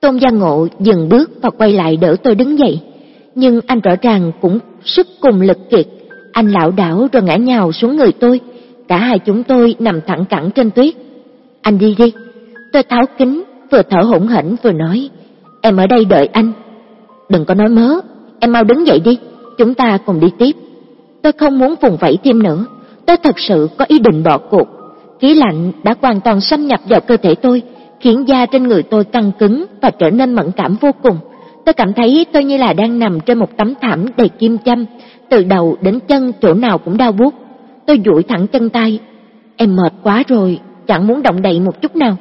Tôn Gia Ngộ dừng bước và quay lại đỡ tôi đứng dậy, nhưng anh rõ ràng cũng sức cùng lực kiệt, anh lảo đảo rồi ngã nhào xuống người tôi, cả hai chúng tôi nằm thẳng cẳng trên tuyết. Anh đi đi. Tôi tháo kính, vừa thở hổn hển vừa nói, em ở đây đợi anh. Đừng có nói mớ, em mau đứng dậy đi, chúng ta cùng đi tiếp. Tôi không muốn vùng vẫy thêm nữa, tôi thật sự có ý định bỏ cuộc. Khí lạnh đã hoàn toàn xâm nhập vào cơ thể tôi, khiến da trên người tôi căng cứng và trở nên mẫn cảm vô cùng. Tôi cảm thấy tôi như là đang nằm trên một tấm thảm đầy kim châm, từ đầu đến chân chỗ nào cũng đau buốt. Tôi duỗi thẳng chân tay. Em mệt quá rồi, chẳng muốn động đậy một chút nào.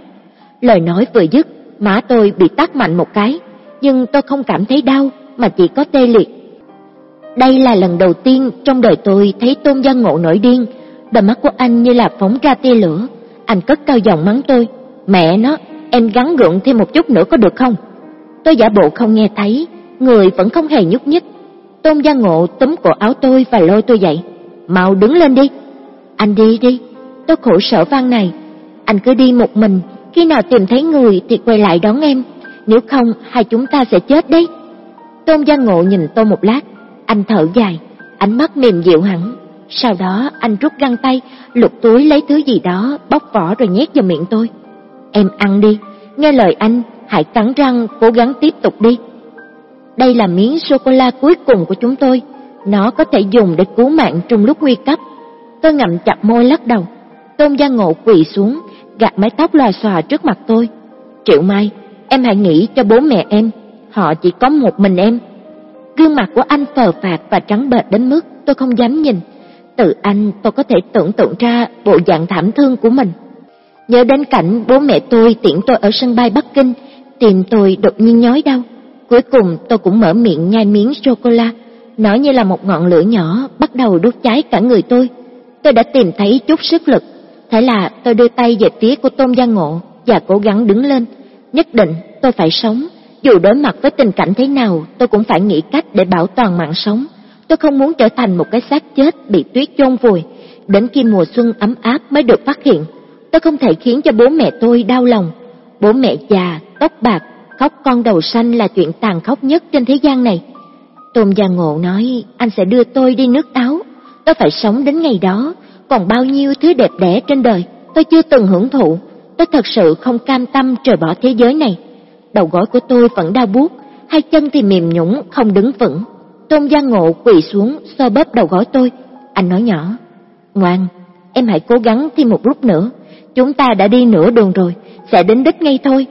Lời nói vừa dứt, má tôi bị tát mạnh một cái, nhưng tôi không cảm thấy đau mà chỉ có tê liệt. Đây là lần đầu tiên trong đời tôi thấy Tôn Gia Ngộ nổi điên, đôi mắt của anh như là phóng ra tia lửa. Anh cất cao giọng mắng tôi, "Mẹ nó, em gắn gượng thêm một chút nữa có được không?" Tôi giả bộ không nghe thấy, người vẫn không hề nhúc nhích. Tôn Gia Ngộ túm cổ áo tôi và lôi tôi dậy, "Mau đứng lên đi." "Anh đi đi." Tôi khổ sở van này, "Anh cứ đi một mình, khi nào tìm thấy người thì quay lại đón em, nếu không hai chúng ta sẽ chết đấy." Tôn Gia Ngộ nhìn tôi một lát, anh thở dài, ánh mắt mềm dịu hẳn. Sau đó anh rút găng tay, lục túi lấy thứ gì đó, bóc vỏ rồi nhét vào miệng tôi. Em ăn đi, nghe lời anh, hãy cắn răng cố gắng tiếp tục đi. Đây là miếng sô-cô-la cuối cùng của chúng tôi, nó có thể dùng để cứu mạng trong lúc nguy cấp. Tôi ngậm chặt môi lắc đầu. Tôn Gia Ngộ quỳ xuống, gạt mái tóc lòa xòa trước mặt tôi. Triệu Mai, em hãy nghĩ cho bố mẹ em, họ chỉ có một mình em. Gương mặt của anh phờ phạt và trắng bệch đến mức tôi không dám nhìn. Từ anh tôi có thể tưởng tượng ra bộ dạng thảm thương của mình. Nhớ đến cảnh bố mẹ tôi tiễn tôi ở sân bay Bắc Kinh, tìm tôi đột nhiên nhói đau. Cuối cùng tôi cũng mở miệng nhai miếng sô-cô-la, nó như là một ngọn lửa nhỏ bắt đầu đốt cháy cả người tôi. Tôi đã tìm thấy chút sức lực, thế là tôi đưa tay về phía của Tôn Gia Ngộ và cố gắng đứng lên. Nhất định tôi phải sống, dù đối mặt với tình cảnh thế nào, tôi cũng phải nghĩ cách để bảo toàn mạng sống. Tôi không muốn trở thành một cái xác chết bị tuyết chôn vùi, đến khi mùa xuân ấm áp mới được phát hiện. Tôi không thể khiến cho bố mẹ tôi đau lòng. Bố mẹ già, tóc bạc, khóc con đầu xanh là chuyện tàn khốc nhất trên thế gian này. Tôn Gia Ngộ nói, anh sẽ đưa tôi đi nước Áo. Tôi phải sống đến ngày đó, còn bao nhiêu thứ đẹp đẽ trên đời, tôi chưa từng hưởng thụ. Tôi thật sự không cam tâm rời bỏ thế giới này đầu gối của tôi vẫn đau buốt, hai chân thì mềm nhũn không đứng vững. Tôn Gia Ngộ quỳ xuống so bóp đầu gối tôi, anh nói nhỏ: "Ngoan, em hãy cố gắng thêm một lúc nữa, chúng ta đã đi nửa đường rồi, sẽ đến đích ngay thôi."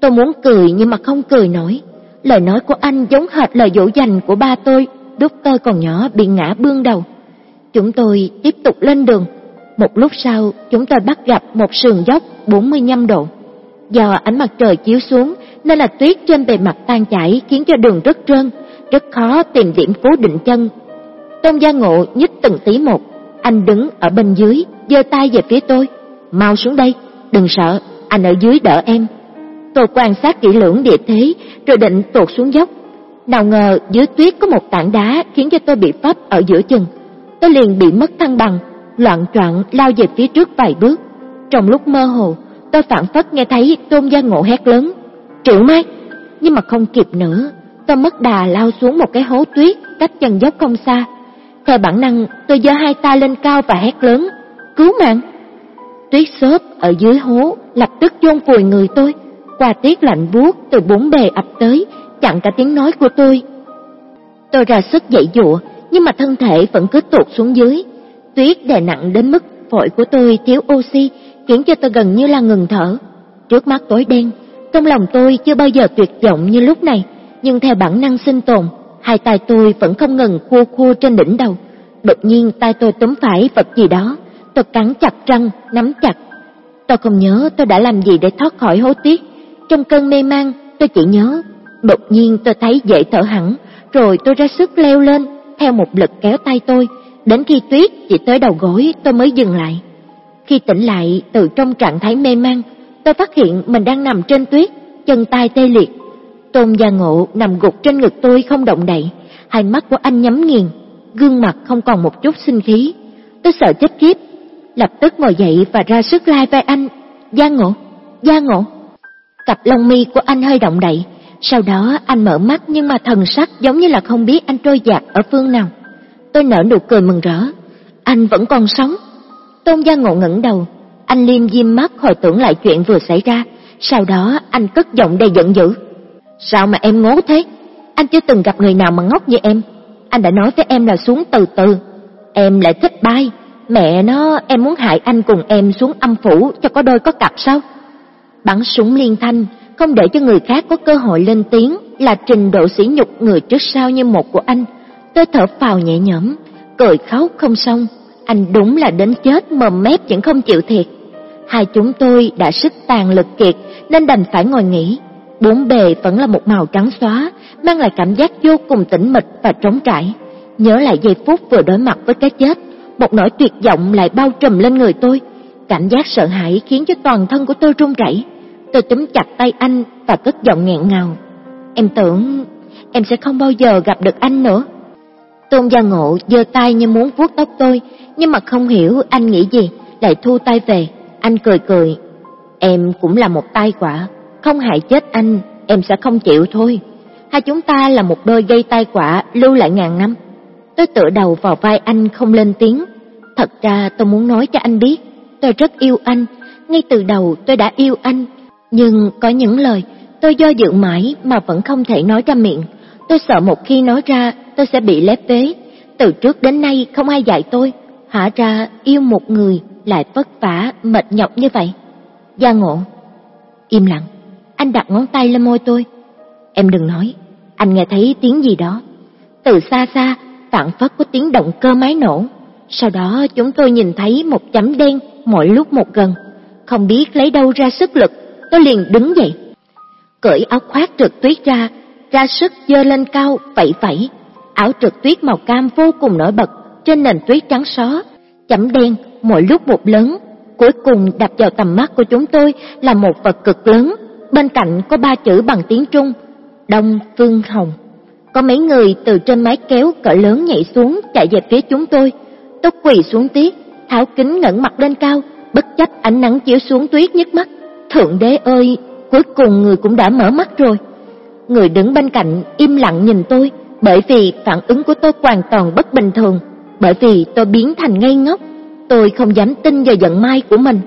Tôi muốn cười nhưng mà không cười nổi. Lời nói của anh giống hệt lời dỗ dành của ba tôi lúc tôi còn nhỏ bị ngã bương đầu. Chúng tôi tiếp tục lên đường. Một lúc sau, chúng tôi bắt gặp một sườn dốc 45 độ. Do ánh mặt trời chiếu xuống nên là tuyết trên bề mặt tan chảy khiến cho đường rất trơn, rất khó tìm điểm cố định chân. Tôn Gia Ngộ nhích từng tí một, anh đứng ở bên dưới, giơ tay về phía tôi, "Mau xuống đây, đừng sợ, anh ở dưới đỡ em." Tôi quan sát kỹ lưỡng địa thế, rồi định tuột xuống dốc. Nào ngờ dưới tuyết có một tảng đá khiến cho tôi bị phấp ở giữa chân. Tôi liền bị mất thăng bằng, loạn troạn lao về phía trước vài bước. Trong lúc mơ hồ, tôi phản phất nghe thấy Tôn Gia Ngộ hét lớn, "Triệu Mai!" Nhưng mà không kịp nữa, tôi mất đà lao xuống một cái hố tuyết cách chân dốc không xa. Theo bản năng, tôi giơ hai tay lên cao và hét lớn, "Cứu mạng!" Tuyết xốp ở dưới hố lập tức chôn vùi người tôi, qua tiết lạnh buốt từ bốn bề ập tới, chặn cả tiếng nói của tôi. Tôi ra sức dậy dụa, nhưng mà thân thể vẫn cứ tụt xuống dưới. Tuyết đè nặng đến mức phổi của tôi thiếu oxy, khiến cho tôi gần như là ngừng thở. Trước mắt tối đen, trong lòng tôi chưa bao giờ tuyệt vọng như lúc này, nhưng theo bản năng sinh tồn, hai tay tôi vẫn không ngừng khua khua trên đỉnh đầu. Đột nhiên tay tôi túm phải vật gì đó, tôi cắn chặt răng, nắm chặt. Tôi không nhớ tôi đã làm gì để thoát khỏi hố tuyết. Trong cơn mê man, tôi chỉ nhớ, đột nhiên tôi thấy dễ thở hẳn, rồi tôi ra sức leo lên, theo một lực kéo tay tôi, đến khi tuyết chỉ tới đầu gối tôi mới dừng lại. Khi tỉnh lại từ trong trạng thái mê man, tôi phát hiện mình đang nằm trên tuyết, chân tay tê liệt. Tôn Gia Ngộ nằm gục trên ngực tôi không động đậy, hai mắt của anh nhắm nghiền, gương mặt không còn một chút sinh khí. Tôi sợ chết khiếp, lập tức ngồi dậy và ra sức lai vai anh, "Gia Ngộ, Gia Ngộ." Cặp lông mi của anh hơi động đậy, sau đó anh mở mắt nhưng mà thần sắc giống như là không biết anh trôi dạt ở phương nào. Tôi nở nụ cười mừng rỡ, anh vẫn còn sống. Tôn Gia Ngộ ngẩng đầu, anh liêm diêm mắt hồi tưởng lại chuyện vừa xảy ra, sau đó anh cất giọng đầy giận dữ. Sao mà em ngố thế? Anh chưa từng gặp người nào mà ngốc như em. Anh đã nói với em là xuống từ từ. Em lại thích bay. Mẹ nó, em muốn hại anh cùng em xuống âm phủ cho có đôi có cặp sao? Bắn súng liên thanh, không để cho người khác có cơ hội lên tiếng là trình độ sỉ nhục người trước sau như một của anh. Tôi thở phào nhẹ nhõm, cười khóc không xong. Anh đúng là đến chết mồm mép vẫn không chịu thiệt. Hai chúng tôi đã sức tàn lực kiệt nên đành phải ngồi nghỉ. Bốn bề vẫn là một màu trắng xóa, mang lại cảm giác vô cùng tĩnh mịch và trống trải. Nhớ lại giây phút vừa đối mặt với cái chết, một nỗi tuyệt vọng lại bao trùm lên người tôi. Cảm giác sợ hãi khiến cho toàn thân của tôi run rẩy. Tôi túm chặt tay anh và cất giọng nghẹn ngào. Em tưởng em sẽ không bao giờ gặp được anh nữa. Tôn Gia Ngộ giơ tay như muốn vuốt tóc tôi, nhưng mà không hiểu anh nghĩ gì, lại thu tay về. Anh cười cười. Em cũng là một tai quả, không hại chết anh, em sẽ không chịu thôi. Hai chúng ta là một đôi gây tai quả lưu lại ngàn năm. Tôi tựa đầu vào vai anh không lên tiếng. Thật ra tôi muốn nói cho anh biết, tôi rất yêu anh, ngay từ đầu tôi đã yêu anh, nhưng có những lời tôi do dự mãi mà vẫn không thể nói ra miệng. Tôi sợ một khi nói ra tôi sẽ bị lép vế. Từ trước đến nay không ai dạy tôi, hả ra yêu một người lại vất vả, mệt nhọc như vậy. Gia ngộ. Im lặng, anh đặt ngón tay lên môi tôi. Em đừng nói, anh nghe thấy tiếng gì đó. Từ xa xa, phản phất có tiếng động cơ máy nổ. Sau đó chúng tôi nhìn thấy một chấm đen mỗi lúc một gần. Không biết lấy đâu ra sức lực, tôi liền đứng dậy. Cởi áo khoác trượt tuyết ra, ra sức dơ lên cao, vẫy vẫy. Áo trượt tuyết màu cam vô cùng nổi bật trên nền tuyết trắng xóa. Chấm đen mỗi lúc một lớn. Cuối cùng đập vào tầm mắt của chúng tôi là một vật cực lớn. Bên cạnh có ba chữ bằng tiếng Trung, Đông Phương Hồng. Có mấy người từ trên mái kéo cỡ lớn nhảy xuống chạy về phía chúng tôi. Tôi quỳ xuống tiếc, tháo kính ngẩng mặt lên cao, bất chấp ánh nắng chiếu xuống tuyết nhức mắt. Thượng đế ơi, cuối cùng người cũng đã mở mắt rồi. Người đứng bên cạnh im lặng nhìn tôi, bởi vì phản ứng của tôi hoàn toàn bất bình thường, bởi vì tôi biến thành ngây ngốc, tôi không dám tin vào vận may của mình.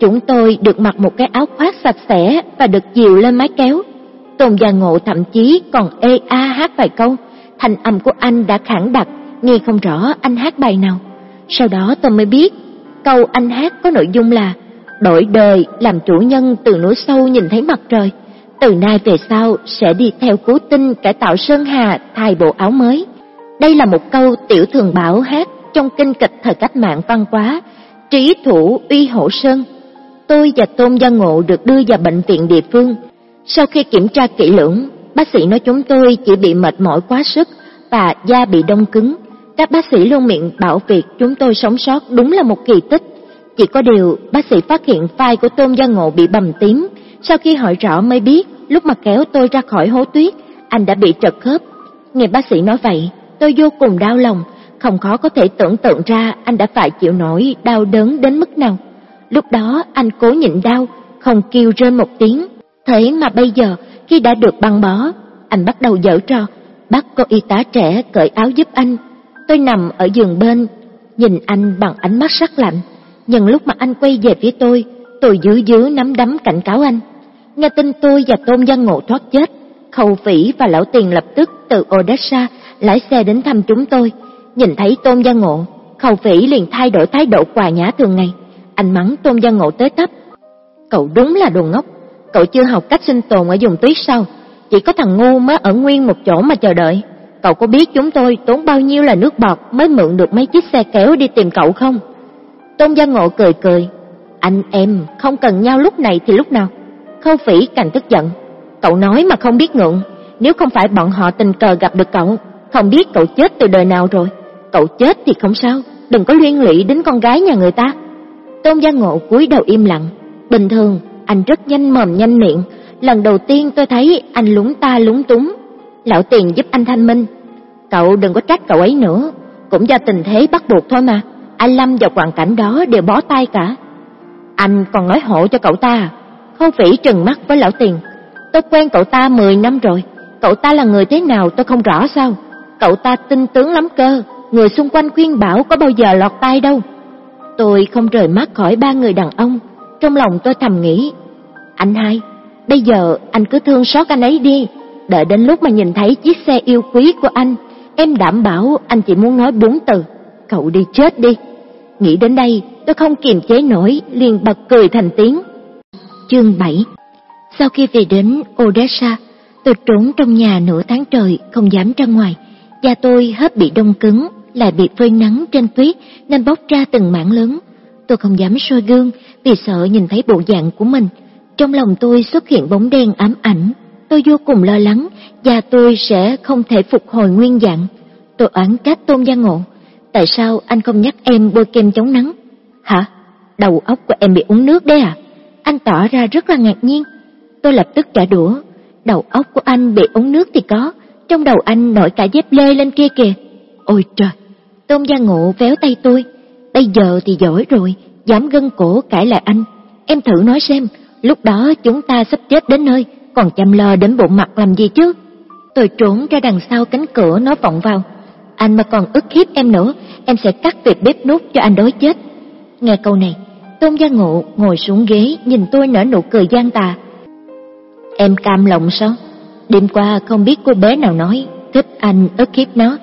Chúng tôi được mặc một cái áo khoác sạch sẽ và được dìu lên mái kéo. Tôn Gia Ngộ thậm chí còn ê a hát vài câu, thanh âm của anh đã khẳng đặc, nghe không rõ anh hát bài nào. Sau đó tôi mới biết, câu anh hát có nội dung là đổi đời làm chủ nhân từ núi sâu nhìn thấy mặt trời. Từ nay về sau sẽ đi theo cố tinh cải tạo sơn hà thay bộ áo mới. Đây là một câu tiểu thường bảo hát trong kinh kịch thời cách mạng văn hóa, trí thủ uy hổ sơn. Tôi và Tôn Gia Ngộ được đưa vào bệnh viện địa phương. Sau khi kiểm tra kỹ lưỡng, bác sĩ nói chúng tôi chỉ bị mệt mỏi quá sức và da bị đông cứng. Các bác sĩ luôn miệng bảo việc chúng tôi sống sót đúng là một kỳ tích. Chỉ có điều, bác sĩ phát hiện vai của tôm da Ngộ bị bầm tím. Sau khi hỏi rõ mới biết, lúc mà kéo tôi ra khỏi hố tuyết, anh đã bị trật khớp. Nghe bác sĩ nói vậy, tôi vô cùng đau lòng, không khó có thể tưởng tượng ra anh đã phải chịu nổi đau đớn đến mức nào. Lúc đó anh cố nhịn đau, không kêu rên một tiếng. Thế mà bây giờ, khi đã được băng bó, anh bắt đầu dở trò, bắt cô y tá trẻ cởi áo giúp anh. Tôi nằm ở giường bên, nhìn anh bằng ánh mắt sắc lạnh. Nhân lúc mà anh quay về phía tôi, tôi giữ giữ nắm đấm cảnh cáo anh. Nghe tin tôi và Tôn Văn Ngộ thoát chết, Khâu Phỉ và Lão Tiền lập tức từ Odessa lái xe đến thăm chúng tôi. Nhìn thấy Tôn Văn Ngộ, Khâu Phỉ liền thay đổi thái độ quà nhã thường ngày. Anh mắng Tôn Văn Ngộ tới tấp. Cậu đúng là đồ ngốc, cậu chưa học cách sinh tồn ở vùng tuyết sao? Chỉ có thằng ngu mới ở nguyên một chỗ mà chờ đợi. Cậu có biết chúng tôi tốn bao nhiêu là nước bọt mới mượn được mấy chiếc xe kéo đi tìm cậu không? Tôn Gia Ngộ cười cười. Anh em không cần nhau lúc này thì lúc nào. Khâu phỉ càng tức giận. Cậu nói mà không biết ngượng. Nếu không phải bọn họ tình cờ gặp được cậu, không biết cậu chết từ đời nào rồi. Cậu chết thì không sao, đừng có liên lụy đến con gái nhà người ta. Tôn Gia Ngộ cúi đầu im lặng. Bình thường, anh rất nhanh mồm nhanh miệng. Lần đầu tiên tôi thấy anh lúng ta lúng túng. Lão Tiền giúp anh thanh minh. Cậu đừng có trách cậu ấy nữa. Cũng do tình thế bắt buộc thôi mà. Anh Lâm vào hoàn cảnh đó đều bó tay cả. Anh còn nói hộ cho cậu ta à? Khâu Vĩ trừng mắt với lão tiền. Tôi quen cậu ta 10 năm rồi, cậu ta là người thế nào tôi không rõ sao? Cậu ta tin tướng lắm cơ, người xung quanh khuyên bảo có bao giờ lọt tay đâu. Tôi không rời mắt khỏi ba người đàn ông, trong lòng tôi thầm nghĩ, anh hai, bây giờ anh cứ thương xót anh ấy đi, đợi đến lúc mà nhìn thấy chiếc xe yêu quý của anh, em đảm bảo anh chỉ muốn nói bốn từ, cậu đi chết đi. Nghĩ đến đây, tôi không kiềm chế nổi, liền bật cười thành tiếng. Chương 7 Sau khi về đến Odessa, tôi trốn trong nhà nửa tháng trời, không dám ra ngoài. Da tôi hết bị đông cứng, lại bị phơi nắng trên tuyết nên bốc ra từng mảng lớn. Tôi không dám soi gương vì sợ nhìn thấy bộ dạng của mình. Trong lòng tôi xuất hiện bóng đen ám ảnh. Tôi vô cùng lo lắng và tôi sẽ không thể phục hồi nguyên dạng. Tôi oán trách Tôn Gia Ngộ. Tại sao anh không nhắc em bôi kem chống nắng? Hả? Đầu óc của em bị uống nước đấy à? Anh tỏ ra rất là ngạc nhiên. Tôi lập tức trả đũa. Đầu óc của anh bị uống nước thì có, trong đầu anh nổi cả dép lê lên kia kìa. Ôi trời! Tôn Gia Ngộ véo tay tôi. Bây giờ thì giỏi rồi, dám gân cổ cãi lại anh. Em thử nói xem, lúc đó chúng ta sắp chết đến nơi, còn chăm lo đến bộ mặt làm gì chứ? Tôi trốn ra đằng sau cánh cửa nói vọng vào. Anh mà còn ức hiếp em nữa, em sẽ cắt việc bếp nút cho anh đói chết. Nghe câu này, Tôn Gia Ngộ ngồi xuống ghế nhìn tôi nở nụ cười gian tà. Em cam lòng sao? Đêm qua không biết cô bé nào nói thích anh ức hiếp nó.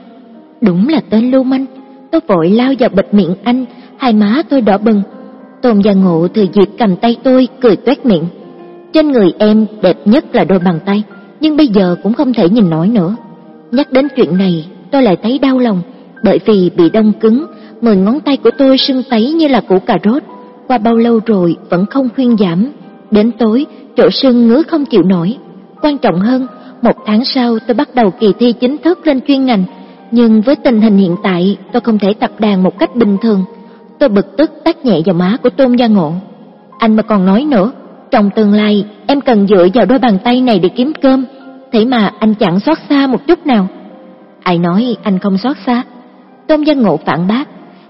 Đúng là tên lưu manh. Tôi vội lao vào bịt miệng anh, hai má tôi đỏ bừng. Tôn Gia Ngộ thừa dịp cầm tay tôi cười tuét miệng. Trên người em đẹp nhất là đôi bàn tay, nhưng bây giờ cũng không thể nhìn nổi nữa. Nhắc đến chuyện này, tôi lại thấy đau lòng, bởi vì bị đông cứng, mười ngón tay của tôi sưng tấy như là củ cà rốt. Qua bao lâu rồi vẫn không khuyên giảm. Đến tối, chỗ sưng ngứa không chịu nổi. Quan trọng hơn, một tháng sau tôi bắt đầu kỳ thi chính thức lên chuyên ngành, nhưng với tình hình hiện tại tôi không thể tập đàn một cách bình thường. Tôi bực tức tát nhẹ vào má của Tôn Gia Ngộ. Anh mà còn nói nữa, trong tương lai em cần dựa vào đôi bàn tay này để kiếm cơm, thế mà anh chẳng xót xa một chút nào. Ai nói anh không xót xa? Tôn Gia Ngộ phản bác,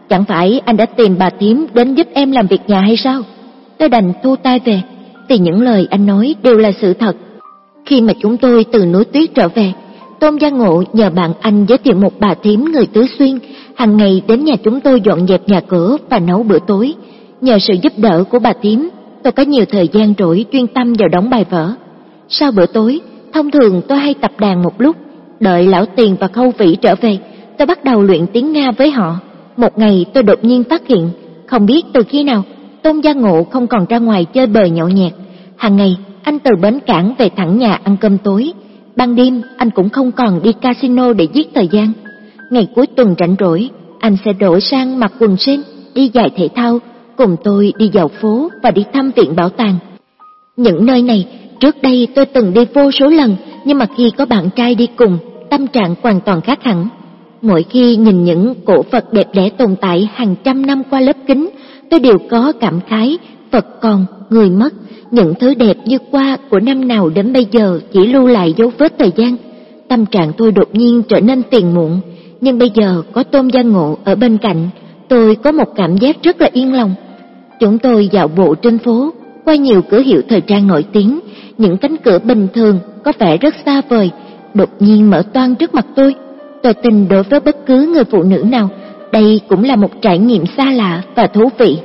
chẳng phải anh đã tìm bà thím đến giúp em làm việc nhà hay sao? Tôi đành thu tay về, thì những lời anh nói đều là sự thật. Khi mà chúng tôi từ núi tuyết trở về, Tôn Gia Ngộ nhờ bạn anh giới thiệu một bà thím người Tứ Xuyên, hàng ngày đến nhà chúng tôi dọn dẹp nhà cửa và nấu bữa tối. Nhờ sự giúp đỡ của bà thím, tôi có nhiều thời gian rỗi chuyên tâm vào đóng bài vở. Sau bữa tối, thông thường tôi hay tập đàn một lúc, đợi lão tiền và khâu vĩ trở về, tôi bắt đầu luyện tiếng Nga với họ. Một ngày tôi đột nhiên phát hiện, không biết từ khi nào, Tôn Gia Ngộ không còn ra ngoài chơi bời nhậu nhẹt. Hàng ngày, anh từ bến cảng về thẳng nhà ăn cơm tối, Ban đêm anh cũng không còn đi casino để giết thời gian. Ngày cuối tuần rảnh rỗi, anh sẽ đổi sang mặc quần jean, đi dài thể thao, cùng tôi đi dạo phố và đi thăm viện bảo tàng. Những nơi này, trước đây tôi từng đi vô số lần, nhưng mà khi có bạn trai đi cùng, tâm trạng hoàn toàn khác hẳn. Mỗi khi nhìn những cổ vật đẹp đẽ tồn tại hàng trăm năm qua lớp kính, tôi đều có cảm khái, Phật còn, người mất, những thứ đẹp như qua của năm nào đến bây giờ chỉ lưu lại dấu vết thời gian. Tâm trạng tôi đột nhiên trở nên tiền muộn, nhưng bây giờ có Tôn Gia Ngộ ở bên cạnh, tôi có một cảm giác rất là yên lòng. Chúng tôi dạo bộ trên phố, qua nhiều cửa hiệu thời trang nổi tiếng, những cánh cửa bình thường có vẻ rất xa vời, đột nhiên mở toang trước mặt tôi. Tôi tin đối với bất cứ người phụ nữ nào, đây cũng là một trải nghiệm xa lạ và thú vị.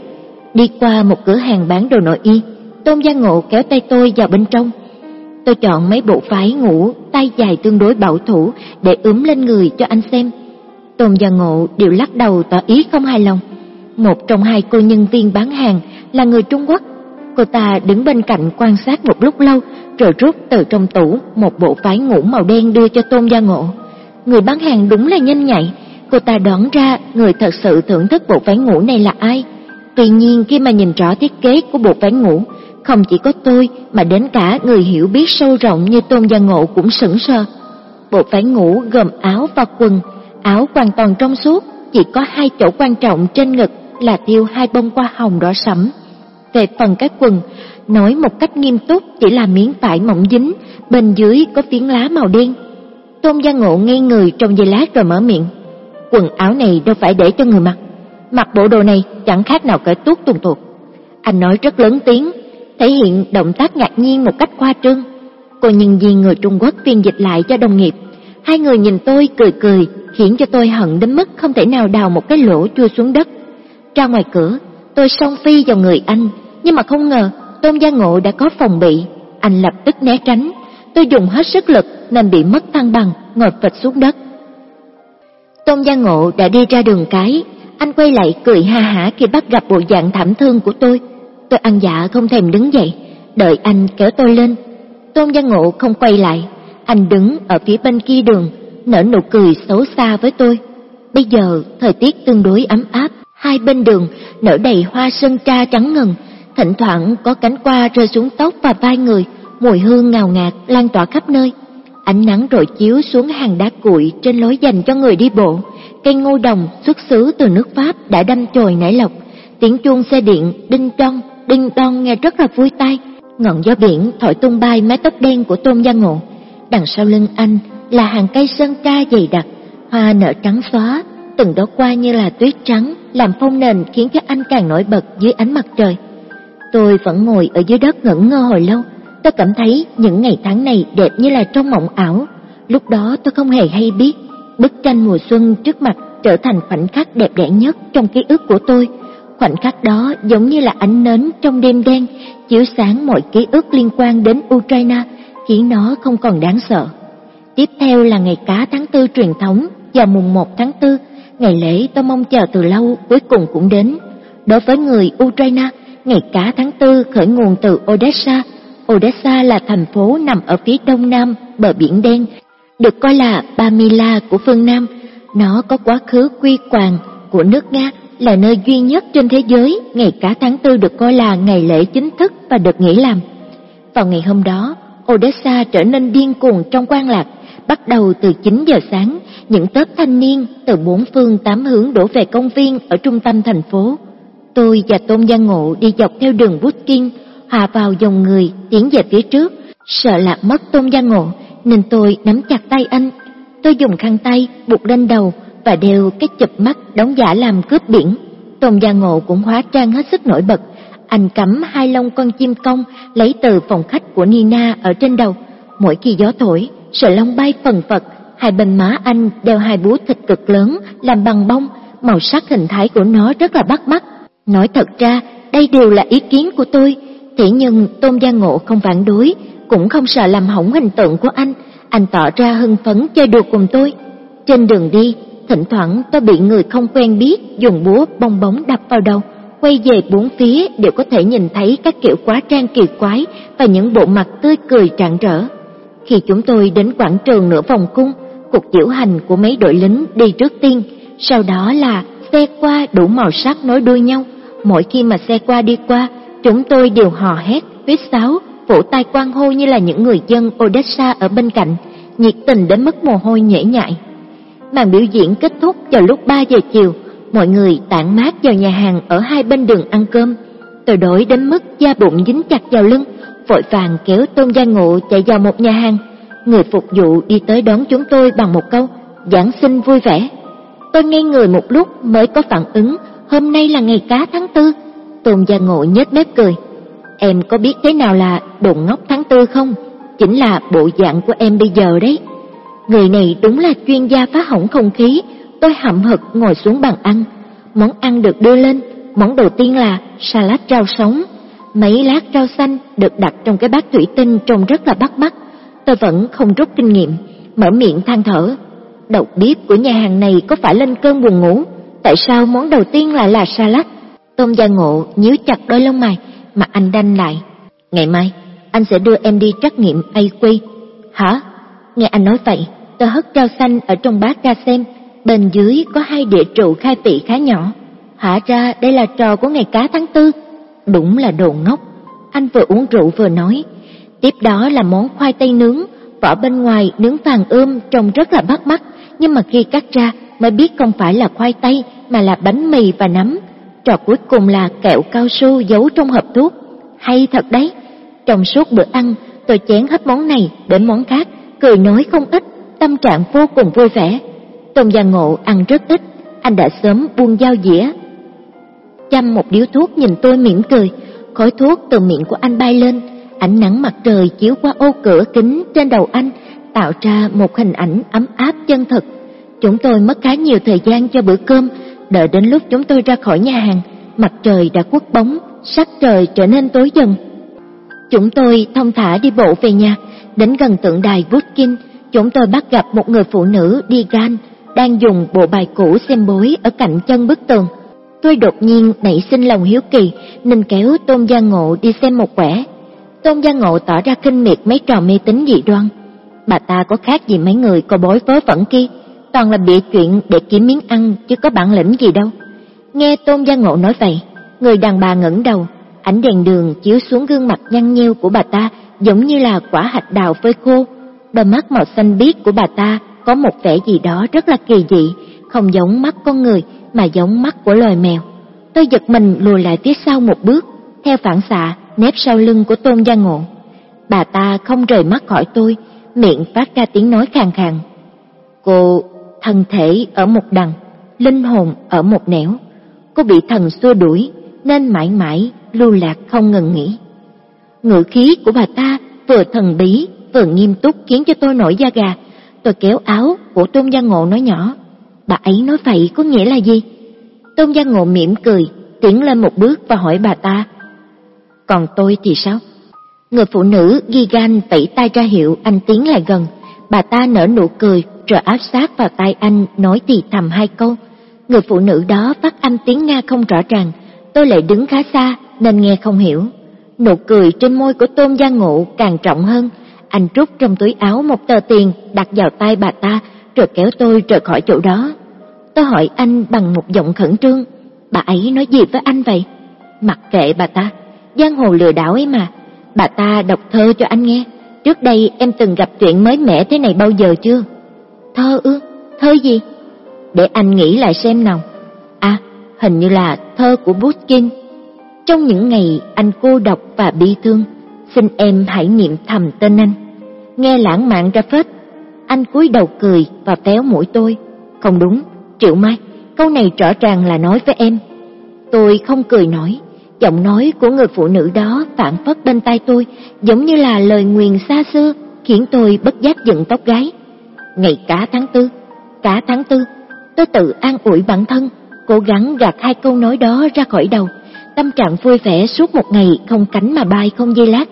Đi qua một cửa hàng bán đồ nội y, Tôn Gia Ngộ kéo tay tôi vào bên trong. Tôi chọn mấy bộ phái ngủ, tay dài tương đối bảo thủ để ướm lên người cho anh xem. Tôn Gia Ngộ đều lắc đầu tỏ ý không hài lòng. Một trong hai cô nhân viên bán hàng là người Trung Quốc. Cô ta đứng bên cạnh quan sát một lúc lâu rồi rút từ trong tủ một bộ phái ngủ màu đen đưa cho Tôn Gia Ngộ. Người bán hàng đúng là nhanh nhạy, cô ta đoán ra người thật sự thưởng thức bộ váy ngủ này là ai. Tuy nhiên khi mà nhìn rõ thiết kế của bộ váy ngủ, không chỉ có tôi mà đến cả người hiểu biết sâu rộng như Tôn Gia Ngộ cũng sững sờ. Bộ váy ngủ gồm áo và quần, áo hoàn toàn trong suốt, chỉ có hai chỗ quan trọng trên ngực là tiêu hai bông hoa hồng đỏ sẫm. Về phần cái quần, nói một cách nghiêm túc chỉ là miếng vải mỏng dính, bên dưới có phiến lá màu đen. Tôn Gia Ngộ ngây người trong giây lát rồi mở miệng. Quần áo này đâu phải để cho người mặc. Mặc bộ đồ này chẳng khác nào cởi tuốt tuần tuột. Anh nói rất lớn tiếng, thể hiện động tác ngạc nhiên một cách khoa trương. Cô nhân viên người Trung Quốc phiên dịch lại cho đồng nghiệp. Hai người nhìn tôi cười cười, khiến cho tôi hận đến mức không thể nào đào một cái lỗ chui xuống đất. Ra ngoài cửa, tôi song phi vào người anh, nhưng mà không ngờ Tôn Gia Ngộ đã có phòng bị, anh lập tức né tránh. Tôi dùng hết sức lực nên bị mất thăng bằng, ngồi phịch xuống đất. Tôn Gia Ngộ đã đi ra đường cái, anh quay lại cười ha hả khi bắt gặp bộ dạng thảm thương của tôi. Tôi ăn dạ không thèm đứng dậy, đợi anh kéo tôi lên. Tôn Gia Ngộ không quay lại, anh đứng ở phía bên kia đường, nở nụ cười xấu xa với tôi. Bây giờ thời tiết tương đối ấm áp, hai bên đường nở đầy hoa sơn tra trắng ngần, thỉnh thoảng có cánh hoa rơi xuống tóc và vai người, mùi hương ngào ngạt lan tỏa khắp nơi. Ánh nắng rọi chiếu xuống hàng đá cuội trên lối dành cho người đi bộ. Cây ngô đồng xuất xứ từ nước Pháp đã đâm chồi nảy lộc. Tiếng chuông xe điện đinh trong đinh đon nghe rất là vui tai. Ngọn gió biển thổi tung bay mái tóc đen của Tôn Gia Ngộ. Đằng sau lưng anh là hàng cây sơn ca dày đặc, hoa nở trắng xóa, từng đó qua như là tuyết trắng, làm phong nền khiến cho anh càng nổi bật dưới ánh mặt trời. Tôi vẫn ngồi ở dưới đất ngẩn ngơ hồi lâu, tôi cảm thấy những ngày tháng này đẹp như là trong mộng ảo. Lúc đó tôi không hề hay biết, bức tranh mùa xuân trước mặt trở thành khoảnh khắc đẹp đẽ nhất trong ký ức của tôi. Khoảnh khắc đó giống như là ánh nến trong đêm đen, chiếu sáng mọi ký ức liên quan đến Ukraine, khiến nó không còn đáng sợ. Tiếp theo là ngày cá tháng tư truyền thống vào mùng 1 tháng 4, ngày lễ tôi mong chờ từ lâu cuối cùng cũng đến. Đối với người Ukraine, ngày cá tháng tư khởi nguồn từ Odessa. Odessa là thành phố nằm ở phía đông nam bờ biển đen, được coi là Pamila của phương Nam. Nó có quá khứ quy hoàng của nước Nga, là nơi duy nhất trên thế giới ngày cả tháng tư được coi là ngày lễ chính thức và được nghỉ làm. Vào ngày hôm đó, Odessa trở nên điên cuồng trong quan lạc. Bắt đầu từ 9 giờ sáng, những tớp thanh niên từ bốn phương tám hướng đổ về công viên ở trung tâm thành phố. Tôi và Tôn Gia Ngộ đi dọc theo đường Pushkin, hòa vào dòng người tiến về phía trước, sợ lạc mất Tôn Gia Ngộ nên tôi nắm chặt tay anh. Tôi dùng khăn tay buộc lên đầu và đeo cái chụp mắt đóng giả làm cướp biển. Tôn Gia Ngộ cũng hóa trang hết sức nổi bật, anh cắm hai lông con chim công lấy từ phòng khách của Nina ở trên đầu. Mỗi khi gió thổi, sợi lông bay phần phật, hai bên má anh đeo hai búa thịt cực lớn làm bằng bông, màu sắc hình thái của nó rất là bắt mắt. Nói thật ra, đây đều là ý kiến của tôi, thế nhưng Tôn Gia Ngộ không phản đối, cũng không sợ làm hỏng hình tượng của anh, anh tỏ ra hưng phấn chơi đùa cùng tôi. Trên đường đi, thỉnh thoảng tôi bị người không quen biết dùng búa bong bóng đập vào đầu, quay về bốn phía đều có thể nhìn thấy các kiểu quá trang kỳ quái và những bộ mặt tươi cười rạng rỡ. Khi chúng tôi đến quảng trường nửa vòng cung, cuộc diễu hành của mấy đội lính đi trước tiên, sau đó là xe qua đủ màu sắc nối đuôi nhau. Mỗi khi mà xe qua đi qua, chúng tôi đều hò hét, huýt sáo, vỗ tay quan hô như là những người dân Odessa ở bên cạnh, nhiệt tình đến mức mồ hôi nhễ nhại. Màn biểu diễn kết thúc vào lúc 3 giờ chiều, mọi người tản mát vào nhà hàng ở hai bên đường ăn cơm. Tôi đổi đến mức da bụng dính chặt vào lưng, vội vàng kéo Tôn Gia Ngộ chạy vào một nhà hàng. Người phục vụ đi tới đón chúng tôi bằng một câu, Giảng sinh vui vẻ. Tôi ngây người một lúc mới có phản ứng, hôm nay là ngày cá tháng tư. Tôn Gia Ngộ nhếch mép cười. Em có biết thế nào là đồn ngốc tháng tư không? Chính là bộ dạng của em bây giờ đấy. Người này đúng là chuyên gia phá hỏng không khí, tôi hậm hực ngồi xuống bàn ăn. Món ăn được đưa lên, món đầu tiên là salad rau sống. Mấy lát rau xanh được đặt trong cái bát thủy tinh trông rất là bắt mắt. Tôi vẫn không rút kinh nghiệm, mở miệng than thở. Đầu bếp của nhà hàng này có phải lên cơn buồn ngủ? Tại sao món đầu tiên lại là salad? Tôn Gia Ngộ nhíu chặt đôi lông mày, mà anh đanh lại. Ngày mai, anh sẽ đưa em đi trắc nghiệm AQ. Hả? Nghe anh nói vậy, tôi hất rau xanh ở trong bát ra xem, bên dưới có hai địa trụ khai vị khá nhỏ. Hả ra đây là trò của ngày cá tháng tư. Đúng là đồ ngốc. Anh vừa uống rượu vừa nói. Tiếp đó là món khoai tây nướng, vỏ bên ngoài nướng vàng ươm trông rất là bắt mắt, nhưng mà khi cắt ra mới biết không phải là khoai tây mà là bánh mì và nấm. Trò cuối cùng là kẹo cao su giấu trong hộp thuốc. Hay thật đấy. Trong suốt bữa ăn, tôi chén hết món này đến món khác, cười nói không ít, tâm trạng vô cùng vui vẻ. Tôn Gia Ngộ ăn rất ít, anh đã sớm buông dao dĩa. Chăm một điếu thuốc nhìn tôi mỉm cười, khói thuốc từ miệng của anh bay lên, ánh nắng mặt trời chiếu qua ô cửa kính trên đầu anh, tạo ra một hình ảnh ấm áp chân thực. Chúng tôi mất khá nhiều thời gian cho bữa cơm, đợi đến lúc chúng tôi ra khỏi nhà hàng, mặt trời đã khuất bóng, sắc trời trở nên tối dần. Chúng tôi thông thả đi bộ về nhà, đến gần tượng đài Woodkin, chúng tôi bắt gặp một người phụ nữ đi gan đang dùng bộ bài cũ xem bối ở cạnh chân bức tường. Tôi đột nhiên nảy sinh lòng hiếu kỳ nên kéo Tôn Gia Ngộ đi xem một quẻ. Tôn Gia Ngộ tỏ ra kinh miệt mấy trò mê tín dị đoan. Bà ta có khác gì mấy người có bối vớ vẩn kia, toàn là bịa chuyện để kiếm miếng ăn chứ có bản lĩnh gì đâu. Nghe Tôn Gia Ngộ nói vậy, người đàn bà ngẩng đầu, ánh đèn đường chiếu xuống gương mặt nhăn nheo của bà ta giống như là quả hạch đào phơi khô. Đôi mắt màu xanh biếc của bà ta có một vẻ gì đó rất là kỳ dị, không giống mắt con người mà giống mắt của loài mèo. Tôi giật mình lùi lại phía sau một bước, theo phản xạ nép sau lưng của Tôn Gia Ngộ. Bà ta không rời mắt khỏi tôi, miệng phát ra tiếng nói khàn khàn. Cô thân thể ở một đằng, linh hồn ở một nẻo. Cô bị thần xua đuổi nên mãi mãi lưu lạc không ngừng nghỉ. Ngữ khí của bà ta vừa thần bí vừa nghiêm túc khiến cho tôi nổi da gà. Tôi kéo áo của Tôn Gia Ngộ nói nhỏ, bà ấy nói vậy có nghĩa là gì? Tôn Gia Ngộ mỉm cười, tiến lên một bước và hỏi bà ta. Còn tôi thì sao? Người phụ nữ ghi gan vẫy tay ra hiệu anh tiến lại gần. Bà ta nở nụ cười rồi áp sát vào tay anh nói thì thầm hai câu. Người phụ nữ đó phát âm tiếng Nga không rõ ràng, tôi lại đứng khá xa nên nghe không hiểu. Nụ cười trên môi của Tôn Gia Ngộ càng trọng hơn, anh rút trong túi áo một tờ tiền đặt vào tay bà ta rồi kéo tôi rời khỏi chỗ đó. Tôi hỏi anh bằng một giọng khẩn trương, bà ấy nói gì với anh vậy? Mặc kệ bà ta, giang hồ lừa đảo ấy mà. Bà ta đọc thơ cho anh nghe. Trước đây em từng gặp chuyện mới mẻ thế này bao giờ chưa? Thơ ư? Thơ gì? Để anh nghĩ lại xem nào. À, hình như là thơ của Pushkin. Trong những ngày anh cô độc và bi thương, xin em hãy niệm thầm tên anh. Nghe lãng mạn ra phết. Anh cúi đầu cười và véo mũi tôi. Không đúng, Triệu Mai, câu này rõ ràng là nói với em. Tôi không cười nổi, giọng nói của người phụ nữ đó phản phất bên tai tôi, giống như là lời nguyền xa xưa, khiến tôi bất giác dựng tóc gáy. Ngày cả tháng tư, cả tháng tư, tôi tự an ủi bản thân, cố gắng gạt hai câu nói đó ra khỏi đầu. Tâm trạng vui vẻ suốt một ngày không cánh mà bay không dây lát.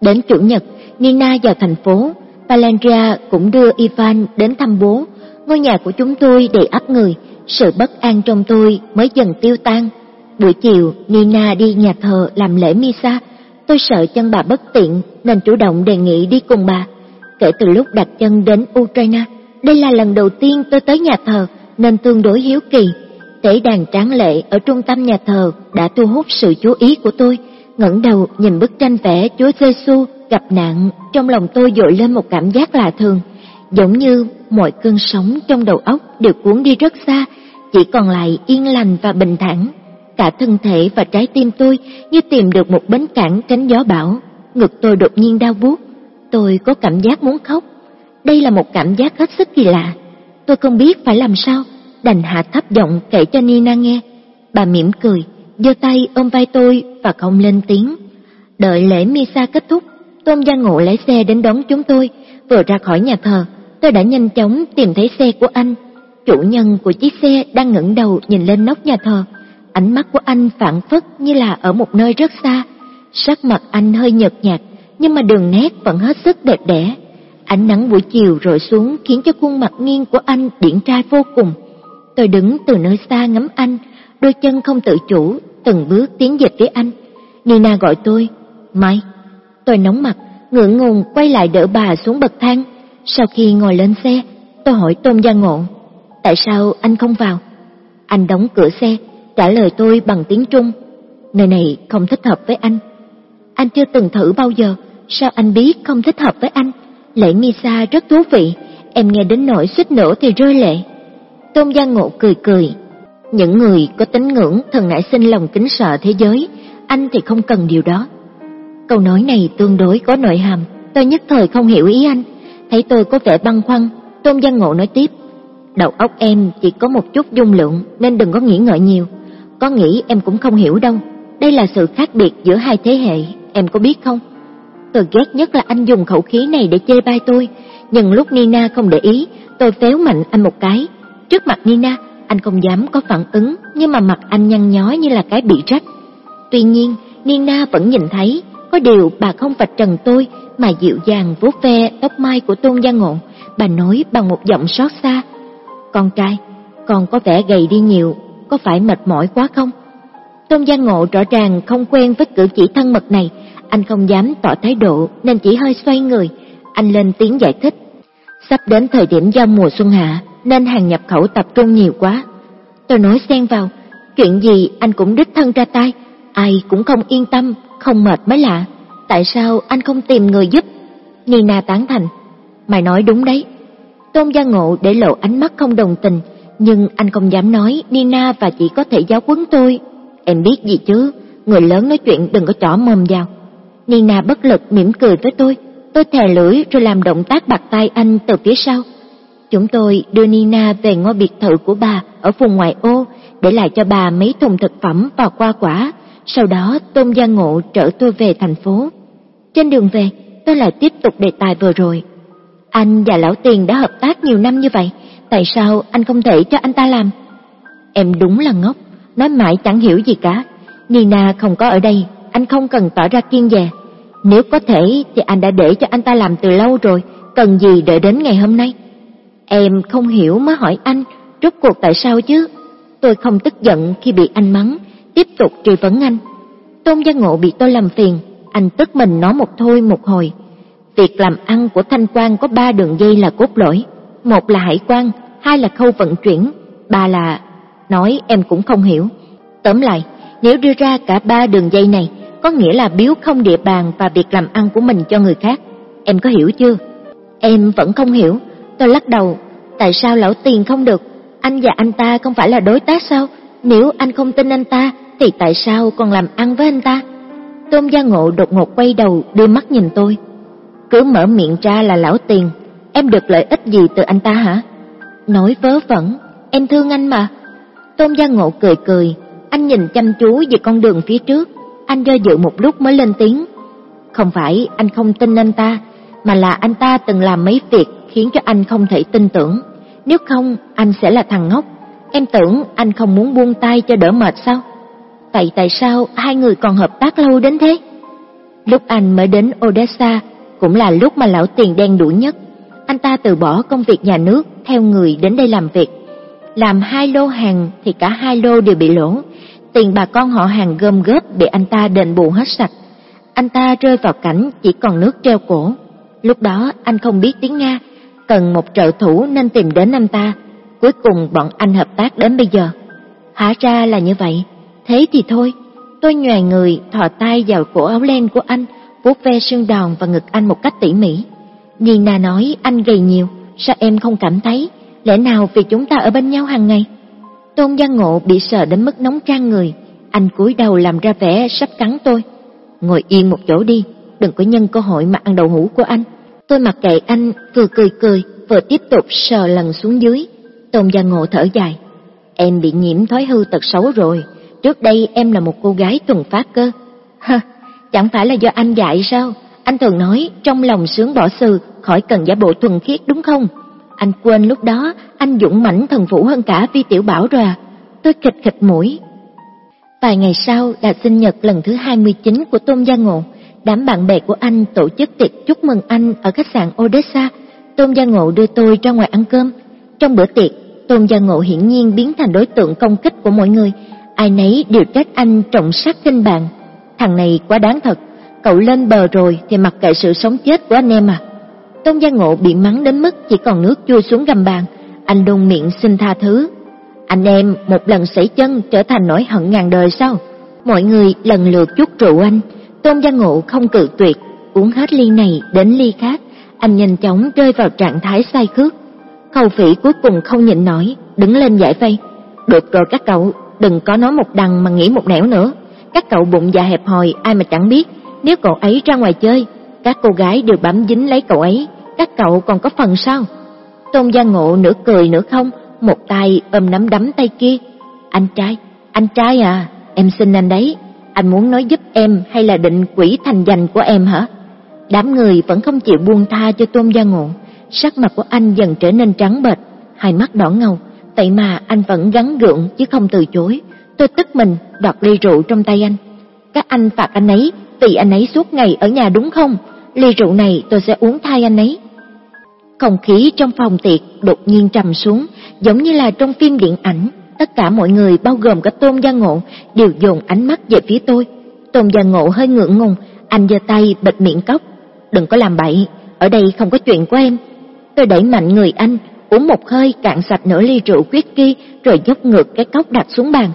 Đến chủ nhật, Nina vào thành phố, Valenria cũng đưa Ivan đến thăm bố. Ngôi nhà của chúng tôi đầy ắp người, sự bất an trong tôi mới dần tiêu tan. Buổi chiều, Nina đi nhà thờ làm lễ Misa. Tôi sợ chân bà bất tiện nên chủ động đề nghị đi cùng bà. Kể từ lúc đặt chân đến Ukraine, đây là lần đầu tiên tôi tới nhà thờ nên tương đối hiếu kỳ. Tế đàn tráng lệ ở trung tâm nhà thờ đã thu hút sự chú ý của tôi. ngẩng đầu nhìn bức tranh vẽ Chúa Giêsu gặp nạn, trong lòng tôi dội lên một cảm giác lạ thường, giống như mọi cơn sóng trong đầu óc đều cuốn đi rất xa, chỉ còn lại yên lành và bình thản. Cả thân thể và trái tim tôi như tìm được một bến cảng tránh gió bão, ngực tôi đột nhiên đau buốt, tôi có cảm giác muốn khóc. Đây là một cảm giác hết sức kỳ lạ. Tôi không biết phải làm sao, đành hạ thấp giọng kể cho Nina nghe. Bà mỉm cười, giơ tay ôm vai tôi và không lên tiếng. Đợi lễ Misa kết thúc, Tôn Gia Ngộ lái xe đến đón chúng tôi, vừa ra khỏi nhà thờ, tôi đã nhanh chóng tìm thấy xe của anh. Chủ nhân của chiếc xe đang ngẩng đầu nhìn lên nóc nhà thờ, ánh mắt của anh phản phất như là ở một nơi rất xa. Sắc mặt anh hơi nhợt nhạt, nhưng mà đường nét vẫn hết sức đẹp đẽ. Ánh nắng buổi chiều rọi xuống khiến cho khuôn mặt nghiêng của anh điển trai vô cùng. Tôi đứng từ nơi xa ngắm anh, đôi chân không tự chủ, từng bước tiến về phía anh. Nina gọi tôi, Mai. Tôi nóng mặt, ngượng ngùng quay lại đỡ bà xuống bậc thang. Sau khi ngồi lên xe, tôi hỏi Tôn Gia Ngộ, tại sao anh không vào? Anh đóng cửa xe, trả lời tôi bằng tiếng Trung. Nơi này không thích hợp với anh. Anh chưa từng thử bao giờ, sao anh biết không thích hợp với anh? Lễ Misa rất thú vị, em nghe đến nỗi suýt nữa thì rơi lệ. Tôn Gia Ngộ cười cười. Những người có tính ngưỡng thần nảy sinh lòng kính sợ thế giới, anh thì không cần điều đó. Câu nói này tương đối có nội hàm, tôi nhất thời không hiểu ý anh. Thấy tôi có vẻ băn khoăn, Tôn Gia Ngộ nói tiếp. Đầu óc em chỉ có một chút dung lượng nên đừng có nghĩ ngợi nhiều. Có nghĩ em cũng không hiểu đâu. Đây là sự khác biệt giữa hai thế hệ, em có biết không? Tôi ghét nhất là anh dùng khẩu khí này để chê bai tôi, nhưng lúc Nina không để ý, tôi phéo mạnh anh một cái. Trước mặt Nina, anh không dám có phản ứng, nhưng mà mặt anh nhăn nhó như là cái bị rách. Tuy nhiên, Nina vẫn nhìn thấy, có điều bà không vạch trần tôi mà dịu dàng vuốt ve tóc mai của Tôn Gia Ngộ, bà nói bằng một giọng xót xa: "Con trai, con có vẻ gầy đi nhiều, có phải mệt mỏi quá không?" Tôn Gia Ngộ rõ ràng không quen với cử chỉ thân mật này, anh không dám tỏ thái độ nên chỉ hơi xoay người, anh lên tiếng giải thích. Sắp đến thời điểm giao mùa xuân hạ nên hàng nhập khẩu tập trung nhiều quá. Tôi nói xen vào, chuyện gì anh cũng đích thân ra tay, ai cũng không yên tâm, không mệt mới lạ. Tại sao anh không tìm người giúp? Nina tán thành, mày nói đúng đấy. Tôn Gia Ngộ để lộ ánh mắt không đồng tình, nhưng anh không dám nói Nina và chỉ có thể giáo huấn tôi. Em biết gì chứ, người lớn nói chuyện đừng có chỏ mồm vào. Nina bất lực mỉm cười với tôi, tôi thè lưỡi rồi làm động tác bạc tay anh từ phía sau. Chúng tôi đưa Nina về ngôi biệt thự của bà ở vùng ngoại ô, để lại cho bà mấy thùng thực phẩm và qua quả, sau đó Tôn Gia Ngộ trở tôi về thành phố. Trên đường về, tôi lại tiếp tục đề tài vừa rồi. Anh và Lão Tiền đã hợp tác nhiều năm như vậy, tại sao anh không thể cho anh ta làm? Em đúng là ngốc, nói mãi chẳng hiểu gì cả. Nina không có ở đây, anh không cần tỏ ra kiên dè. Nếu có thể thì anh đã để cho anh ta làm từ lâu rồi, cần gì đợi đến ngày hôm nay? Em không hiểu mới hỏi anh, rốt cuộc tại sao chứ? Tôi không tức giận khi bị anh mắng, tiếp tục truy vấn anh. Tôn Gia Ngộ bị tôi làm phiền, anh tức mình nói một thôi một hồi. Việc làm ăn của Thanh Quan có ba đường dây là cốt lõi, một là hải quan, hai là khâu vận chuyển, ba là nói em cũng không hiểu. Tóm lại, nếu đưa ra cả ba đường dây này, có nghĩa là biếu không địa bàn và việc làm ăn của mình cho người khác. Em có hiểu chưa? Em vẫn không hiểu. Tôi lắc đầu, tại sao lão tiền không được? Anh và anh ta không phải là đối tác sao? Nếu anh không tin anh ta, thì tại sao còn làm ăn với anh ta? Tôn Gia Ngộ đột ngột quay đầu đưa mắt nhìn tôi. Cứ mở miệng ra là lão tiền, em được lợi ích gì từ anh ta hả? Nói vớ vẩn, em thương anh mà. Tôn Gia Ngộ cười cười, anh nhìn chăm chú về con đường phía trước, anh do dự một lúc mới lên tiếng. Không phải anh không tin anh ta, mà là anh ta từng làm mấy việc khiến cho anh không thể tin tưởng. Nếu không, anh sẽ là thằng ngốc. Em tưởng anh không muốn buông tay cho đỡ mệt sao? Tại tại sao hai người còn hợp tác lâu đến thế? Lúc anh mới đến Odessa, cũng là lúc mà lão tiền đen đuổi nhất. Anh ta từ bỏ công việc nhà nước, theo người đến đây làm việc. Làm hai lô hàng thì cả hai lô đều bị lỗ, tiền bà con họ hàng gom góp bị anh ta đền bù hết sạch. Anh ta rơi vào cảnh chỉ còn nước treo cổ. Lúc đó anh không biết tiếng Nga, cần một trợ thủ nên tìm đến anh ta. Cuối cùng bọn anh hợp tác đến bây giờ. Hóa ra là như vậy. Thế thì thôi, tôi nhòi người thò tay vào cổ áo len của anh, vuốt ve xương đòn và ngực anh một cách tỉ mỉ. Nina nói anh gầy nhiều, sao em không cảm thấy? Lẽ nào vì chúng ta ở bên nhau hàng ngày? Tôn Gia Ngộ bị sợ đến mức nóng trang người, anh cúi đầu làm ra vẻ sắp cắn tôi. Ngồi yên một chỗ đi, đừng có nhân cơ hội mà ăn đầu hũ của anh. Tôi mặc kệ anh, vừa cười cười, vừa tiếp tục sờ lần xuống dưới. Tôn Gia Ngộ thở dài. Em bị nhiễm thói hư tật xấu rồi, trước đây em là một cô gái thuần phát cơ. Ha, chẳng phải là do anh dạy sao? Anh thường nói trong lòng sướng bỏ sự, khỏi cần giả bộ thuần khiết đúng không? Anh quên lúc đó anh dũng mãnh thần vũ hơn cả Vi Tiểu Bảo rồi à. Tôi khịch khịch mũi. Vài ngày sau là sinh nhật lần thứ 29 của Tôn Gia Ngộ. Đám bạn bè của anh tổ chức tiệc chúc mừng anh ở khách sạn Odessa. Tôn Gia Ngộ đưa tôi ra ngoài ăn cơm. Trong bữa tiệc, Tôn Gia Ngộ hiển nhiên biến thành đối tượng công kích của mọi người. Ai nấy đều trách anh trọng sát kinh bàn. Thằng này quá đáng thật, cậu lên bờ rồi thì mặc kệ sự sống chết của anh em à. Tôn Gia Ngộ bị mắng đến mức chỉ còn nước chui xuống gầm bàn, anh đôn miệng xin tha thứ. Anh em một lần sẩy chân trở thành nỗi hận ngàn đời sao? Mọi người lần lượt chút rượu anh, Tôn Gia Ngộ không cự tuyệt, uống hết ly này đến ly khác, anh nhanh chóng rơi vào trạng thái say khước. Khâu Phỉ cuối cùng không nhịn nổi, đứng lên giải vây. "Được rồi các cậu, đừng có nói một đằng mà nghĩ một nẻo nữa. Các cậu bụng dạ hẹp hòi ai mà chẳng biết, nếu cậu ấy ra ngoài chơi, các cô gái đều bám dính lấy cậu ấy, các cậu còn có phần sao? Tôn Gia Ngộ nửa cười nửa không, một tay ôm nắm đấm tay kia. Anh trai, anh trai à, em xin anh đấy anh muốn nói giúp em hay là định quỷ thành danh của em hả? Đám người vẫn không chịu buông tha cho Tôn Gia Ngộ, sắc mặt của anh dần trở nên trắng bệch, hai mắt đỏ ngầu, vậy mà anh vẫn gắn gượng chứ không từ chối. Tôi tức mình đoạt ly rượu trong tay anh. Các anh phạt anh ấy vì anh ấy suốt ngày ở nhà đúng không? Ly rượu này tôi sẽ uống thay anh ấy. Không khí trong phòng tiệc đột nhiên trầm xuống, giống như là trong phim điện ảnh, tất cả mọi người bao gồm cả Tôn Gia Ngộ đều dồn ánh mắt về phía tôi. Tôn Gia Ngộ hơi ngượng ngùng, anh giơ tay bịt miệng cốc, "Đừng có làm bậy, ở đây không có chuyện của em." Tôi đẩy mạnh người anh, uống một hơi cạn sạch nửa ly rượu quyết kia rồi dốc ngược cái cốc đặt xuống bàn.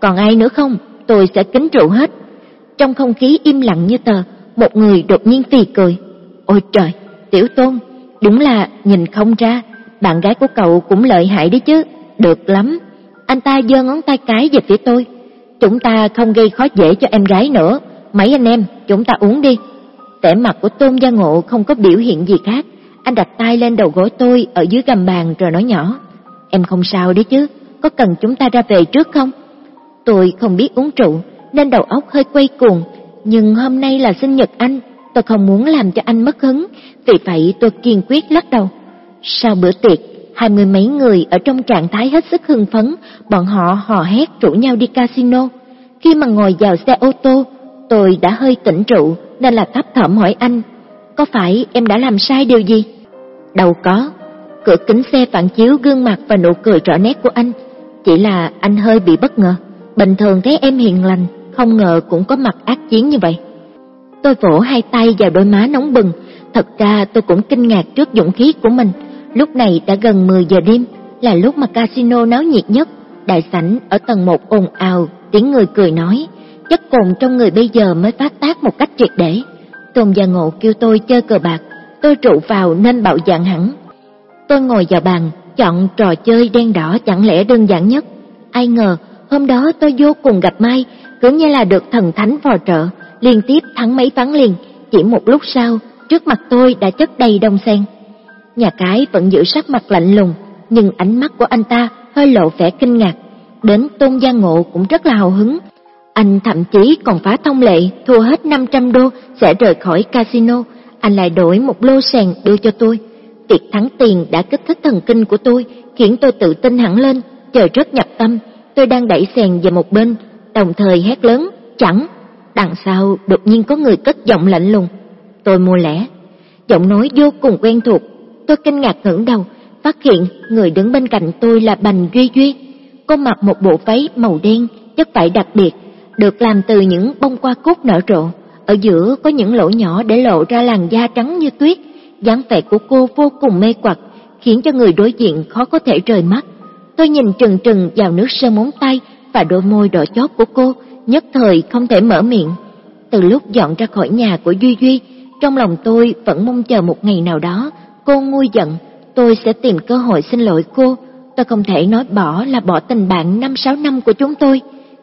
"Còn ai nữa không? Tôi sẽ kính rượu hết." Trong không khí im lặng như tờ, một người đột nhiên phì cười. "Ôi trời, Tiểu Tôn, đúng là nhìn không ra, bạn gái của cậu cũng lợi hại đấy chứ, được lắm." Anh ta giơ ngón tay cái về phía tôi. "Chúng ta không gây khó dễ cho em gái nữa, mấy anh em, chúng ta uống đi." Vẻ mặt của Tôn Gia Ngộ không có biểu hiện gì khác, anh đặt tay lên đầu gối tôi ở dưới gầm bàn rồi nói nhỏ, "Em không sao đấy chứ, có cần chúng ta ra về trước không?" Tôi không biết uống rượu, nên đầu óc hơi quay cuồng, nhưng hôm nay là sinh nhật anh, tôi không muốn làm cho anh mất hứng, vì vậy tôi kiên quyết lắc đầu. Sau bữa tiệc, hai mươi mấy người ở trong trạng thái hết sức hưng phấn, bọn họ hò hét rủ nhau đi casino. Khi mà ngồi vào xe ô tô, tôi đã hơi tỉnh rượu nên là thấp thỏm hỏi anh, có phải em đã làm sai điều gì? Đâu có, cửa kính xe phản chiếu gương mặt và nụ cười rõ nét của anh, chỉ là anh hơi bị bất ngờ. Bình thường thấy em hiền lành, không ngờ cũng có mặt ác chiến như vậy. Tôi vỗ hai tay vào đôi má nóng bừng, thật ra tôi cũng kinh ngạc trước dũng khí của mình. Lúc này đã gần 10 giờ đêm, là lúc mà casino náo nhiệt nhất, đại sảnh ở tầng 1 ồn ào, tiếng người cười nói, chất cồn trong người bây giờ mới phát tác một cách triệt để. Tôn Gia Ngộ kêu tôi chơi cờ bạc, tôi trụ vào nên bạo dạn hẳn. Tôi ngồi vào bàn, chọn trò chơi đen đỏ chẳng lẽ đơn giản nhất. Ai ngờ, hôm đó tôi vô cùng gặp may, cứ như là được thần thánh phò trợ, liên tiếp thắng mấy ván liền, chỉ một lúc sau, trước mặt tôi đã chất đầy đông sen. Nhà cái vẫn giữ sắc mặt lạnh lùng, nhưng ánh mắt của anh ta hơi lộ vẻ kinh ngạc. Đến Tôn Gia Ngộ cũng rất là hào hứng. Anh thậm chí còn phá thông lệ, thua hết 500 đô sẽ rời khỏi casino. Anh lại đổi một lô sàn đưa cho tôi. Việc thắng tiền đã kích thích thần kinh của tôi, khiến tôi tự tin hẳn lên, trời rất nhập tâm. Tôi đang đẩy sàn về một bên, đồng thời hét lớn, chẳng. Đằng sau đột nhiên có người cất giọng lạnh lùng. Tôi mua lẻ. Giọng nói vô cùng quen thuộc. Tôi kinh ngạc ngẩng đầu, phát hiện người đứng bên cạnh tôi là Bành Duy Duy. Cô mặc một bộ váy màu đen, chất vải đặc biệt, được làm từ những bông hoa cúc nở rộ. Ở giữa có những lỗ nhỏ để lộ ra làn da trắng như tuyết. dáng vẻ của cô vô cùng mê quặc, khiến cho người đối diện khó có thể rời mắt. Tôi nhìn trừng trừng vào nước sơn móng tay và đôi môi đỏ chót của cô, nhất thời không thể mở miệng. Từ lúc dọn ra khỏi nhà của Duy Duy, trong lòng tôi vẫn mong chờ một ngày nào đó cô nguôi giận, tôi sẽ tìm cơ hội xin lỗi cô. Tôi không thể nói bỏ là bỏ tình bạn năm sáu năm của chúng tôi,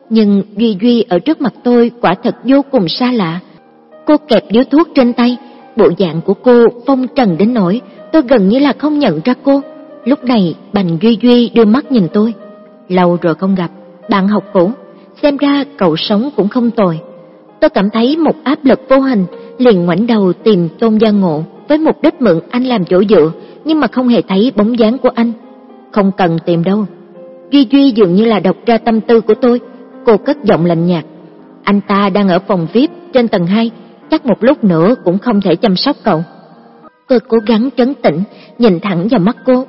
nhưng Duy Duy ở trước mặt tôi quả thật vô cùng xa lạ. Cô kẹp điếu thuốc trên tay, bộ dạng của cô phong trần đến nỗi tôi gần như là không nhận ra cô. Lúc này, Bành Duy Duy đưa mắt nhìn tôi. Lâu rồi không gặp, bạn học cũ, xem ra cậu sống cũng không tồi. Tôi cảm thấy một áp lực vô hình, liền ngoảnh đầu tìm Tôn Gia Ngộ với mục đích mượn anh làm chỗ dựa, nhưng mà không hề thấy bóng dáng của anh. Không cần tìm đâu. Duy Duy dường như là đọc ra tâm tư của tôi, cô cất giọng lạnh nhạt. Anh ta đang ở phòng VIP trên tầng 2, chắc một lúc nữa cũng không thể chăm sóc cậu. Tôi cố gắng trấn tĩnh, nhìn thẳng vào mắt cô.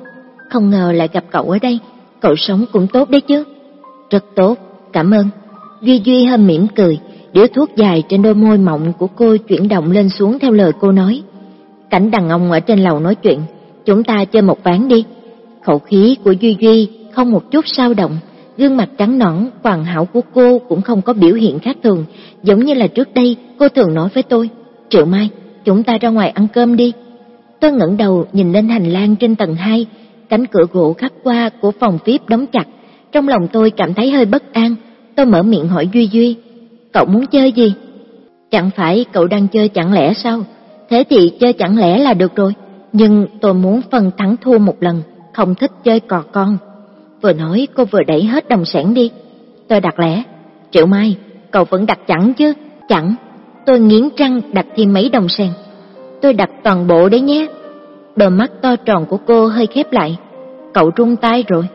Không ngờ lại gặp cậu ở đây, cậu sống cũng tốt đấy chứ. Rất tốt, cảm ơn. Duy Duy hơi mỉm cười, điếu thuốc dài trên đôi môi mọng của cô chuyển động lên xuống theo lời cô nói. Cảnh đàn ông ở trên lầu nói chuyện, chúng ta chơi một ván đi. Khẩu khí của Duy Duy không một chút sao động, gương mặt trắng nõn hoàn hảo của cô cũng không có biểu hiện khác thường, giống như là trước đây cô thường nói với tôi, "Triệu Mai, chúng ta ra ngoài ăn cơm đi." Tôi ngẩng đầu nhìn lên hành lang trên tầng 2, cánh cửa gỗ khắc qua của phòng VIP đóng chặt, trong lòng tôi cảm thấy hơi bất an, tôi mở miệng hỏi Duy Duy, "Cậu muốn chơi gì?" "Chẳng phải cậu đang chơi chẳng lẽ sao?" Thế thì chơi chẳng lẽ là được rồi, nhưng tôi muốn phần thắng thua một lần, không thích chơi cò con. Vừa nói cô vừa đẩy hết đồng sản đi. Tôi đặt lẻ, Triệu Mai, cậu vẫn đặt chẳng chứ? Chẳng. Tôi nghiến răng đặt thêm mấy đồng sen. Tôi đặt toàn bộ đấy nhé. Đôi mắt to tròn của cô hơi khép lại. Cậu rung tay rồi.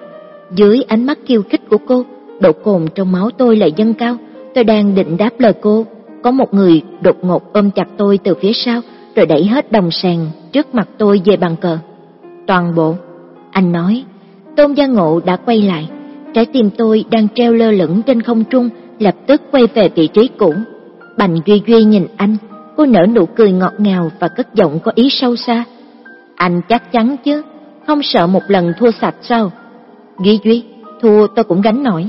Dưới ánh mắt kiêu khích của cô, độ cồn trong máu tôi lại dâng cao. Tôi đang định đáp lời cô, có một người đột ngột ôm chặt tôi từ phía sau, rồi đẩy hết đồng sàn trước mặt tôi về bàn cờ. Toàn bộ, anh nói, Tôn Gia Ngộ đã quay lại, trái tim tôi đang treo lơ lửng trên không trung, lập tức quay về vị trí cũ. Bành Duy Duy nhìn anh, cô nở nụ cười ngọt ngào và cất giọng có ý sâu xa. Anh chắc chắn chứ, không sợ một lần thua sạch sao? Duy Duy, thua tôi cũng gánh nổi.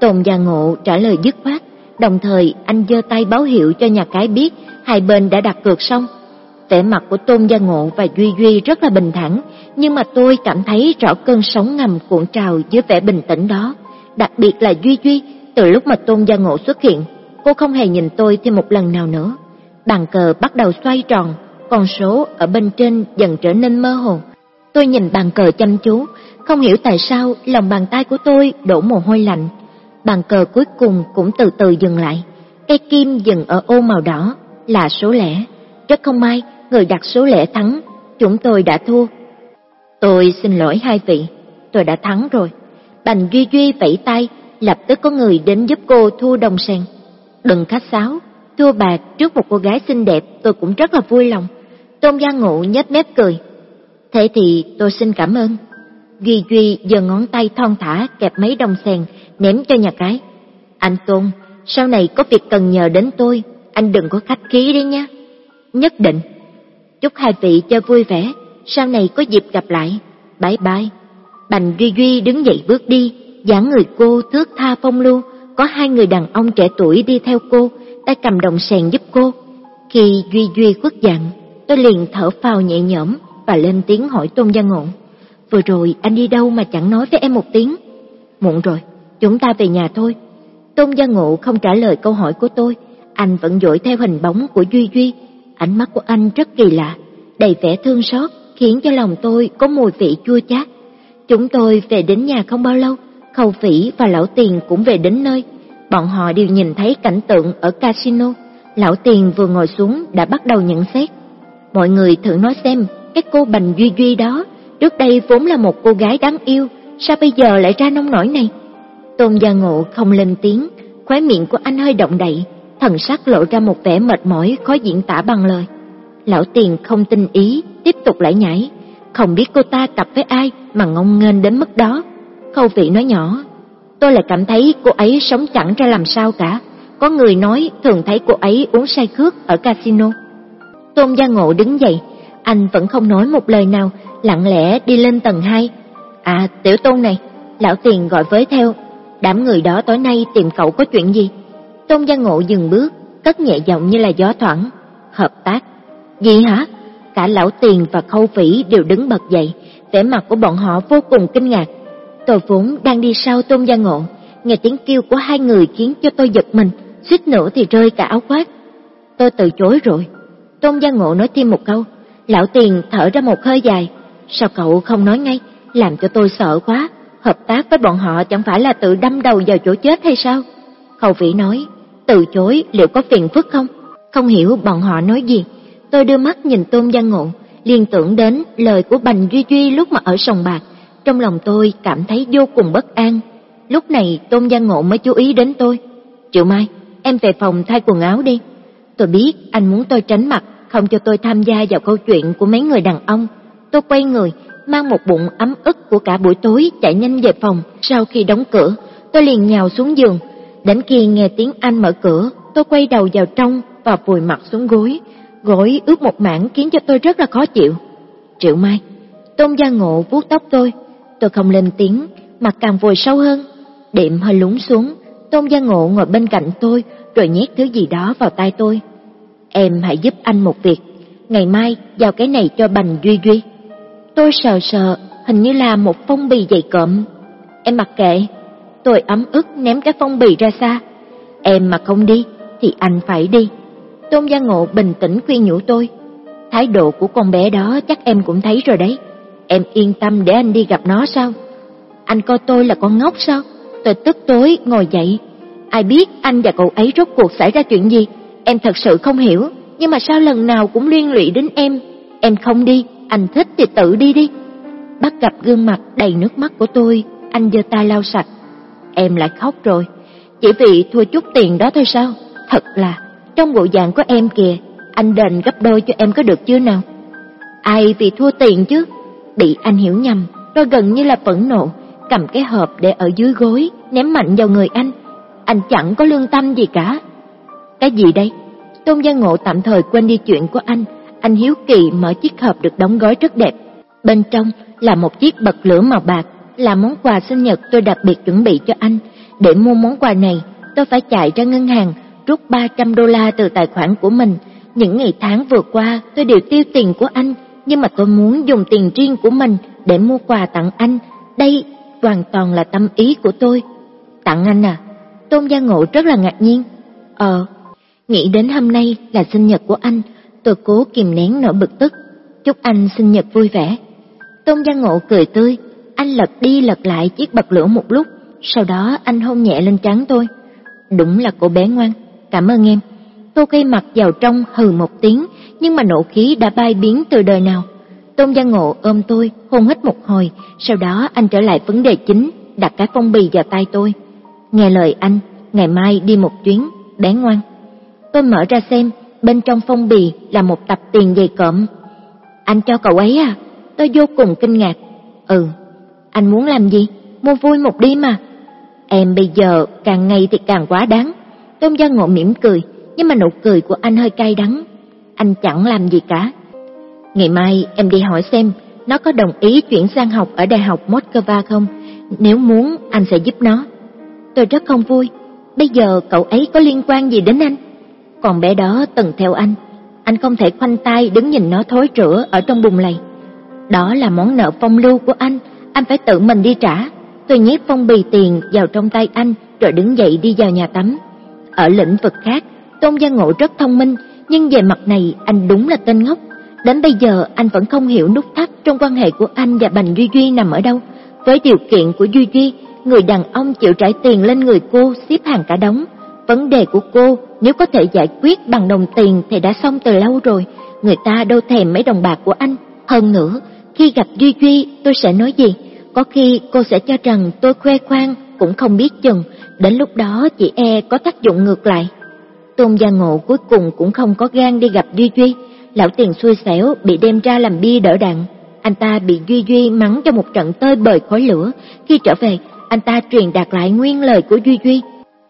Tôn Gia Ngộ trả lời dứt khoát, đồng thời anh giơ tay báo hiệu cho nhà cái biết hai bên đã đặt cược xong. Vẻ mặt của Tôn Gia Ngộ và Duy Duy rất là bình thản, nhưng mà tôi cảm thấy rõ cơn sóng ngầm cuộn trào dưới vẻ bình tĩnh đó. Đặc biệt là Duy Duy, từ lúc mà Tôn Gia Ngộ xuất hiện, cô không hề nhìn tôi thêm một lần nào nữa. Bàn cờ bắt đầu xoay tròn, con số ở bên trên dần trở nên mơ hồ. Tôi nhìn bàn cờ chăm chú, không hiểu tại sao lòng bàn tay của tôi đổ mồ hôi lạnh. Bàn cờ cuối cùng cũng từ từ dừng lại. Cây kim dừng ở ô màu đỏ là số lẻ. Rất không may, người đặt số lẻ thắng, chúng tôi đã thua. Tôi xin lỗi hai vị, tôi đã thắng rồi. Bành Duy Duy vẫy tay, lập tức có người đến giúp cô thua đồng sen. Đừng khách sáo, thua bạc trước một cô gái xinh đẹp tôi cũng rất là vui lòng. Tôn Gia Ngụ nhếch mép cười. Thế thì tôi xin cảm ơn. Duy Duy giơ ngón tay thon thả kẹp mấy đồng sen ném cho nhà cái. Anh Tôn, sau này có việc cần nhờ đến tôi, anh đừng có khách khí đấy nhé. Nhất định. Chúc hai vị cho vui vẻ, sau này có dịp gặp lại. Bye bye. Bành Duy Duy đứng dậy bước đi, dáng người cô thước tha phong lưu, có hai người đàn ông trẻ tuổi đi theo cô, tay cầm đồng sèn giúp cô. Khi Duy Duy khuất dạng, tôi liền thở phào nhẹ nhõm và lên tiếng hỏi Tôn Gia Ngộ. Vừa rồi anh đi đâu mà chẳng nói với em một tiếng? Muộn rồi, chúng ta về nhà thôi. Tôn Gia Ngộ không trả lời câu hỏi của tôi, anh vẫn dõi theo hình bóng của Duy Duy. Ánh mắt của anh rất kỳ lạ, đầy vẻ thương xót, khiến cho lòng tôi có mùi vị chua chát. Chúng tôi về đến nhà không bao lâu, Khâu Phỉ và Lão Tiền cũng về đến nơi. Bọn họ đều nhìn thấy cảnh tượng ở casino. Lão Tiền vừa ngồi xuống đã bắt đầu nhận xét. Mọi người thử nói xem, cái cô Bành Duy Duy đó, trước đây vốn là một cô gái đáng yêu, sao bây giờ lại ra nông nổi này? Tôn Gia Ngộ không lên tiếng, khóe miệng của anh hơi động đậy, thần sắc lộ ra một vẻ mệt mỏi khó diễn tả bằng lời. Lão Tiền không tin ý, tiếp tục lại nhảy, không biết cô ta cặp với ai mà ngông nghênh đến mức đó. Khâu vị nói nhỏ, tôi lại cảm thấy cô ấy sống chẳng ra làm sao cả. Có người nói thường thấy cô ấy uống say khước ở casino. Tôn Gia Ngộ đứng dậy, anh vẫn không nói một lời nào, lặng lẽ đi lên tầng 2. À, tiểu tôn này, lão tiền gọi với theo, đám người đó tối nay tìm cậu có chuyện gì? Tôn Gia Ngộ dừng bước, cất nhẹ giọng như là gió thoảng. Hợp tác. Gì hả? Cả lão tiền và khâu phỉ đều đứng bật dậy, vẻ mặt của bọn họ vô cùng kinh ngạc. Tôi vốn đang đi sau Tôn Gia Ngộ, nghe tiếng kêu của hai người khiến cho tôi giật mình, suýt nữa thì rơi cả áo khoác. Tôi từ chối rồi. Tôn Gia Ngộ nói thêm một câu, lão tiền thở ra một hơi dài. Sao cậu không nói ngay, làm cho tôi sợ quá, hợp tác với bọn họ chẳng phải là tự đâm đầu vào chỗ chết hay sao? Khâu Vĩ nói, từ chối liệu có phiền phức không? Không hiểu bọn họ nói gì. Tôi đưa mắt nhìn Tôn Gia Ngộ, liên tưởng đến lời của Bành Duy Duy lúc mà ở sòng bạc. Trong lòng tôi cảm thấy vô cùng bất an. Lúc này Tôn Gia Ngộ mới chú ý đến tôi. Triệu Mai, em về phòng thay quần áo đi. Tôi biết anh muốn tôi tránh mặt, không cho tôi tham gia vào câu chuyện của mấy người đàn ông. Tôi quay người, mang một bụng ấm ức của cả buổi tối chạy nhanh về phòng. Sau khi đóng cửa, tôi liền nhào xuống giường. Đến khi nghe tiếng anh mở cửa, tôi quay đầu vào trong và vùi mặt xuống gối. Gối ướt một mảng khiến cho tôi rất là khó chịu. Triệu Mai, Tôn Gia Ngộ vuốt tóc tôi. Tôi không lên tiếng, mặt càng vùi sâu hơn. Đệm hơi lún xuống, Tôn Gia Ngộ ngồi bên cạnh tôi rồi nhét thứ gì đó vào tay tôi. Em hãy giúp anh một việc, ngày mai giao cái này cho Bành Duy Duy. Tôi sờ sờ, hình như là một phong bì dày cộm. Em mặc kệ, tôi ấm ức ném cái phong bì ra xa. Em mà không đi, thì anh phải đi. Tôn Gia Ngộ bình tĩnh khuyên nhủ tôi. Thái độ của con bé đó chắc em cũng thấy rồi đấy. Em yên tâm để anh đi gặp nó sao? Anh coi tôi là con ngốc sao? Tôi tức tối ngồi dậy. ai biết anh và cậu ấy rốt cuộc xảy ra chuyện gì, em thật sự không hiểu, nhưng mà sao lần nào cũng liên lụy đến em, em không đi, anh thích thì tự đi đi. Bắt gặp gương mặt đầy nước mắt của tôi, anh giơ tay lau sạch. Em lại khóc rồi, chỉ vì thua chút tiền đó thôi sao? Thật là, trong bộ dạng của em kìa, anh đền gấp đôi cho em có được chưa nào? Ai vì thua tiền chứ? Bị anh hiểu nhầm, tôi gần như là phẫn nộ, cầm cái hộp để ở dưới gối, ném mạnh vào người anh. Anh chẳng có lương tâm gì cả. Cái gì đây? Tôn Gia Ngộ tạm thời quên đi chuyện của anh, anh hiếu kỳ mở chiếc hộp được đóng gói rất đẹp. Bên trong là một chiếc bật lửa màu bạc, là món quà sinh nhật tôi đặc biệt chuẩn bị cho anh. Để mua món quà này, tôi phải chạy ra ngân hàng, rút 300 đô la từ tài khoản của mình. Những ngày tháng vừa qua, tôi đều tiêu tiền của anh, nhưng mà tôi muốn dùng tiền riêng của mình để mua quà tặng anh. Đây hoàn toàn là tâm ý của tôi. Tặng anh à? Tôn Gia Ngộ rất là ngạc nhiên. Ờ, nghĩ đến hôm nay là sinh nhật của anh, tôi cố kìm nén nỗi bực tức. Chúc anh sinh nhật vui vẻ. Tôn Gia Ngộ cười tươi, anh lật đi lật lại chiếc bật lửa một lúc, sau đó anh hôn nhẹ lên trán tôi. Đúng là cô bé ngoan, cảm ơn em. Tôi cây mặt vào trong hừ một tiếng, nhưng mà nộ khí đã bay biến từ đời nào. Tôn Gia Ngộ ôm tôi, hôn hít một hồi, sau đó anh trở lại vấn đề chính, đặt cái phong bì vào tay tôi. Nghe lời anh, ngày mai đi một chuyến, bé ngoan. Tôi mở ra xem, bên trong phong bì là một tập tiền dày cộm. Anh cho cậu ấy à? Tôi vô cùng kinh ngạc. Ừ, anh muốn làm gì? Mua vui một đi mà. Em bây giờ càng ngày thì càng quá đáng. Tôn Gia Ngộ mỉm cười, nhưng mà nụ cười của anh hơi cay đắng. Anh chẳng làm gì cả. Ngày mai em đi hỏi xem nó có đồng ý chuyển sang học ở Đại học Moscow không? Nếu muốn, anh sẽ giúp nó. Tôi rất không vui. Bây giờ cậu ấy có liên quan gì đến anh? Còn bé đó từng theo anh. Anh không thể khoanh tay đứng nhìn nó thối rữa ở trong bùn lầy. Đó là món nợ phong lưu của anh, anh phải tự mình đi trả. Tôi nhét phong bì tiền vào trong tay anh rồi đứng dậy đi vào nhà tắm. Ở lĩnh vực khác, Tôn Gia Ngộ rất thông minh, nhưng về mặt này anh đúng là tên ngốc. Đến bây giờ anh vẫn không hiểu nút thắt trong quan hệ của anh và Bành Duy Duy nằm ở đâu. Với điều kiện của Duy Duy, người đàn ông chịu trải tiền lên người cô xếp hàng cả đống. Vấn đề của cô nếu có thể giải quyết bằng đồng tiền thì đã xong từ lâu rồi, người ta đâu thèm mấy đồng bạc của anh. Hơn nữa, khi gặp Duy Duy tôi sẽ nói gì? Có khi cô sẽ cho rằng tôi khoe khoang cũng không biết chừng, đến lúc đó chị e có tác dụng ngược lại. Tôn Gia Ngộ cuối cùng cũng không có gan đi gặp Duy Duy, lão tiền xui xẻo bị đem ra làm bia đỡ đạn. Anh ta bị Duy Duy mắng cho một trận tơi bời khói lửa. Khi trở về, anh ta truyền đạt lại nguyên lời của Duy Duy.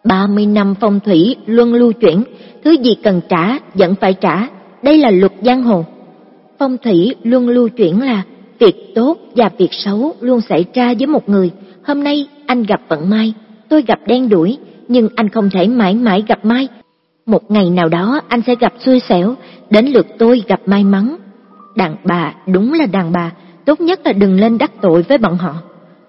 30 năm phong thủy luân lưu chuyển, thứ gì cần trả vẫn phải trả, đây là luật giang hồ. Phong thủy luân lưu chuyển là việc tốt và việc xấu luôn xảy ra với một người. Hôm nay anh gặp vận may, tôi gặp đen đuổi, nhưng anh không thể mãi mãi gặp may. Một ngày nào đó anh sẽ gặp xui xẻo, đến lượt tôi gặp may mắn. Đàn bà đúng là đàn bà, tốt nhất là đừng lên đắc tội với bọn họ.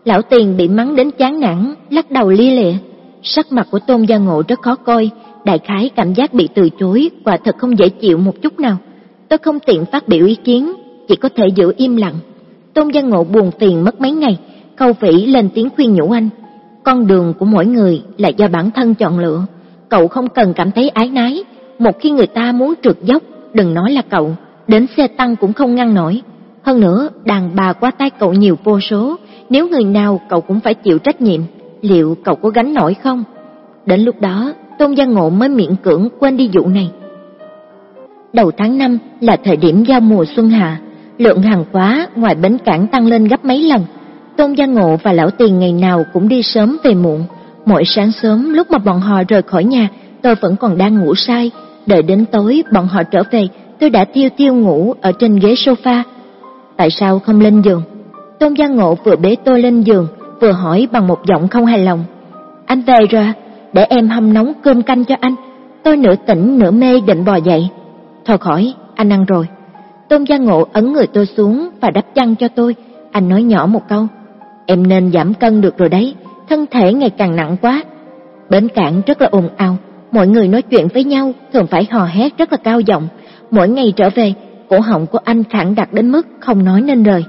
Lão tiền bị mắng đến chán nản, lắc đầu lia lịa. Sắc mặt của Tôn Gia Ngộ rất khó coi, đại khái cảm giác bị từ chối, quả thật không dễ chịu một chút nào. Tôi không tiện phát biểu ý kiến, chỉ có thể giữ im lặng. Tôn Giang Ngộ buồn phiền mất mấy ngày, Khâu Vĩ lên tiếng khuyên nhủ anh. Con đường của mỗi người là do bản thân chọn lựa, cậu không cần cảm thấy ái nái. Một khi người ta muốn trượt dốc, đừng nói là cậu, đến xe tăng cũng không ngăn nổi. Hơn nữa, đàn bà qua tay cậu nhiều vô số, nếu người nào cậu cũng phải chịu trách nhiệm, liệu cậu có gánh nổi không? Đến lúc đó, Tôn Giang Ngộ mới miễn cưỡng quên đi vụ này. Đầu tháng 5 là thời điểm giao mùa xuân hạ, lượng hàng hóa ngoài bến cảng tăng lên gấp mấy lần. Tôn Gia Ngộ và Lão Tiền ngày nào cũng đi sớm về muộn. Mỗi sáng sớm lúc mà bọn họ rời khỏi nhà, tôi vẫn còn đang ngủ say. Đợi đến tối bọn họ trở về, tôi đã tiêu tiêu ngủ ở trên ghế sofa. Tại sao không lên giường? Tôn Gia Ngộ vừa bế tôi lên giường, vừa hỏi bằng một giọng không hài lòng. Anh về rồi? Để em hâm nóng cơm canh cho anh. Tôi nửa tỉnh nửa mê định bò dậy. Thôi khỏi, anh ăn rồi. Tôn Gia Ngộ ấn người tôi xuống và đắp chăn cho tôi. Anh nói nhỏ một câu. Em nên giảm cân được rồi đấy, thân thể ngày càng nặng quá. Bến cảng rất là ồn ào, mọi người nói chuyện với nhau thường phải hò hét rất là cao giọng. Mỗi ngày trở về, cổ họng của anh khẳng đặc đến mức không nói nên lời.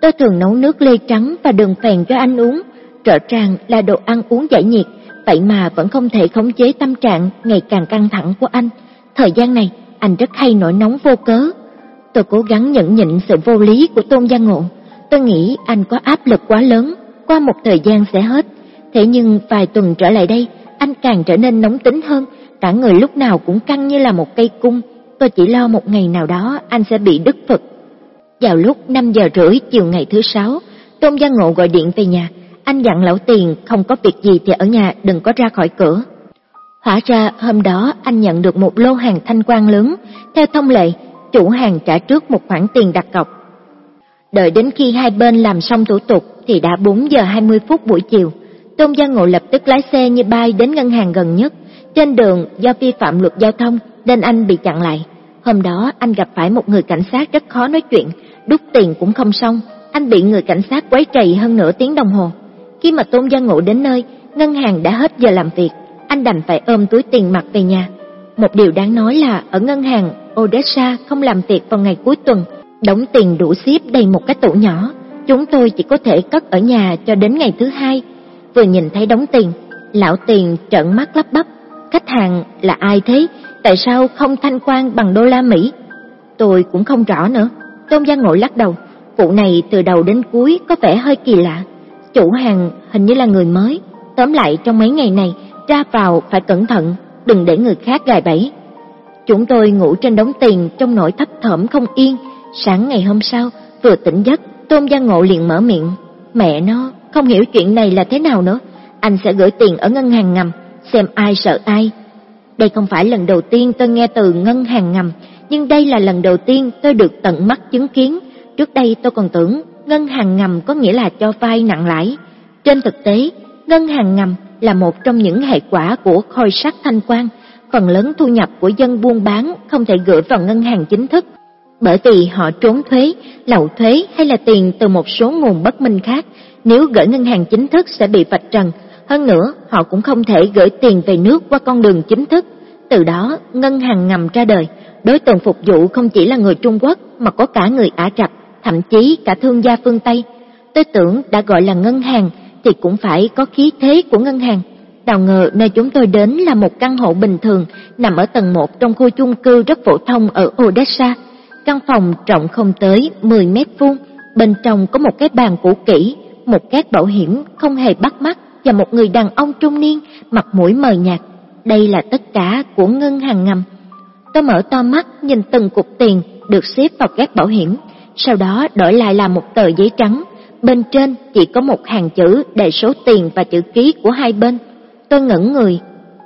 Tôi thường nấu nước lê trắng và đường phèn cho anh uống, trở tràng là đồ ăn uống giải nhiệt, vậy mà vẫn không thể khống chế tâm trạng ngày càng căng thẳng của anh. Thời gian này, anh rất hay nổi nóng vô cớ. Tôi cố gắng nhẫn nhịn sự vô lý của Tôn Gia Ngộ. Tôi nghĩ anh có áp lực quá lớn, qua một thời gian sẽ hết. Thế nhưng vài tuần trở lại đây, anh càng trở nên nóng tính hơn, cả người lúc nào cũng căng như là một cây cung. Tôi chỉ lo một ngày nào đó anh sẽ bị đứt phật. Vào lúc 5 giờ rưỡi chiều ngày thứ sáu, Tôn Gia Ngộ gọi điện về nhà, anh dặn lão tiền không có việc gì thì ở nhà đừng có ra khỏi cửa. Hóa ra hôm đó anh nhận được một lô hàng thanh quan lớn, theo thông lệ, chủ hàng trả trước một khoản tiền đặt cọc. Đợi đến khi hai bên làm xong thủ tục thì đã 4 giờ 20 phút buổi chiều. Tôn Gia Ngộ lập tức lái xe như bay đến ngân hàng gần nhất. Trên đường do vi phạm luật giao thông nên anh bị chặn lại. Hôm đó anh gặp phải một người cảnh sát rất khó nói chuyện, đút tiền cũng không xong, anh bị người cảnh sát quấy trầy hơn nửa tiếng đồng hồ. Khi mà Tôn Gia Ngộ đến nơi, ngân hàng đã hết giờ làm việc, anh đành phải ôm túi tiền mặt về nhà. Một điều đáng nói là ở ngân hàng Odessa không làm tiệc vào ngày cuối tuần, đóng tiền đủ xếp đầy một cái tủ nhỏ, chúng tôi chỉ có thể cất ở nhà cho đến ngày thứ hai. Vừa nhìn thấy đóng tiền, lão tiền trợn mắt lắp bắp, khách hàng là ai thế, tại sao không thanh quan bằng đô la Mỹ? Tôi cũng không rõ nữa. Tôn Gia Ngộ lắc đầu, vụ này từ đầu đến cuối có vẻ hơi kỳ lạ. Chủ hàng hình như là người mới, tóm lại trong mấy ngày này ra vào phải cẩn thận, đừng để người khác gài bẫy. Chúng tôi ngủ trên đống tiền trong nỗi thấp thỏm không yên, sáng ngày hôm sau vừa tỉnh giấc, Tôn Gia Ngộ liền mở miệng, mẹ nó không hiểu chuyện này là thế nào nữa, anh sẽ gửi tiền ở ngân hàng ngầm, xem ai sợ ai. Đây không phải lần đầu tiên tôi nghe từ ngân hàng ngầm, nhưng đây là lần đầu tiên tôi được tận mắt chứng kiến. Trước đây tôi còn tưởng ngân hàng ngầm có nghĩa là cho vay nặng lãi. Trên thực tế, ngân hàng ngầm là một trong những hệ quả của khôi sắc thanh quan, phần lớn thu nhập của dân buôn bán không thể gửi vào ngân hàng chính thức, bởi vì họ trốn thuế, lậu thuế hay là tiền từ một số nguồn bất minh khác, nếu gửi ngân hàng chính thức sẽ bị vạch trần, hơn nữa họ cũng không thể gửi tiền về nước qua con đường chính thức. Từ đó, ngân hàng ngầm ra đời, đối tượng phục vụ không chỉ là người Trung Quốc mà có cả người Ả Rập, thậm chí cả thương gia phương Tây. Tôi tưởng đã gọi là ngân hàng thì cũng phải có khí thế của ngân hàng. Đào ngờ nơi chúng tôi đến là một căn hộ bình thường nằm ở tầng 1 trong khu chung cư rất phổ thông ở Odessa. Căn phòng rộng không tới 10 mét vuông, bên trong có một cái bàn cũ kỹ, một két bảo hiểm không hề bắt mắt và một người đàn ông trung niên mặt mũi mờ nhạt. Đây là tất cả của ngân hàng ngầm. Tôi mở to mắt nhìn từng cục tiền được xếp vào két bảo hiểm, sau đó đổi lại là một tờ giấy trắng bên trên chỉ có một hàng chữ đầy số tiền và chữ ký của hai bên. Tôi ngẩn người,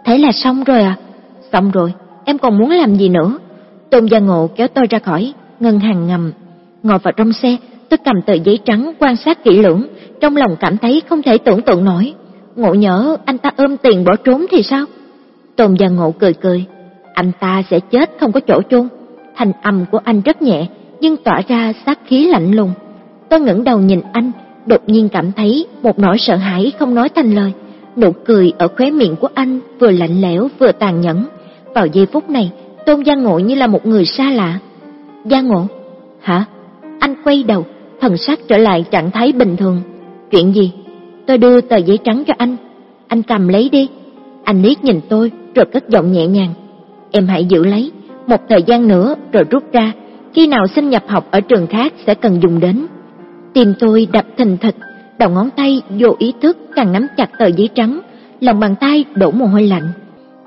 thế là xong rồi à? Xong rồi, em còn muốn làm gì nữa? Tôn Gia Ngộ kéo tôi ra khỏi ngân hàng ngầm, ngồi vào trong xe, tôi cầm tờ giấy trắng quan sát kỹ lưỡng, trong lòng cảm thấy không thể tưởng tượng nổi. Ngộ nhỡ anh ta ôm tiền bỏ trốn thì sao? Tôn Gia Ngộ cười cười, anh ta sẽ chết không có chỗ chôn. Thành âm của anh rất nhẹ, nhưng tỏa ra sát khí lạnh lùng. Tôi ngẩng đầu nhìn anh, đột nhiên cảm thấy một nỗi sợ hãi không nói thành lời. Nụ cười ở khóe miệng của anh vừa lạnh lẽo vừa tàn nhẫn. Vào giây phút này, Tôn Gia Ngộ như là một người xa lạ. Gia Ngộ? Hả? Anh quay đầu, thần sắc trở lại trạng thái bình thường. Chuyện gì? Tôi đưa tờ giấy trắng cho anh. Anh cầm lấy đi. Anh liếc nhìn tôi rồi cất giọng nhẹ nhàng. Em hãy giữ lấy, một thời gian nữa rồi rút ra. Khi nào xin nhập học ở trường khác sẽ cần dùng đến. Tim tôi đập thình thịch, đầu ngón tay vô ý thức càng nắm chặt tờ giấy trắng, lòng bàn tay đổ mồ hôi lạnh.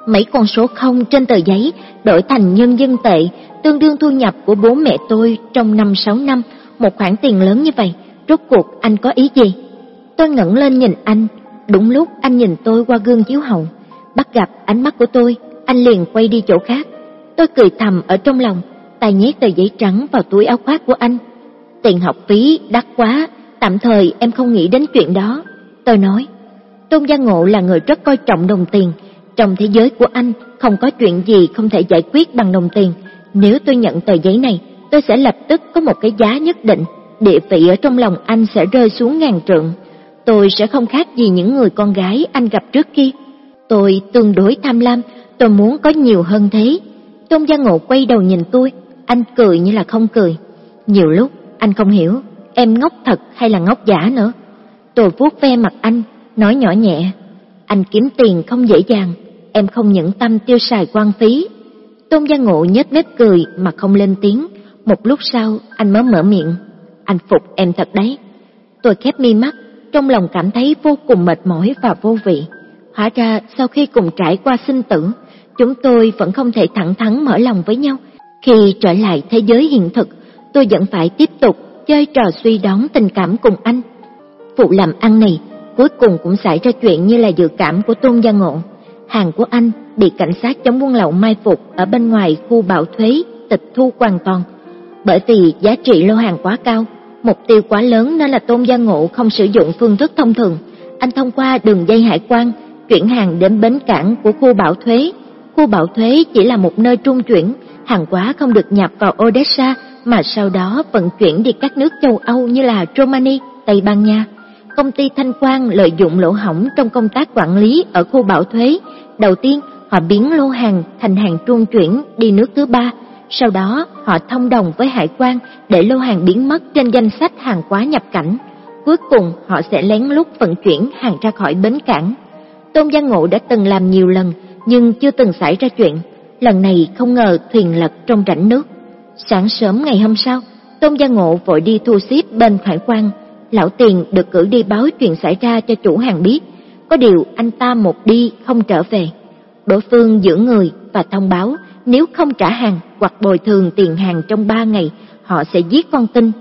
Mấy con số không trên tờ giấy đổi thành nhân dân tệ, tương đương thu nhập của bố mẹ tôi trong năm sáu năm, một khoản tiền lớn như vậy, rốt cuộc anh có ý gì? Tôi ngẩng lên nhìn anh, đúng lúc anh nhìn tôi qua gương chiếu hậu, bắt gặp ánh mắt của tôi, anh liền quay đi chỗ khác. Tôi cười thầm ở trong lòng, tay nhét tờ giấy trắng vào túi áo khoác của anh tiền học phí đắt quá, tạm thời em không nghĩ đến chuyện đó. Tôi nói, Tôn Gia Ngộ là người rất coi trọng đồng tiền, trong thế giới của anh không có chuyện gì không thể giải quyết bằng đồng tiền. Nếu tôi nhận tờ giấy này, tôi sẽ lập tức có một cái giá nhất định, địa vị ở trong lòng anh sẽ rơi xuống ngàn trượng. Tôi sẽ không khác gì những người con gái anh gặp trước kia. Tôi tương đối tham lam, tôi muốn có nhiều hơn thế. Tôn Gia Ngộ quay đầu nhìn tôi, anh cười như là không cười. Nhiều lúc anh không hiểu, em ngốc thật hay là ngốc giả nữa. Tôi vuốt ve mặt anh, nói nhỏ nhẹ. Anh kiếm tiền không dễ dàng, em không nhẫn tâm tiêu xài quan phí. Tôn Gia Ngộ nhếch mép cười mà không lên tiếng, một lúc sau anh mới mở miệng. Anh phục em thật đấy. Tôi khép mi mắt, trong lòng cảm thấy vô cùng mệt mỏi và vô vị. Hóa ra sau khi cùng trải qua sinh tử, chúng tôi vẫn không thể thẳng thắn mở lòng với nhau. Khi trở lại thế giới hiện thực, tôi vẫn phải tiếp tục chơi trò suy đoán tình cảm cùng anh. Vụ làm ăn này cuối cùng cũng xảy ra chuyện như là dự cảm của Tôn Gia Ngộ. Hàng của anh bị cảnh sát chống buôn lậu mai phục ở bên ngoài khu bảo thuế tịch thu hoàn toàn. Bởi vì giá trị lô hàng quá cao, mục tiêu quá lớn nên là Tôn Gia Ngộ không sử dụng phương thức thông thường. Anh thông qua đường dây hải quan chuyển hàng đến bến cảng của khu bảo thuế. Khu bảo thuế chỉ là một nơi trung chuyển, hàng quá không được nhập vào Odessa mà sau đó vận chuyển đi các nước châu Âu như là Romania, Tây Ban Nha. Công ty Thanh Quang lợi dụng lỗ hổng trong công tác quản lý ở khu bảo thuế. Đầu tiên, họ biến lô hàng thành hàng trung chuyển đi nước thứ ba, sau đó họ thông đồng với hải quan để lô hàng biến mất trên danh sách hàng quá nhập cảnh. Cuối cùng họ sẽ lén lút vận chuyển hàng ra khỏi bến cảng. Tôn Giang Ngộ đã từng làm nhiều lần nhưng chưa từng xảy ra chuyện. Lần này không ngờ thuyền lật trong rãnh nước. Sáng sớm ngày hôm sau, Tôn Gia Ngộ vội đi thu xếp bên khải quan. Lão Tiền được cử đi báo chuyện xảy ra cho chủ hàng biết. Có điều anh ta một đi không trở về. Đối phương giữ người và thông báo nếu không trả hàng hoặc bồi thường tiền hàng trong ba ngày, họ sẽ giết con tin.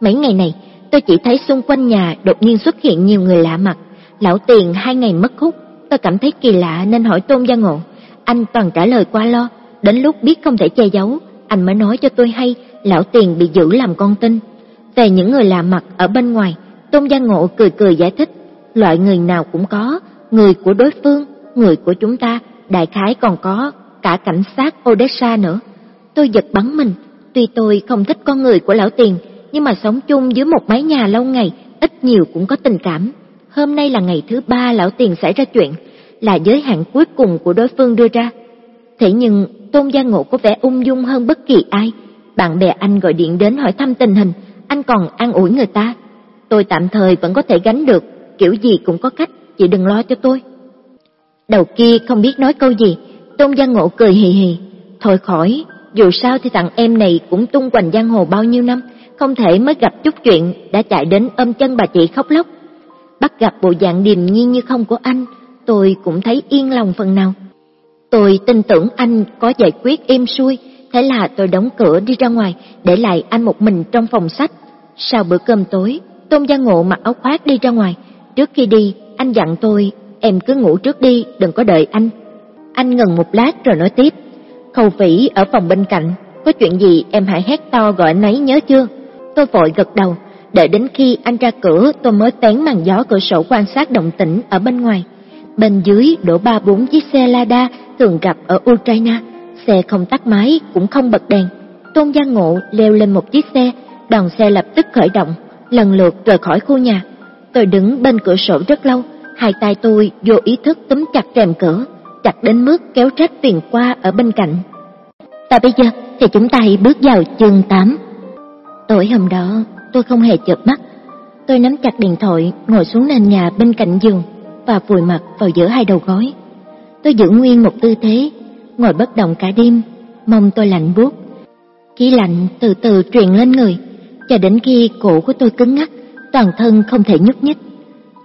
Mấy ngày này, tôi chỉ thấy xung quanh nhà đột nhiên xuất hiện nhiều người lạ mặt. Lão Tiền hai ngày mất hút, tôi cảm thấy kỳ lạ nên hỏi Tôn Gia Ngộ. Anh toàn trả lời qua lo, đến lúc biết không thể che giấu, anh mới nói cho tôi hay lão tiền bị giữ làm con tin. Về những người lạ mặt ở bên ngoài, Tôn Gia Ngộ cười cười giải thích, loại người nào cũng có, người của đối phương, người của chúng ta, đại khái còn có cả cảnh sát Odessa nữa. Tôi giật bắn mình, tuy tôi không thích con người của lão tiền, nhưng mà sống chung dưới một mái nhà lâu ngày, ít nhiều cũng có tình cảm. Hôm nay là ngày thứ ba lão tiền xảy ra chuyện, là giới hạn cuối cùng của đối phương đưa ra. Thế nhưng Tôn Gia Ngộ có vẻ ung dung hơn bất kỳ ai. Bạn bè anh gọi điện đến hỏi thăm tình hình, anh còn an ủi người ta. Tôi tạm thời vẫn có thể gánh được, kiểu gì cũng có cách, chị đừng lo cho tôi. Đầu kia không biết nói câu gì, Tôn Gia Ngộ cười hì hì. Thôi khỏi, dù sao thì thằng em này cũng tung quanh giang hồ bao nhiêu năm, không thể mới gặp chút chuyện đã chạy đến ôm chân bà chị khóc lóc. Bắt gặp bộ dạng điềm nhiên như không của anh, tôi cũng thấy yên lòng phần nào. Tôi tin tưởng anh có giải quyết êm xuôi, thế là tôi đóng cửa đi ra ngoài, để lại anh một mình trong phòng sách. Sau bữa cơm tối, Tôn Gia Ngộ mặc áo khoác đi ra ngoài. Trước khi đi, anh dặn tôi, em cứ ngủ trước đi, đừng có đợi anh. Anh ngừng một lát rồi nói tiếp, Khâu Vĩ ở phòng bên cạnh, có chuyện gì em hãy hét to gọi anh ấy nhớ chưa? Tôi vội gật đầu, đợi đến khi anh ra cửa tôi mới tén màn gió cửa sổ quan sát động tĩnh ở bên ngoài. Bên dưới đổ ba bốn chiếc xe Lada thường gặp ở Ukraine, xe không tắt máy cũng không bật đèn. Tôn Gia Ngộ leo lên một chiếc xe, đoàn xe lập tức khởi động, lần lượt rời khỏi khu nhà. Tôi đứng bên cửa sổ rất lâu, hai tay tôi vô ý thức túm chặt rèm cửa, chặt đến mức kéo rách tiền qua ở bên cạnh. Và bây giờ thì chúng ta hãy bước vào chương 8. Tối hôm đó, tôi không hề chợp mắt. Tôi nắm chặt điện thoại, ngồi xuống nền nhà bên cạnh giường và vùi mặt vào giữa hai đầu gối. Tôi giữ nguyên một tư thế, ngồi bất động cả đêm, mong tôi lạnh buốt. Khí lạnh từ từ truyền lên người, cho đến khi cổ của tôi cứng ngắc, toàn thân không thể nhúc nhích.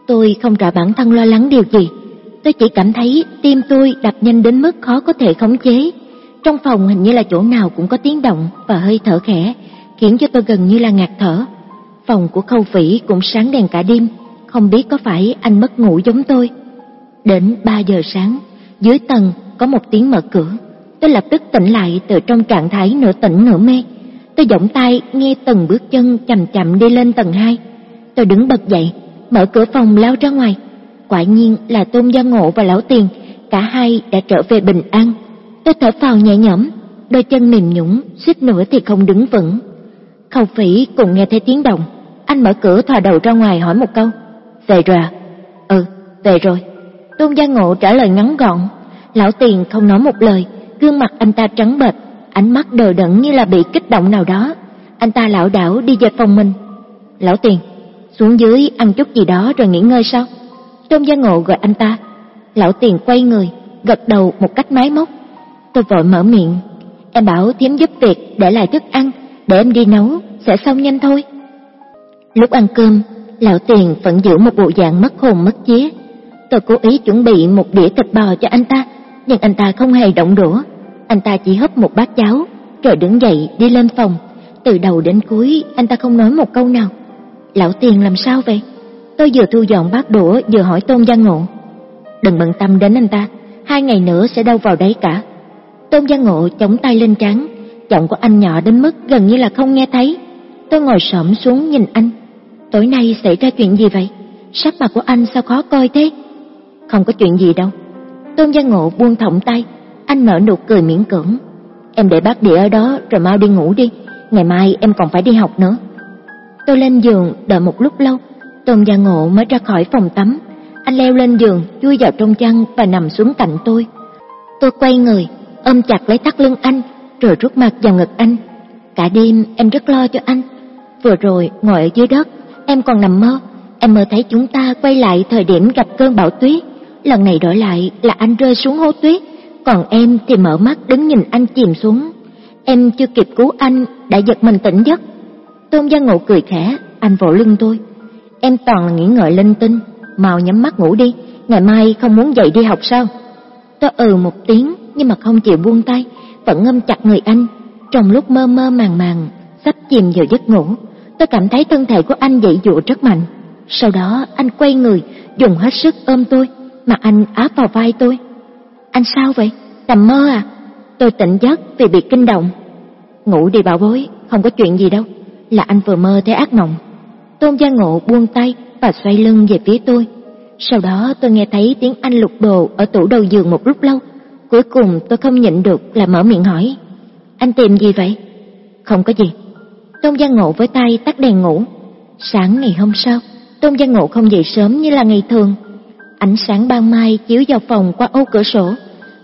Tôi không rõ bản thân lo lắng điều gì, tôi chỉ cảm thấy tim tôi đập nhanh đến mức khó có thể khống chế. Trong phòng hình như là chỗ nào cũng có tiếng động và hơi thở khẽ, khiến cho tôi gần như là ngạt thở. Phòng của Khâu Phỉ cũng sáng đèn cả đêm, không biết có phải anh mất ngủ giống tôi. Đến 3 giờ sáng, dưới tầng có một tiếng mở cửa. Tôi lập tức tỉnh lại từ trong trạng thái nửa tỉnh nửa mê. Tôi giọng tay nghe từng bước chân chậm chậm đi lên tầng 2. Tôi đứng bật dậy, mở cửa phòng lao ra ngoài. Quả nhiên là Tôn Gia Ngộ và Lão Tiền, cả hai đã trở về bình an. Tôi thở phào nhẹ nhõm, đôi chân mềm nhũn, suýt nữa thì không đứng vững. Khâu Phỉ cùng nghe thấy tiếng động, anh mở cửa thò đầu ra ngoài hỏi một câu. Về rồi à? Ừ, về rồi. Tôn Gia Ngộ trả lời ngắn gọn. Lão Tiền không nói một lời, gương mặt anh ta trắng bệch, ánh mắt đờ đẫn như là bị kích động nào đó. Anh ta lảo đảo đi về phòng mình. Lão Tiền, xuống dưới ăn chút gì đó rồi nghỉ ngơi sao? Tôn Gia Ngộ gọi anh ta. Lão tiền quay người, gật đầu một cách máy móc. Tôi vội mở miệng, em bảo thím giúp việc để lại thức ăn, để em đi nấu, sẽ xong nhanh thôi. Lúc ăn cơm, lão tiền vẫn giữ một bộ dạng mất hồn mất vía. Tôi cố ý chuẩn bị một đĩa thịt bò cho anh ta, nhưng anh ta không hề động đũa. Anh ta chỉ hấp một bát cháo, rồi đứng dậy đi lên phòng. Từ đầu đến cuối, anh ta không nói một câu nào. Lão tiền làm sao vậy? Tôi vừa thu dọn bát đũa vừa hỏi Tôn Gia Ngộ. Đừng bận tâm đến anh ta, hai ngày nữa sẽ đâu vào đấy cả. Tôn Gia Ngộ chống tay lên trán, giọng của anh nhỏ đến mức gần như là không nghe thấy. Tôi ngồi xổm xuống nhìn anh. Tối nay xảy ra chuyện gì vậy? Sắc mặt của anh sao khó coi thế? Không có chuyện gì đâu. Tôn Gia Ngộ buông thõng tay, anh nở nụ cười miễn cưỡng. Em để bát đĩa ở đó rồi mau đi ngủ đi, ngày mai em còn phải đi học nữa. Tôi lên giường đợi một lúc lâu, Tôn Gia Ngộ mới ra khỏi phòng tắm. Anh leo lên giường, chui vào trong chăn và nằm xuống cạnh tôi. Tôi quay người, ôm chặt lấy thắt lưng anh, rồi rút mặt vào ngực anh. Cả đêm em rất lo cho anh. Vừa rồi ngồi ở dưới đất, em còn nằm mơ, em mơ thấy chúng ta quay lại thời điểm gặp cơn bão tuyết. Lần này đổi lại là anh rơi xuống hố tuyết, còn em thì mở mắt đứng nhìn anh chìm xuống. Em chưa kịp cứu anh đã giật mình tỉnh giấc. Tôn Gia Ngộ cười khẽ, anh vỗ lưng tôi. Em toàn là nghĩ ngợi linh tinh, mau nhắm mắt ngủ đi, ngày mai không muốn dậy đi học sao? Tôi ừ một tiếng nhưng mà không chịu buông tay, vẫn ngâm chặt người anh. Trong lúc mơ mơ màng màng, sắp chìm vào giấc ngủ, tôi cảm thấy thân thể của anh dậy dụa rất mạnh. Sau đó anh quay người, dùng hết sức ôm tôi, mặt anh áp vào vai tôi. Anh sao vậy? Nằm mơ à? Tôi tỉnh giấc vì bị kinh động. Ngủ đi bảo bối, không có chuyện gì đâu. Là anh vừa mơ thấy ác mộng. Tôn Gia Ngộ buông tay và xoay lưng về phía tôi. Sau đó tôi nghe thấy tiếng anh lục đồ ở tủ đầu giường một lúc lâu. Cuối cùng tôi không nhịn được là mở miệng hỏi. Anh tìm gì vậy? Không có gì. Tôn Gia Ngộ với tay tắt đèn ngủ. Sáng ngày hôm sau, Tôn Gia Ngộ không dậy sớm như là ngày thường. Ánh sáng ban mai chiếu vào phòng qua ô cửa sổ.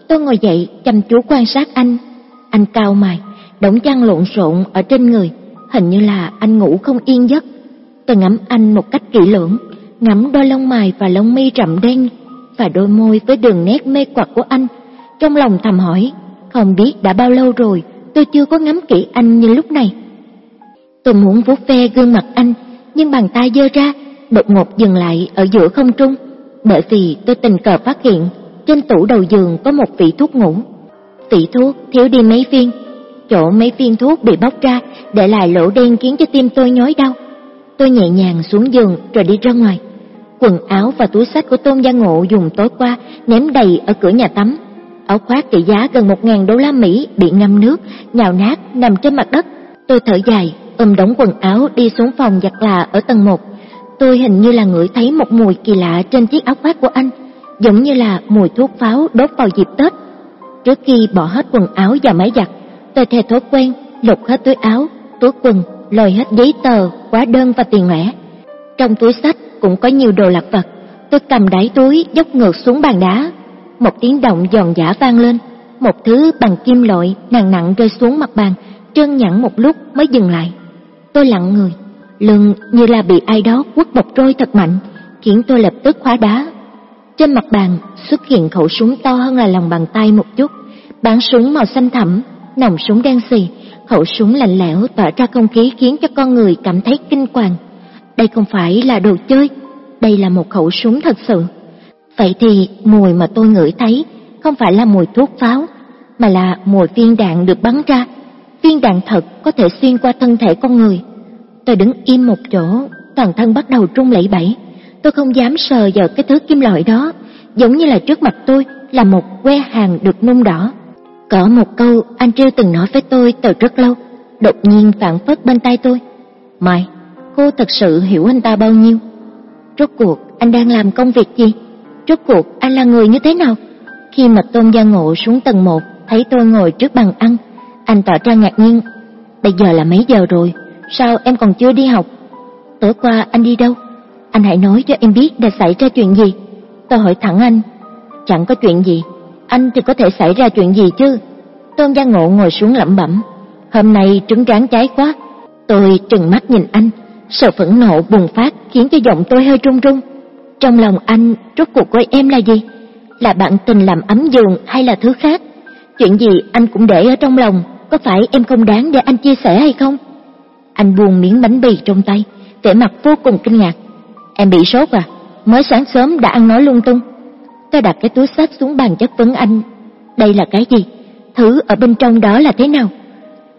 Tôi ngồi dậy chăm chú quan sát anh. Anh cao mày, đống chăn lộn xộn ở trên người, hình như là anh ngủ không yên giấc. Tôi ngắm anh một cách kỹ lưỡng, ngắm đôi lông mày và lông mi rậm đen và đôi môi với đường nét mê quặc của anh. Trong lòng thầm hỏi, không biết đã bao lâu rồi tôi chưa có ngắm kỹ anh như lúc này. Tôi muốn vuốt ve gương mặt anh, nhưng bàn tay giơ ra, đột ngột dừng lại ở giữa không trung, bởi vì tôi tình cờ phát hiện trên tủ đầu giường có một vị thuốc ngủ. Vị thuốc thiếu đi mấy viên, chỗ mấy viên thuốc bị bóc ra để lại lỗ đen khiến cho tim tôi nhói đau. Tôi nhẹ nhàng xuống giường rồi đi ra ngoài. Quần áo và túi sách của Tôn Gia Ngộ dùng tối qua ném đầy ở cửa nhà tắm. Áo khoác trị giá gần một ngàn đô la Mỹ bị ngâm nước, nhào nát nằm trên mặt đất. Tôi thở dài, ôm đống quần áo đi xuống phòng giặt là ở tầng 1. Tôi hình như là ngửi thấy một mùi kỳ lạ trên chiếc áo khoác của anh, giống như là mùi thuốc pháo đốt vào dịp Tết. Trước khi bỏ hết quần áo vào máy giặt, tôi theo thói quen lục hết túi áo, túi quần lôi hết giấy tờ, hóa đơn và tiền lẻ. Trong túi sách cũng có nhiều đồ lặt vặt. Tôi cầm đáy túi dốc ngược xuống bàn đá. Một tiếng động giòn giả vang lên. Một thứ bằng kim loại nặng nặng rơi xuống mặt bàn, trơn nhẵn một lúc mới dừng lại. Tôi lặng người, lưng như là bị ai đó quất một roi thật mạnh, khiến tôi lập tức khóa đá. Trên mặt bàn xuất hiện khẩu súng to hơn là lòng bàn tay một chút, bán súng màu xanh thẳm, nòng súng đen xì, khẩu súng lạnh lẽo tỏa ra không khí khiến cho con người cảm thấy kinh hoàng. Đây không phải là đồ chơi, đây là một khẩu súng thật sự. Vậy thì mùi mà tôi ngửi thấy không phải là mùi thuốc pháo, mà là mùi viên đạn được bắn ra. Viên đạn thật có thể xuyên qua thân thể con người. Tôi đứng im một chỗ, toàn thân bắt đầu trung lẩy bẩy. Tôi không dám sờ vào cái thứ kim loại đó, giống như là trước mặt tôi là một que hàng được nung đỏ. Có một câu anh Triêu từng nói với tôi từ rất lâu, đột nhiên phản phất bên tay tôi. Mai, cô thật sự hiểu anh ta bao nhiêu? Rốt cuộc anh đang làm công việc gì? Rốt cuộc anh là người như thế nào? Khi mà Tôn Gia Ngộ xuống tầng 1, thấy tôi ngồi trước bàn ăn, anh tỏ ra ngạc nhiên. Bây giờ là mấy giờ rồi, sao em còn chưa đi học? Tối qua anh đi đâu? Anh hãy nói cho em biết đã xảy ra chuyện gì. Tôi hỏi thẳng anh. Chẳng có chuyện gì, anh thì có thể xảy ra chuyện gì chứ? Tôn Gia Ngộ ngồi xuống lẩm bẩm, hôm nay trứng rán cháy quá. Tôi trừng mắt nhìn anh, sợ phẫn nộ bùng phát khiến cho giọng tôi hơi run run. Trong lòng anh rốt cuộc coi em là gì? là bạn tình làm ấm giường hay là thứ khác? Chuyện gì anh cũng để ở trong lòng, có phải em không đáng để anh chia sẻ hay không? Anh buông miếng bánh bì trong tay, vẻ mặt vô cùng kinh ngạc. Em bị sốt à? Mới sáng sớm đã ăn nói lung tung. Tôi đặt cái túi sách xuống bàn chất vấn anh. Đây là cái gì? Thứ ở bên trong đó là thế nào?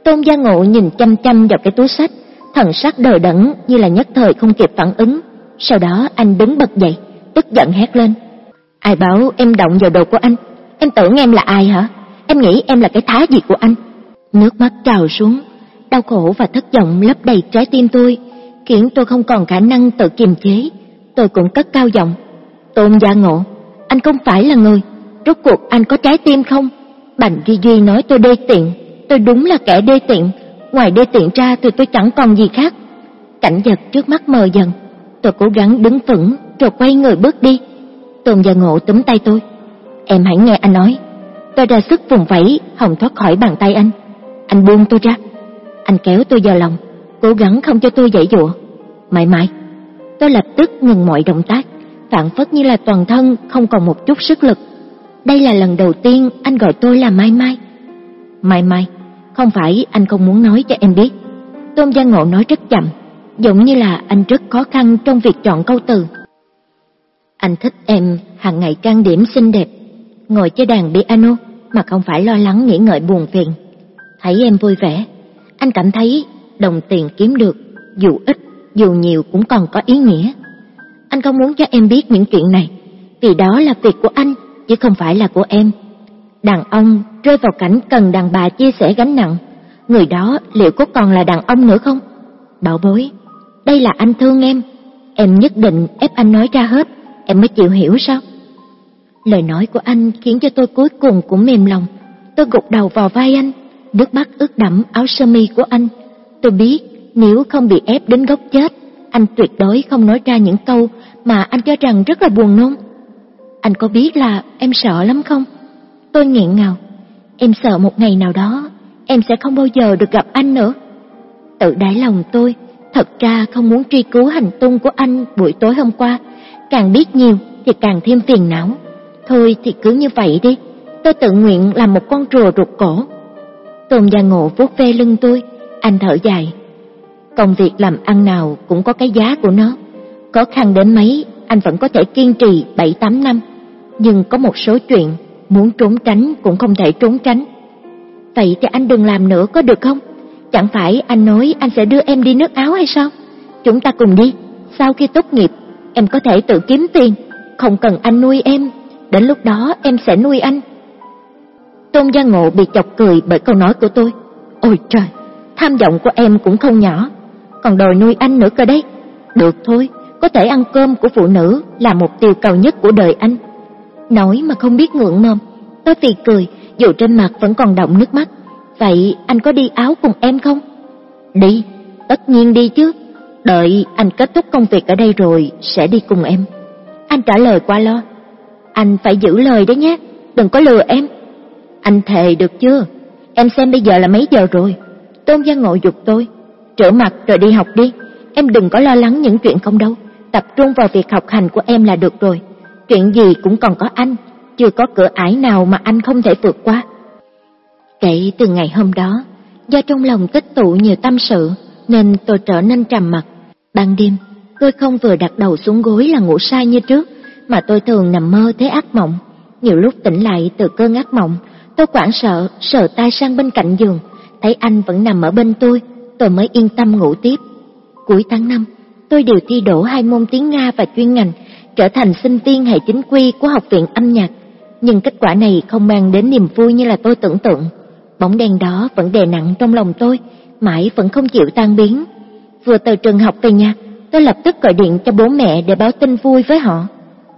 Tôn Gia Ngộ nhìn chăm chăm vào cái túi sách, thần sắc đờ đẫn như là nhất thời không kịp phản ứng. Sau đó anh đứng bật dậy, tức giận hét lên. Ai bảo em động vào đồ của anh? Em tưởng em là ai hả? Em nghĩ em là cái thá gì của anh? Nước mắt trào xuống, đau khổ và thất vọng lấp đầy trái tim tôi, khiến tôi không còn khả năng tự kiềm chế. Tôi cũng cất cao giọng. Tôn Gia Ngộ, anh không phải là người, rốt cuộc anh có trái tim không? Bành Duy Duy nói tôi đê tiện, tôi đúng là kẻ đê tiện, ngoài đê tiện ra thì tôi chẳng còn gì khác. Cảnh vật trước mắt mờ dần, tôi cố gắng đứng vững rồi quay người bước đi. Tôn Gia Ngộ túm tay tôi. Em hãy nghe anh nói. Tôi ra sức vùng vẫy, hồng thoát khỏi bàn tay anh. Anh buông tôi ra. Anh kéo tôi vào lòng, cố gắng không cho tôi dãy dụa. Mãi mãi, tôi lập tức ngừng mọi động tác, phản phất như là toàn thân không còn một chút sức lực. Đây là lần đầu tiên anh gọi tôi là Mai Mai. Mai Mai, không phải anh không muốn nói cho em biết. Tôn Gia Ngộ nói rất chậm, giống như là anh rất khó khăn trong việc chọn câu từ. Anh thích em hàng ngày trang điểm xinh đẹp, ngồi chơi đàn piano mà không phải lo lắng nghĩ ngợi buồn phiền. Thấy em vui vẻ, anh cảm thấy đồng tiền kiếm được, dù ít, dù nhiều cũng còn có ý nghĩa. Anh không muốn cho em biết những chuyện này, vì đó là việc của anh, chứ không phải là của em. Đàn ông rơi vào cảnh cần đàn bà chia sẻ gánh nặng, người đó liệu có còn là đàn ông nữa không? Bảo bối, đây là anh thương em, em nhất định ép anh nói ra hết, em mới chịu hiểu sao? Lời nói của anh khiến cho tôi cuối cùng cũng mềm lòng. Tôi gục đầu vào vai anh, nước mắt ướt đẫm áo sơ mi của anh. Tôi biết nếu không bị ép đến gốc chết, anh tuyệt đối không nói ra những câu mà anh cho rằng rất là buồn nôn. Anh có biết là em sợ lắm không? Tôi nghẹn ngào. Em sợ một ngày nào đó em sẽ không bao giờ được gặp anh nữa. Tự đáy lòng tôi, thật ra không muốn truy cứu hành tung của anh buổi tối hôm qua, càng biết nhiều thì càng thêm phiền não. Thôi thì cứ như vậy đi, tôi tự nguyện làm một con rùa rụt cổ. Tôn Gia Ngộ vuốt ve lưng tôi, anh thở dài. Công việc làm ăn nào cũng có cái giá của nó. Khó khăn đến mấy, anh vẫn có thể kiên trì 7-8 năm. Nhưng có một số chuyện, muốn trốn tránh cũng không thể trốn tránh. Vậy thì anh đừng làm nữa có được không? Chẳng phải anh nói anh sẽ đưa em đi nước áo hay sao? Chúng ta cùng đi, sau khi tốt nghiệp, em có thể tự kiếm tiền, không cần anh nuôi em, đến lúc đó em sẽ nuôi anh. Tôn Gia Ngộ bị chọc cười bởi câu nói của tôi. Ôi trời, tham vọng của em cũng không nhỏ, còn đòi nuôi anh nữa cơ đấy. Được thôi, có thể ăn cơm của phụ nữ là mục tiêu cao nhất của đời anh. Nói mà không biết ngượng mồm, tôi phì cười, dù trên mặt vẫn còn đọng nước mắt. Vậy anh có đi áo cùng em không? Đi, tất nhiên đi chứ. Đợi anh kết thúc công việc ở đây rồi sẽ đi cùng em. Anh trả lời qua lo. Anh phải giữ lời đấy nhé, đừng có lừa em. Anh thề được chưa? Em xem bây giờ là mấy giờ rồi? Tôn Gia Ngộ dục tôi. Trở mặt rồi đi học đi, em đừng có lo lắng những chuyện không đâu. Tập trung vào việc học hành của em là được rồi. Chuyện gì cũng còn có anh, chưa có cửa ải nào mà anh không thể vượt qua. Kể từ ngày hôm đó, do trong lòng tích tụ nhiều tâm sự, nên tôi trở nên trầm mặc. Ban đêm, tôi không vừa đặt đầu xuống gối là ngủ sai như trước, mà tôi thường nằm mơ thấy ác mộng. Nhiều lúc tỉnh lại từ cơn ác mộng, tôi quảng sợ, sờ tay sang bên cạnh giường, thấy anh vẫn nằm ở bên tôi, tôi mới yên tâm ngủ tiếp. Cuối tháng 5, tôi đều thi đỗ hai môn tiếng Nga và chuyên ngành, trở thành sinh viên hệ chính quy của Học viện âm nhạc. Nhưng kết quả này không mang đến niềm vui như là tôi tưởng tượng. Bóng đèn đó vẫn đè nặng trong lòng tôi, mãi vẫn không chịu tan biến. Vừa từ trường học về nhà, tôi lập tức gọi điện cho bố mẹ để báo tin vui với họ.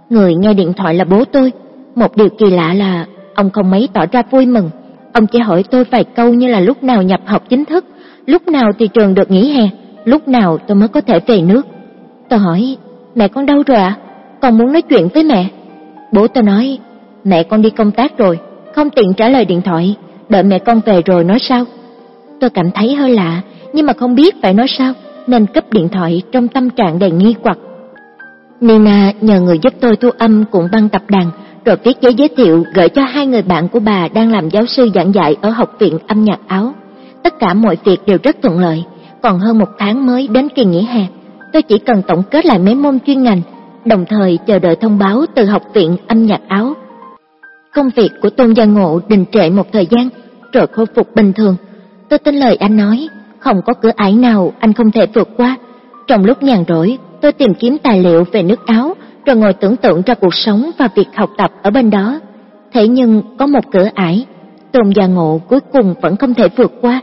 Người nghe điện thoại là bố tôi. Một điều kỳ lạ là ông không mấy tỏ ra vui mừng. Ông chỉ hỏi tôi vài câu như là lúc nào nhập học chính thức, lúc nào thì trường được nghỉ hè, lúc nào tôi mới có thể về nước. Tôi hỏi, mẹ con đâu rồi ạ? Con muốn nói chuyện với mẹ. Bố tôi nói, mẹ con đi công tác rồi, không tiện trả lời điện thoại, đợi mẹ con về rồi nói sao. Tôi cảm thấy hơi lạ, nhưng mà không biết phải nói sao, nên cấp điện thoại trong tâm trạng đầy nghi hoặc. Nina nhờ người giúp tôi thu âm cũng băng tập đàn, rồi viết giấy giới thiệu gửi cho hai người bạn của bà đang làm giáo sư giảng dạy ở học viện âm nhạc Áo. Tất cả mọi việc đều rất thuận lợi, còn hơn một tháng mới đến kỳ nghỉ hè. Tôi chỉ cần tổng kết lại mấy môn chuyên ngành, đồng thời chờ đợi thông báo từ học viện âm nhạc Áo. Công việc của Tôn Gia Ngộ đình trệ một thời gian, rồi khôi phục bình thường. Tôi tin lời anh nói, không có cửa ải nào anh không thể vượt qua. Trong lúc nhàn rỗi, tôi tìm kiếm tài liệu về nước Áo, rồi ngồi tưởng tượng ra cuộc sống và việc học tập ở bên đó. Thế nhưng có một cửa ải, Tôn Gia Ngộ cuối cùng vẫn không thể vượt qua.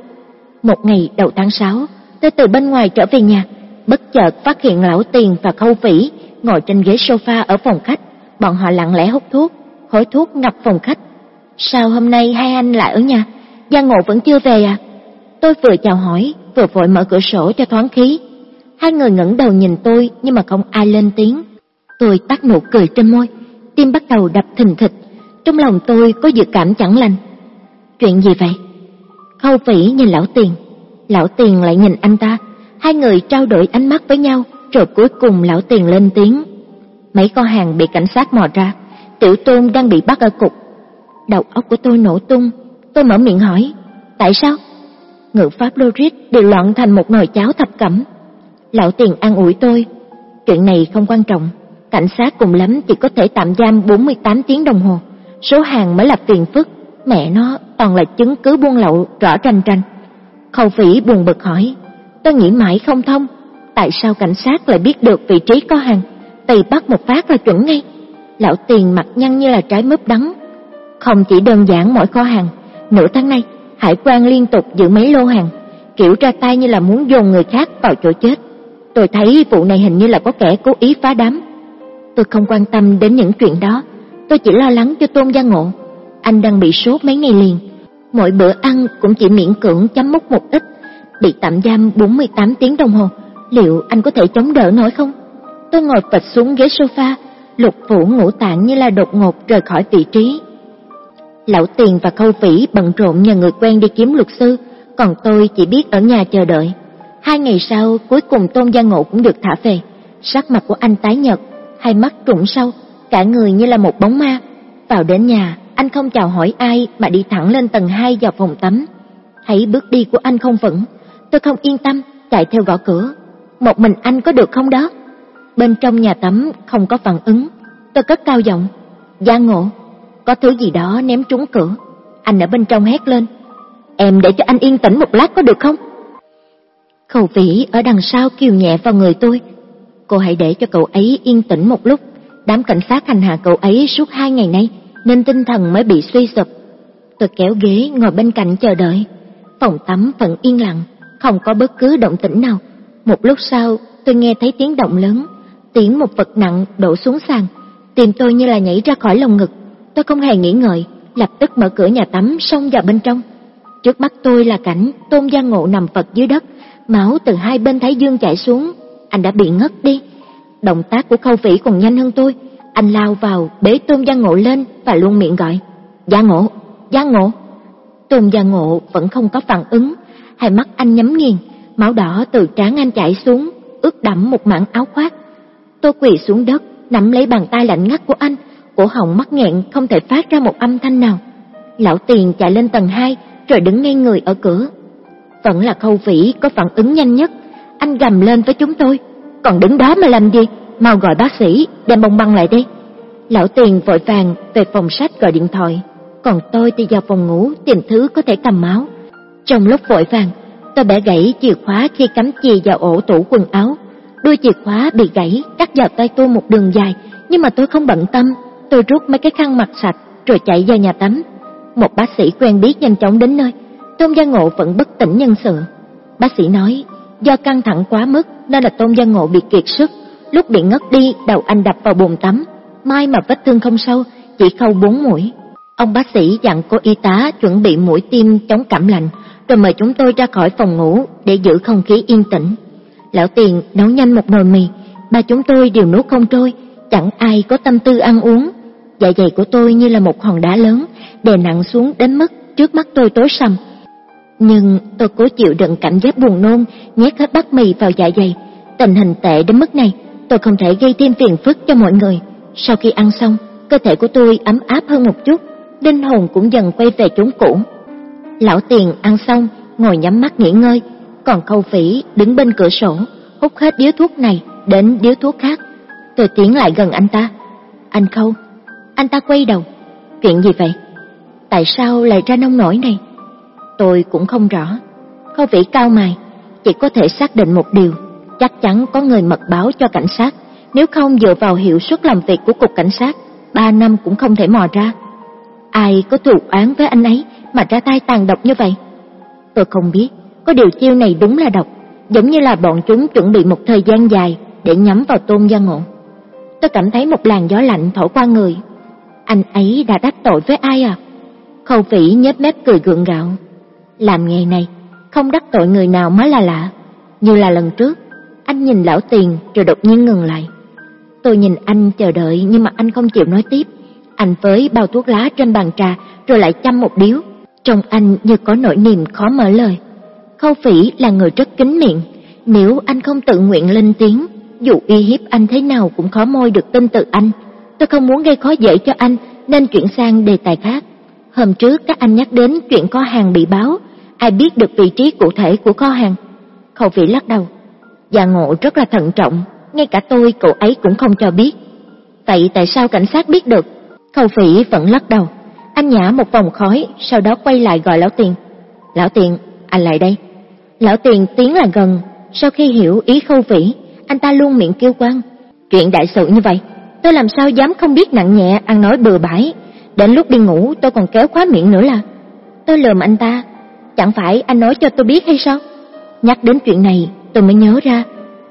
Một ngày đầu tháng 6, tôi từ bên ngoài trở về nhà, bất chợt phát hiện lão Tiền và Khâu Vĩ ngồi trên ghế sofa ở phòng khách, bọn họ lặng lẽ hút thuốc, khói thuốc ngập phòng khách. Sao hôm nay hai anh lại ở nhà? Gia Ngộ vẫn chưa về à? Tôi vừa chào hỏi, vừa vội mở cửa sổ cho thoáng khí. Hai người ngẩng đầu nhìn tôi nhưng mà không ai lên tiếng. Tôi tắt nụ cười trên môi, tim bắt đầu đập thình thịch, trong lòng tôi có dự cảm chẳng lành. Chuyện gì vậy? Khâu Vĩ nhìn lão Tiền, lão Tiền lại nhìn anh ta, hai người trao đổi ánh mắt với nhau, rồi cuối cùng lão Tiền lên tiếng. Mấy con hàng bị cảnh sát mò ra, Tiểu Tôn đang bị bắt ở cục. Đầu óc của tôi nổ tung, tôi mở miệng hỏi, tại sao? Ngữ pháp logic đều loạn thành một nồi cháo thập cẩm. Lão Tiền an ủi tôi, chuyện này không quan trọng, cảnh sát cùng lắm chỉ có thể tạm giam 48 tiếng đồng hồ, số hàng mới là phiền phức, mẹ nó toàn là chứng cứ buôn lậu rõ rành rành. Khâu phỉ buồn bực hỏi, tôi nghĩ mãi không thông, tại sao cảnh sát lại biết được vị trí có hàng, tùy bắt một phát là chuẩn ngay. Lão Tiền mặt nhăn như là trái mướp đắng. Không chỉ đơn giản mỗi kho hàng, nửa tháng nay hải quan liên tục giữ mấy lô hàng, kiểu ra tay như là muốn dồn người khác vào chỗ chết. Tôi thấy vụ này hình như là có kẻ cố ý phá đám. Tôi không quan tâm đến những chuyện đó, tôi chỉ lo lắng cho Tôn Gia Ngộ. Anh đang bị sốt mấy ngày liền, mỗi bữa ăn cũng chỉ miễn cưỡng chấm mút một ít, bị tạm giam 48 tiếng đồng hồ, liệu anh có thể chống đỡ nổi không? Tôi ngồi phịch xuống ghế sofa, lục phủ ngũ tạng như là đột ngột rời khỏi vị trí. Lão Tiền và Khâu Vĩ bận rộn nhờ người quen đi kiếm luật sư, còn tôi chỉ biết ở nhà chờ đợi. Hai ngày sau, cuối cùng Tôn Gia Ngộ cũng được thả về. Sắc mặt của anh tái nhợt, hai mắt trũng sâu, cả người như là một bóng ma. Vào đến nhà, anh không chào hỏi ai mà đi thẳng lên tầng 2 vào phòng tắm. Thấy bước đi của anh không vững, tôi không yên tâm, chạy theo gõ cửa. Một mình anh có được không đó? Bên trong nhà tắm không có phản ứng, tôi cất cao giọng, "Gia Ngộ." Có thứ gì đó ném trúng cửa. Anh ở bên trong hét lên, "Em để cho anh yên tĩnh một lát có được không?" Khẩu vĩ ở đằng sau kiều nhẹ vào người tôi. Cô hãy để cho cậu ấy yên tĩnh một lúc. Đám cảnh sát hành hạ cậu ấy suốt hai ngày nay, nên tinh thần mới bị suy sụp. Tôi kéo ghế ngồi bên cạnh chờ đợi. Phòng tắm vẫn yên lặng, không có bất cứ động tĩnh nào. Một lúc sau, tôi nghe thấy tiếng động lớn, tiếng một vật nặng đổ xuống sàn. tìm tôi như là nhảy ra khỏi lồng ngực. Tôi không hề nghĩ ngợi, lập tức mở cửa nhà tắm xông vào bên trong. Trước mắt tôi là cảnh Tôn Gia Ngộ nằm vật dưới đất, máu từ hai bên thái dương chảy xuống, anh đã bị ngất đi. Động tác của Khâu Vĩ còn nhanh hơn tôi, anh lao vào bế tôm Gia Ngộ lên và luôn miệng gọi, "Gia Ngộ, Gia Ngộ." Tôm Gia Ngộ vẫn không có phản ứng, hai mắt anh nhắm nghiền, máu đỏ từ trán anh chảy xuống, ướt đẫm một mảng áo khoác. Tôi quỳ xuống đất, nắm lấy bàn tay lạnh ngắt của anh, cổ họng mắc nghẹn không thể phát ra một âm thanh nào. Lão Tiền chạy lên tầng 2 rồi đứng ngay người ở cửa. Vẫn là Khâu Vĩ có phản ứng nhanh nhất, anh gầm lên với chúng tôi, "Còn đứng đó mà làm gì? Mau gọi bác sĩ, đem bông băng lại đi. Lão Tiền vội vàng về phòng sách gọi điện thoại, còn tôi thì vào phòng ngủ tìm thứ có thể cầm máu. Trong lúc vội vàng, tôi bẻ gãy chìa khóa khi cắm chì vào ổ tủ quần áo. Đuôi chìa khóa bị gãy, cắt vào tay tôi một đường dài, nhưng mà tôi không bận tâm, tôi rút mấy cái khăn mặt sạch rồi chạy vào nhà tắm. Một bác sĩ quen biết nhanh chóng đến nơi, Tôn Gia Ngộ vẫn bất tỉnh nhân sự. Bác sĩ nói, do căng thẳng quá mức nên là Tôn Gia Ngộ bị kiệt sức, lúc bị ngất đi đầu anh đập vào bồn tắm, may mà vết thương không sâu, chỉ khâu bốn mũi. Ông bác sĩ dặn cô y tá chuẩn bị mũi tiêm chống cảm lạnh, rồi mời chúng tôi ra khỏi phòng ngủ để giữ không khí yên tĩnh. Lão Tiền nấu nhanh một nồi mì, ba chúng tôi đều nuốt không trôi, chẳng ai có tâm tư ăn uống. Dạ dày của tôi như là một hòn đá lớn, đè nặng xuống đến mức trước mắt tôi tối sầm. Nhưng tôi cố chịu đựng cảm giác buồn nôn, nhét hết bát mì vào dạ dày. Tình hình tệ đến mức này, tôi không thể gây thêm phiền phức cho mọi người. Sau khi ăn xong, cơ thể của tôi ấm áp hơn một chút, linh hồn cũng dần quay về chốn cũ. Lão Tiền ăn xong, ngồi nhắm mắt nghỉ ngơi, còn Khâu Phỉ đứng bên cửa sổ, hút hết điếu thuốc này đến điếu thuốc khác. Tôi tiến lại gần anh ta. "Anh Khâu." Anh ta quay đầu. "Chuyện gì vậy? Tại sao lại ra nông nổi này?" Tôi cũng không rõ. Khâu Vĩ cao mày, chỉ có thể xác định một điều, chắc chắn có người mật báo cho cảnh sát, nếu không dựa vào hiệu suất làm việc của cục cảnh sát, ba năm cũng không thể mò ra. Ai có thù oán với anh ấy mà ra tay tàn độc như vậy? Tôi không biết, có điều chiêu này đúng là độc, giống như là bọn chúng chuẩn bị một thời gian dài để nhắm vào Tôn Gia Ngộ. Tôi cảm thấy một làn gió lạnh thổi qua người. Anh ấy đã đắc tội với ai à? Khâu Vĩ nhếch mép cười gượng gạo. Làm nghề này, không đắc tội người nào mới là lạ. Như là lần trước, anh nhìn lão tiền rồi đột nhiên ngừng lại. Tôi nhìn anh chờ đợi nhưng mà anh không chịu nói tiếp. Anh với bao thuốc lá trên bàn trà rồi lại chăm một điếu. Trong anh như có nỗi niềm khó mở lời. Khâu Phỉ là người rất kín miệng, nếu anh không tự nguyện lên tiếng, dù uy hiếp anh thế nào cũng khó môi được tin từ anh. Tôi không muốn gây khó dễ cho anh nên chuyển sang đề tài khác. Hôm trước các anh nhắc đến chuyện có hàng bị báo, ai biết được vị trí cụ thể của kho hàng? Khâu vị lắc đầu. già Ngộ rất là thận trọng, ngay cả tôi cậu ấy cũng không cho biết. Vậy tại sao cảnh sát biết được? Khâu vị vẫn lắc đầu. Anh nhả một vòng khói, sau đó quay lại gọi Lão Tiền. Lão Tiền, anh lại đây. Lão Tiền tiến lại gần, sau khi hiểu ý Khâu vị anh ta luôn miệng kêu quan. Chuyện đại sự như vậy, tôi làm sao dám không biết nặng nhẹ ăn nói bừa bãi. Đến lúc đi ngủ tôi còn kéo khóa miệng nữa là. Tôi lườm anh ta, chẳng phải anh nói cho tôi biết hay sao? Nhắc đến chuyện này, tôi mới nhớ ra.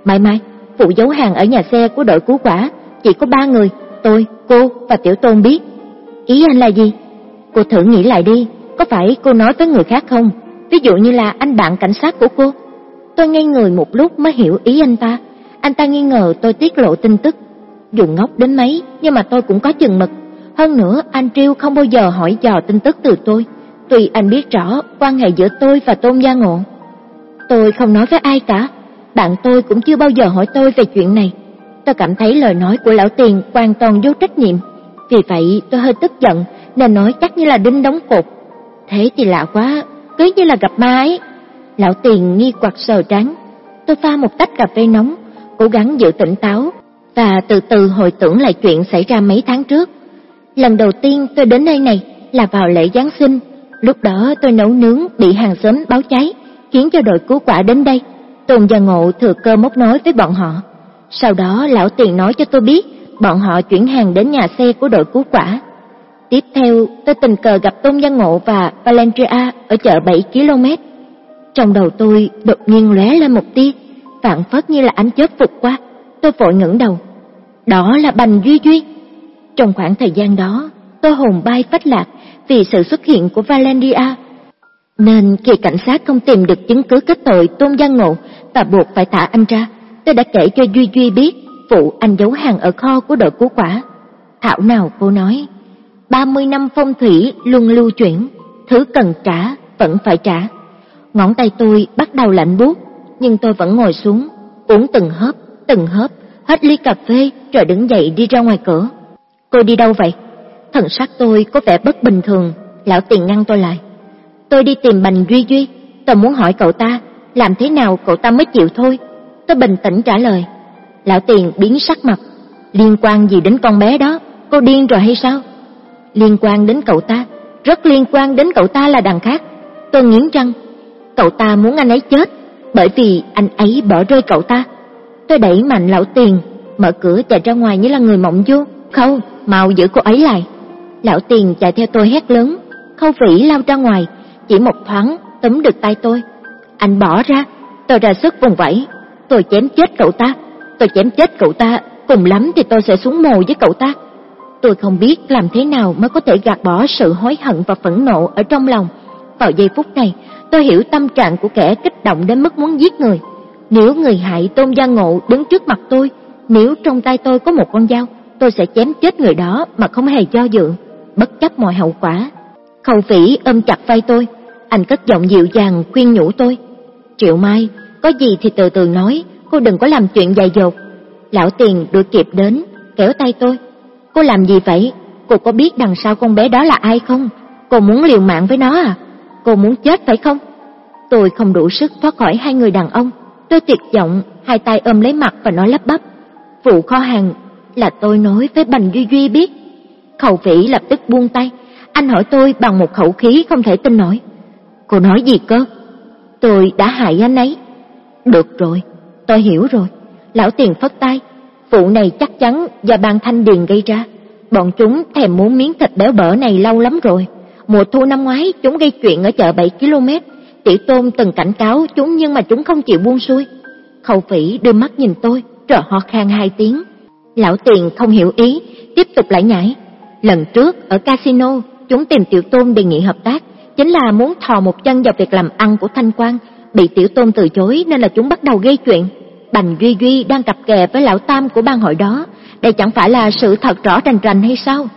Mai mai, phụ giấu hàng ở nhà xe của đội cứu quả, chỉ có ba người, tôi, cô và Tiểu Tôn biết. Ý anh là gì? Cô thử nghĩ lại đi, có phải cô nói với người khác không? Ví dụ như là anh bạn cảnh sát của cô. Tôi ngây người một lúc mới hiểu ý anh ta. Anh ta nghi ngờ tôi tiết lộ tin tức. Dù ngốc đến mấy, nhưng mà tôi cũng có chừng mực. Hơn nữa, anh Triêu không bao giờ hỏi dò tin tức từ tôi. Tuy anh biết rõ quan hệ giữa tôi và Tôn Gia Ngộ. Tôi không nói với ai cả. Bạn tôi cũng chưa bao giờ hỏi tôi về chuyện này. Tôi cảm thấy lời nói của lão tiền hoàn toàn vô trách nhiệm. Vì vậy tôi hơi tức giận nên nói chắc như là đinh đóng cột. Thế thì lạ quá, cứ như là gặp ma ấy. Lão tiền nghi quạt sờ trán. Tôi pha một tách cà phê nóng, cố gắng giữ tỉnh táo và từ từ hồi tưởng lại chuyện xảy ra mấy tháng trước. Lần đầu tiên tôi đến nơi này là vào lễ Giáng sinh. Lúc đó tôi nấu nướng bị hàng xóm báo cháy, khiến cho đội cứu quả đến đây. Tôn Gia Ngộ thừa cơ móc nói với bọn họ. Sau đó lão tiền nói cho tôi biết bọn họ chuyển hàng đến nhà xe của đội cứu quả. Tiếp theo, tôi tình cờ gặp Tôn Gia Ngộ và Valencia ở chợ 7 km. Trong đầu tôi đột nhiên lóe lên một tia, phản phất như là ánh chớp vụt qua. Tôi vội ngẩng đầu. Đó là Bành Duy Duy. Trong khoảng thời gian đó, tôi hồn bay phách lạc vì sự xuất hiện của Valendia, Nên khi cảnh sát không tìm được chứng cứ kết tội Tôn Giang Ngộ và buộc phải thả anh ra, tôi đã kể cho Duy Duy biết vụ anh giấu hàng ở kho của đội cứu quả. Thảo nào cô nói, 30 năm phong thủy luôn lưu chuyển, thứ cần trả vẫn phải trả. Ngón tay tôi bắt đầu lạnh buốt, nhưng tôi vẫn ngồi xuống, uống từng hớp, từng hớp, hết ly cà phê rồi đứng dậy đi ra ngoài cửa. Cô đi đâu vậy? Thần sắc tôi có vẻ bất bình thường, lão tiền ngăn tôi lại. Tôi đi tìm Bành Duy Duy, tôi muốn hỏi cậu ta, làm thế nào cậu ta mới chịu thôi. Tôi bình tĩnh trả lời. Lão tiền biến sắc mặt, liên quan gì đến con bé đó, cô điên rồi hay sao? Liên quan đến cậu ta, rất liên quan đến cậu ta là đằng khác. Tôi nghiến răng, cậu ta muốn anh ấy chết, bởi vì anh ấy bỏ rơi cậu ta. Tôi đẩy mạnh lão tiền, mở cửa chạy ra ngoài như là người mộng du. Không, mau giữ cô ấy lại. Lão tiền chạy theo tôi hét lớn, khâu vĩ lao ra ngoài, chỉ một thoáng túm được tay tôi. Anh bỏ ra, tôi ra sức vùng vẫy, tôi chém chết cậu ta, tôi chém chết cậu ta, cùng lắm thì tôi sẽ xuống mồ với cậu ta. Tôi không biết làm thế nào mới có thể gạt bỏ sự hối hận và phẫn nộ ở trong lòng. Vào giây phút này, tôi hiểu tâm trạng của kẻ kích động đến mức muốn giết người. Nếu người hại Tôn Gia Ngộ đứng trước mặt tôi, nếu trong tay tôi có một con dao, tôi sẽ chém chết người đó mà không hề do dự, bất chấp mọi hậu quả. Khâu Phỉ ôm chặt vai tôi, anh cất giọng dịu dàng khuyên nhủ tôi. Triệu Mai, có gì thì từ từ nói, cô đừng có làm chuyện dài dột. Lão Tiền đuổi kịp đến, kéo tay tôi. Cô làm gì vậy? cô có biết đằng sau con bé đó là ai không? Cô muốn liều mạng với nó à? Cô muốn chết phải không? Tôi không đủ sức thoát khỏi hai người đàn ông. Tôi tuyệt vọng, hai tay ôm lấy mặt và nói lắp bắp. Vụ kho hàng là tôi nói với Bành Duy Duy biết. Khẩu vĩ lập tức buông tay. Anh hỏi tôi bằng một khẩu khí không thể tin nổi. Cô nói gì cơ? Tôi đã hại anh ấy. Được rồi, tôi hiểu rồi. Lão tiền phất tay. Vụ này chắc chắn do ban thanh điền gây ra. Bọn chúng thèm muốn miếng thịt béo bở này lâu lắm rồi. Mùa thu năm ngoái chúng gây chuyện ở chợ 7 km. Tiểu Tôn từng cảnh cáo chúng nhưng mà chúng không chịu buông xuôi. Khẩu Phỉ đưa mắt nhìn tôi, rồi ho khan hai tiếng. Lão Tiền không hiểu ý, tiếp tục lại nhảy. Lần trước ở casino, chúng tìm Tiểu Tôn đề nghị hợp tác, chính là muốn thò một chân vào việc làm ăn của Thanh Quan, bị Tiểu Tôn từ chối nên là chúng bắt đầu gây chuyện. Bành Duy Duy đang cặp kè với lão tam của bang hội đó, đây chẳng phải là sự thật rõ rành rành hay sao?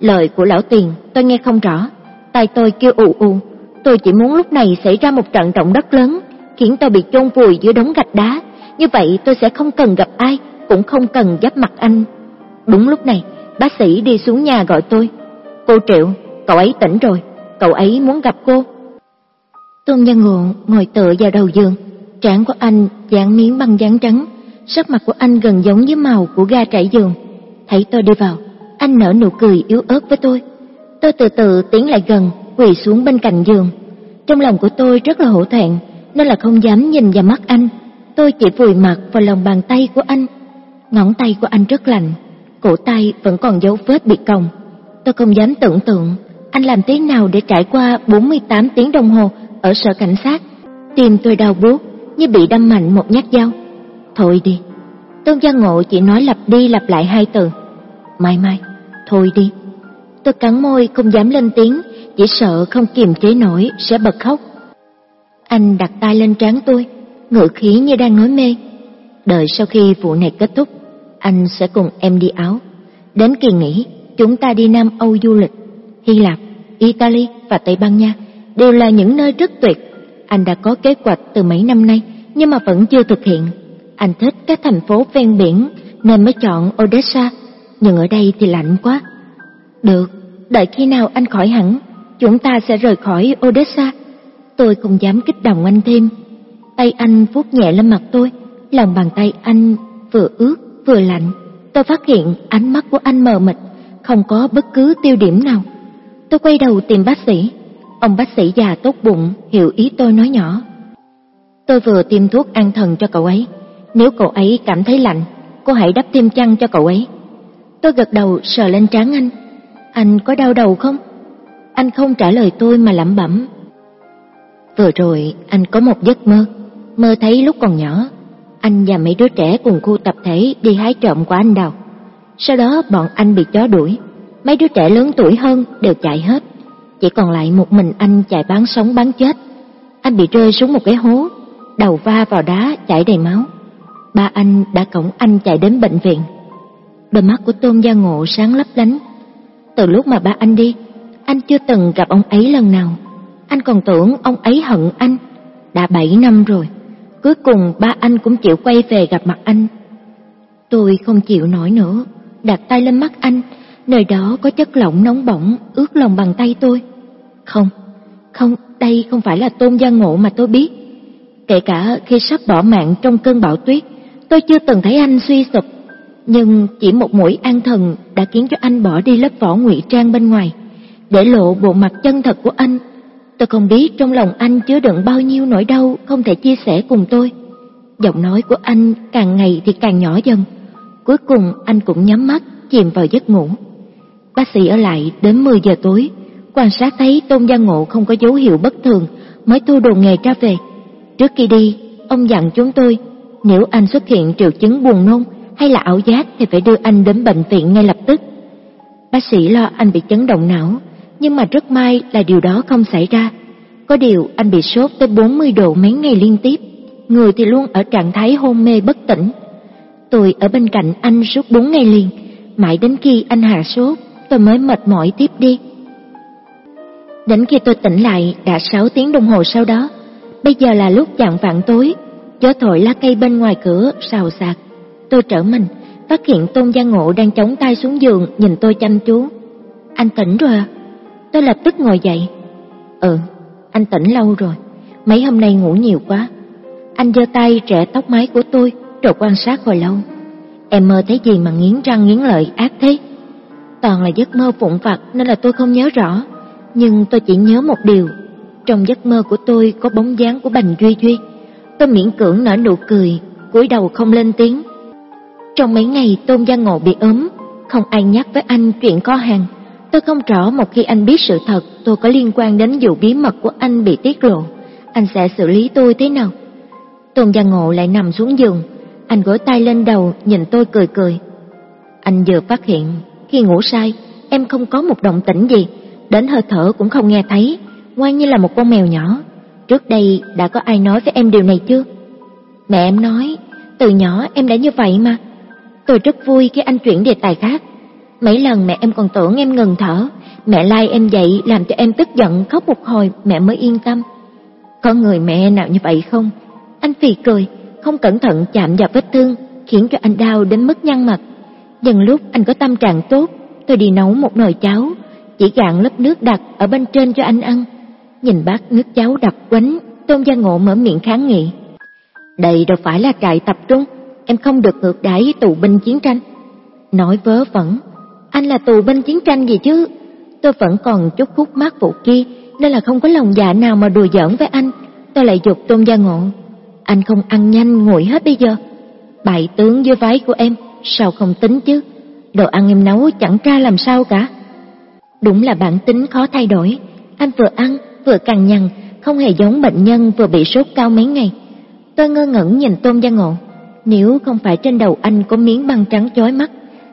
Lời của lão Tiền tôi nghe không rõ, tay tôi kêu ù ù, tôi chỉ muốn lúc này xảy ra một trận động đất lớn, khiến tôi bị chôn vùi dưới đống gạch đá, như vậy tôi sẽ không cần gặp ai, cũng không cần giáp mặt anh. Đúng lúc này, bác sĩ đi xuống nhà gọi tôi. Cô Triệu, cậu ấy tỉnh rồi, cậu ấy muốn gặp cô. Tôn Nhân Ngộ ngồi tựa vào đầu giường, trán của anh dán miếng băng dán trắng, sắc mặt của anh gần giống với màu của ga trải giường. Thấy tôi đi vào, anh nở nụ cười yếu ớt với tôi. Tôi từ từ tiến lại gần, quỳ xuống bên cạnh giường. Trong lòng của tôi rất là hổ thẹn, nên là không dám nhìn vào mắt anh. Tôi chỉ vùi mặt vào lòng bàn tay của anh. Ngón tay của anh rất lạnh, cổ tay vẫn còn dấu vết bị còng. Tôi không dám tưởng tượng anh làm thế nào để trải qua 48 tiếng đồng hồ ở sở cảnh sát. Tim tôi đau buốt như bị đâm mạnh một nhát dao. Thôi đi. Tôn Gia Ngộ chỉ nói lặp đi lặp lại hai từ. Mai mai, thôi đi. Tôi cắn môi không dám lên tiếng, chỉ sợ không kiềm chế nổi sẽ bật khóc. Anh đặt tay lên trán tôi, ngự khí như đang nói mê. Đợi sau khi vụ này kết thúc, anh sẽ cùng em đi Áo. Đến kỳ nghỉ, chúng ta đi Nam Âu du lịch. Hy Lạp, Italy và Tây Ban Nha đều là những nơi rất tuyệt. Anh đã có kế hoạch từ mấy năm nay nhưng mà vẫn chưa thực hiện. Anh thích các thành phố ven biển nên mới chọn Odessa, nhưng ở đây thì lạnh quá. Được, đợi khi nào anh khỏi hẳn, chúng ta sẽ rời khỏi Odessa. Tôi không dám kích động anh thêm. Tay anh vuốt nhẹ lên mặt tôi, lòng bàn tay anh vừa ướt vừa lạnh. Tôi phát hiện ánh mắt của anh mờ mịt, không có bất cứ tiêu điểm nào. Tôi quay đầu tìm bác sĩ. Ông bác sĩ già tốt bụng hiểu ý tôi nói nhỏ. Tôi vừa tiêm thuốc an thần cho cậu ấy. Nếu cậu ấy cảm thấy lạnh, cô hãy đắp tiêm chăn cho cậu ấy. Tôi gật đầu sờ lên trán anh. Anh có đau đầu không? Anh không trả lời tôi mà lẩm bẩm. Vừa rồi anh có một giấc mơ, mơ thấy lúc còn nhỏ, anh và mấy đứa trẻ cùng khu tập thể đi hái trộm của anh đào. Sau đó bọn anh bị chó đuổi, mấy đứa trẻ lớn tuổi hơn đều chạy hết, chỉ còn lại một mình anh chạy bán sống bán chết. Anh bị rơi xuống một cái hố, đầu va vào đá chảy đầy máu. Ba anh đã cổng anh chạy đến bệnh viện. Đôi mắt của Tôn Gia Ngộ sáng lấp lánh. Từ lúc mà ba anh đi, anh chưa từng gặp ông ấy lần nào. Anh còn tưởng ông ấy hận anh. Đã bảy năm rồi, cuối cùng ba anh cũng chịu quay về gặp mặt anh. Tôi không chịu nổi nữa, đặt tay lên mắt anh, nơi đó có chất lỏng nóng bỏng ướt lòng bàn tay tôi. Không, không, đây không phải là Tôn Gia Ngộ mà tôi biết. Kể cả khi sắp bỏ mạng trong cơn bão tuyết, tôi chưa từng thấy anh suy sụp. Nhưng chỉ một mũi an thần đã khiến cho anh bỏ đi lớp vỏ ngụy trang bên ngoài, để lộ bộ mặt chân thật của anh. Tôi không biết trong lòng anh chứa đựng bao nhiêu nỗi đau không thể chia sẻ cùng tôi. Giọng nói của anh càng ngày thì càng nhỏ dần. Cuối cùng anh cũng nhắm mắt, chìm vào giấc ngủ. Bác sĩ ở lại đến 10 giờ tối, quan sát thấy Tôn Gia Ngộ không có dấu hiệu bất thường, mới thu đồ nghề ra về. Trước khi đi, ông dặn chúng tôi, nếu anh xuất hiện triệu chứng buồn nôn hay là ảo giác thì phải đưa anh đến bệnh viện ngay lập tức. Bác sĩ lo anh bị chấn động não, nhưng mà rất may là điều đó không xảy ra. Có điều anh bị sốt tới 40 độ mấy ngày liên tiếp, người thì luôn ở trạng thái hôn mê bất tỉnh. Tôi ở bên cạnh anh suốt 4 ngày liền, mãi đến khi anh hạ sốt, tôi mới mệt mỏi tiếp đi. Đến khi tôi tỉnh lại đã 6 tiếng đồng hồ sau đó, bây giờ là lúc chạng vạn tối, gió thổi lá cây bên ngoài cửa xào xạc. Tôi trở mình, phát hiện Tôn Gia Ngộ đang chống tay xuống giường nhìn tôi chăm chú. anh tỉnh rồi à? Tôi lập tức ngồi dậy. Ừ, anh tỉnh lâu rồi, mấy hôm nay ngủ nhiều quá. Anh giơ tay trẻ tóc mái của tôi, rồi quan sát hồi lâu. Em mơ thấy gì mà nghiến răng nghiến lợi ác thế? Toàn là giấc mơ phụng vặt nên là tôi không nhớ rõ, nhưng tôi chỉ nhớ một điều. Trong giấc mơ của tôi có bóng dáng của Bành Duy Duy. Tôi miễn cưỡng nở nụ cười, cúi đầu không lên tiếng. Trong mấy ngày Tôn Gia Ngộ bị ốm, không ai nhắc với anh chuyện có hàng. Tôi không rõ một khi anh biết sự thật tôi có liên quan đến vụ bí mật của anh bị tiết lộ, anh sẽ xử lý tôi thế nào? Tôn Gia Ngộ lại nằm xuống giường, anh gối tay lên đầu nhìn tôi cười cười. Anh vừa phát hiện, khi ngủ say, em không có một động tĩnh gì, đến hơi thở cũng không nghe thấy, ngoan như là một con mèo nhỏ. Trước đây đã có ai nói với em điều này chưa? Mẹ em nói, từ nhỏ em đã như vậy mà. Tôi rất vui khi anh chuyển đề tài khác. Mấy lần mẹ em còn tưởng em ngừng thở, mẹ lai em dậy làm cho em tức giận khóc một hồi mẹ mới yên tâm. Có người mẹ nào như vậy không? Anh phì cười, không cẩn thận chạm vào vết thương, khiến cho anh đau đến mức nhăn mặt. Dần lúc anh có tâm trạng tốt, tôi đi nấu một nồi cháo, chỉ gạn lớp nước đặc ở bên trên cho anh ăn. Nhìn bát nước cháo đặc quánh, Tôn Gia Ngộ mở miệng kháng nghị. Đây đâu phải là trại tập trung, em không được ngược đãi tù binh chiến tranh. Nói vớ vẩn, anh là tù binh chiến tranh gì chứ? Tôi vẫn còn chút khúc mắc vụ kia, nên là không có lòng dạ nào mà đùa giỡn với anh. Tôi lại dục Tôn Gia Ngộ. Anh không ăn nhanh nguội hết bây giờ. Bại tướng dưới váy của em, sao không tính chứ? Đồ ăn em nấu chẳng ra làm sao cả. Đúng là bản tính khó thay đổi. Anh vừa ăn, vừa cằn nhằn, không hề giống bệnh nhân vừa bị sốt cao mấy ngày. Tôi ngơ ngẩn nhìn Tôn Gia Ngộ. Nếu không phải trên đầu anh có miếng băng trắng chói mắt,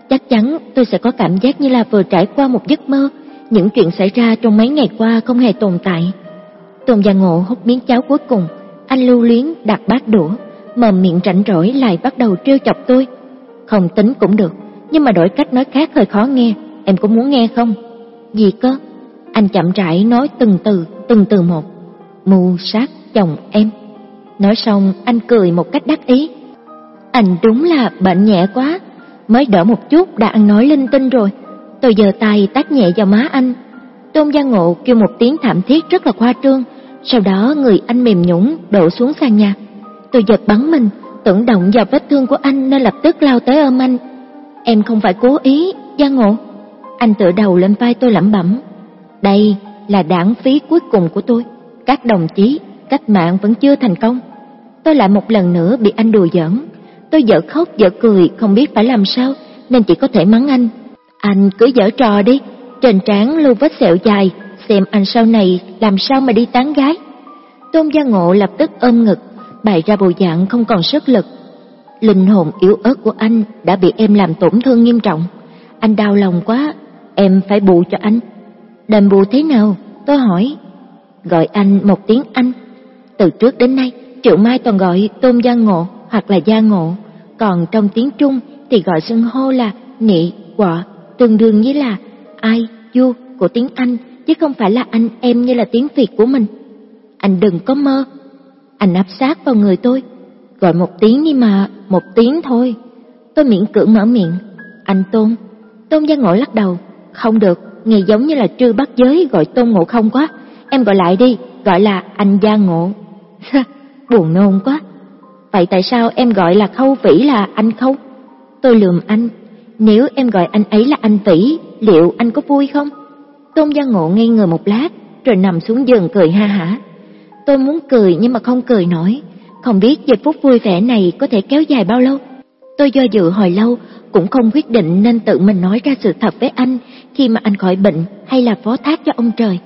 chắc chắn tôi sẽ có cảm giác như là vừa trải qua một giấc mơ. Những chuyện xảy ra trong mấy ngày qua không hề tồn tại. Tôn Gia Ngộ hút miếng cháo cuối cùng, anh lưu luyến đặt bát đũa, mồm miệng rảnh rỗi lại bắt đầu trêu chọc tôi. Không tính cũng được, nhưng mà đổi cách nói khác hơi khó nghe, em có muốn nghe không? Gì cơ? Anh chậm rãi nói từng từ, từng từ một. mù sát chồng em. Nói xong anh cười một cách đắc ý. Anh đúng là bệnh nhẹ quá, mới đỡ một chút đã ăn nói linh tinh rồi. Tôi giơ tay tát nhẹ vào má anh. Tôn Gia Ngộ kêu một tiếng thảm thiết rất là khoa trương, sau đó người anh mềm nhũn đổ xuống sàn nhà. Tôi giật bắn mình, tưởng động vào vết thương của anh nên lập tức lao tới ôm anh. Em không phải cố ý, Gia Ngộ. Anh tựa đầu lên vai tôi lẩm bẩm. Đây là đảng phí cuối cùng của tôi. Các đồng chí, cách mạng vẫn chưa thành công. Tôi lại một lần nữa bị anh đùa giỡn. Tôi dở khóc dở cười không biết phải làm sao nên chỉ có thể mắng anh. Anh cứ dở trò đi, trên trán lưu vết sẹo dài, xem anh sau này làm sao mà đi tán gái. Tôn Gia Ngộ lập tức ôm ngực, bày ra bộ dạng không còn sức lực. Linh hồn yếu ớt của anh đã bị em làm tổn thương nghiêm trọng. Anh đau lòng quá, em phải bù cho anh. Đền bù thế nào? Tôi hỏi. Gọi anh một tiếng anh. Từ trước đến nay, Triệu Mai toàn gọi Tôn Gia Ngộ hoặc là Gia Ngộ, còn trong tiếng Trung thì gọi xưng hô là nị, quọ, tương đương với là ai, du của tiếng Anh, chứ không phải là anh em như là tiếng Việt của mình. Anh đừng có mơ. Anh áp sát vào người tôi, gọi một tiếng đi mà, một tiếng thôi. Tôi miễn cưỡng mở miệng. Anh Tôn. Tôn Gia Ngộ lắc đầu. Không được, nghe giống như là trư bắt giới gọi Tôn Ngộ không quá. Em gọi lại đi, gọi là anh Gia Ngộ. Buồn nôn quá. Vậy tại sao em gọi là Khâu Vĩ là anh Khâu? Tôi lườm anh. Nếu em gọi anh ấy là anh Vĩ, liệu anh có vui không? Tôn Gia Ngộ ngây người một lát, rồi nằm xuống giường cười ha hả. Tôi muốn cười nhưng mà không cười nổi, không biết giây phút vui vẻ này có thể kéo dài bao lâu. Tôi do dự hồi lâu, cũng không quyết định nên tự mình nói ra sự thật với anh khi mà anh khỏi bệnh hay là phó thác cho ông trời.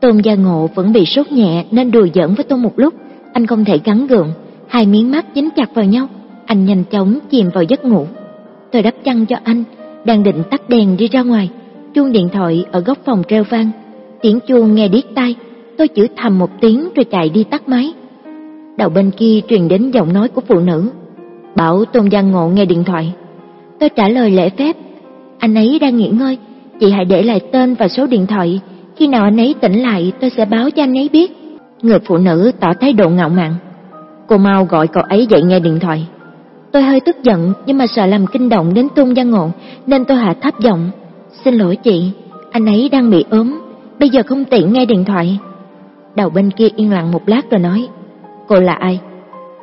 Tôn Gia Ngộ vẫn bị sốt nhẹ nên đùa giỡn với tôi một lúc, anh không thể gắn gượng, hai miếng mắt dính chặt vào nhau, anh nhanh chóng chìm vào giấc ngủ. Tôi đắp chăn cho anh, đang định tắt đèn đi ra ngoài, chuông điện thoại ở góc phòng reo vang, tiếng chuông nghe điếc tai, tôi chửi thầm một tiếng rồi chạy đi tắt máy. Đầu bên kia truyền đến giọng nói của phụ nữ, bảo Tôn Giang Ngộ nghe điện thoại. Tôi trả lời lễ phép, anh ấy đang nghỉ ngơi, chị hãy để lại tên và số điện thoại, khi nào anh ấy tỉnh lại tôi sẽ báo cho anh ấy biết. Người phụ nữ tỏ thái độ ngạo mạn. Cô mau gọi cậu ấy dậy nghe điện thoại. Tôi hơi tức giận nhưng mà sợ làm kinh động đến Tôn Giang Ngộ nên tôi hạ thấp giọng. Xin lỗi chị, anh ấy đang bị ốm, bây giờ không tiện nghe điện thoại. Đầu bên kia yên lặng một lát rồi nói, cô là ai?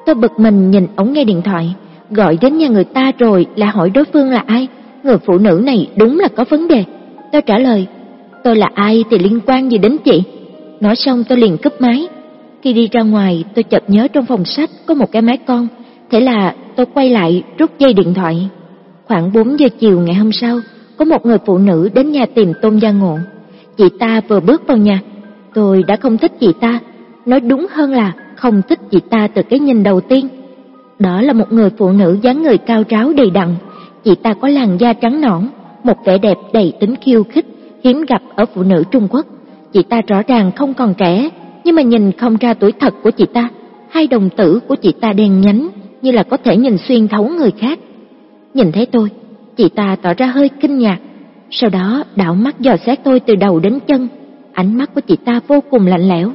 Tôi bực mình nhìn ống nghe điện thoại, gọi đến nhà người ta rồi là hỏi đối phương là ai. Người phụ nữ này đúng là có vấn đề. Tôi trả lời, tôi là ai thì liên quan gì đến chị? Nói xong tôi liền cúp máy. Khi đi ra ngoài, tôi chợt nhớ trong phòng sách có một cái máy con, thế là tôi quay lại rút dây điện thoại. Khoảng 4 giờ chiều ngày hôm sau, có một người phụ nữ đến nhà tìm Tôn Gia Ngộ. Chị ta vừa bước vào nhà, tôi đã không thích chị ta, nói đúng hơn là không thích chị ta từ cái nhìn đầu tiên. Đó là một người phụ nữ dáng người cao ráo đầy đặn, chị ta có làn da trắng nõn, một vẻ đẹp đầy tính khiêu khích, hiếm gặp ở phụ nữ Trung Quốc. Chị ta rõ ràng không còn trẻ, nhưng mà nhìn không ra tuổi thật của chị ta. Hai đồng tử của chị ta đen nhánh, như là có thể nhìn xuyên thấu người khác. Nhìn thấy tôi, chị ta tỏ ra hơi kinh ngạc, sau đó đảo mắt dò xét tôi từ đầu đến chân. Ánh mắt của chị ta vô cùng lạnh lẽo,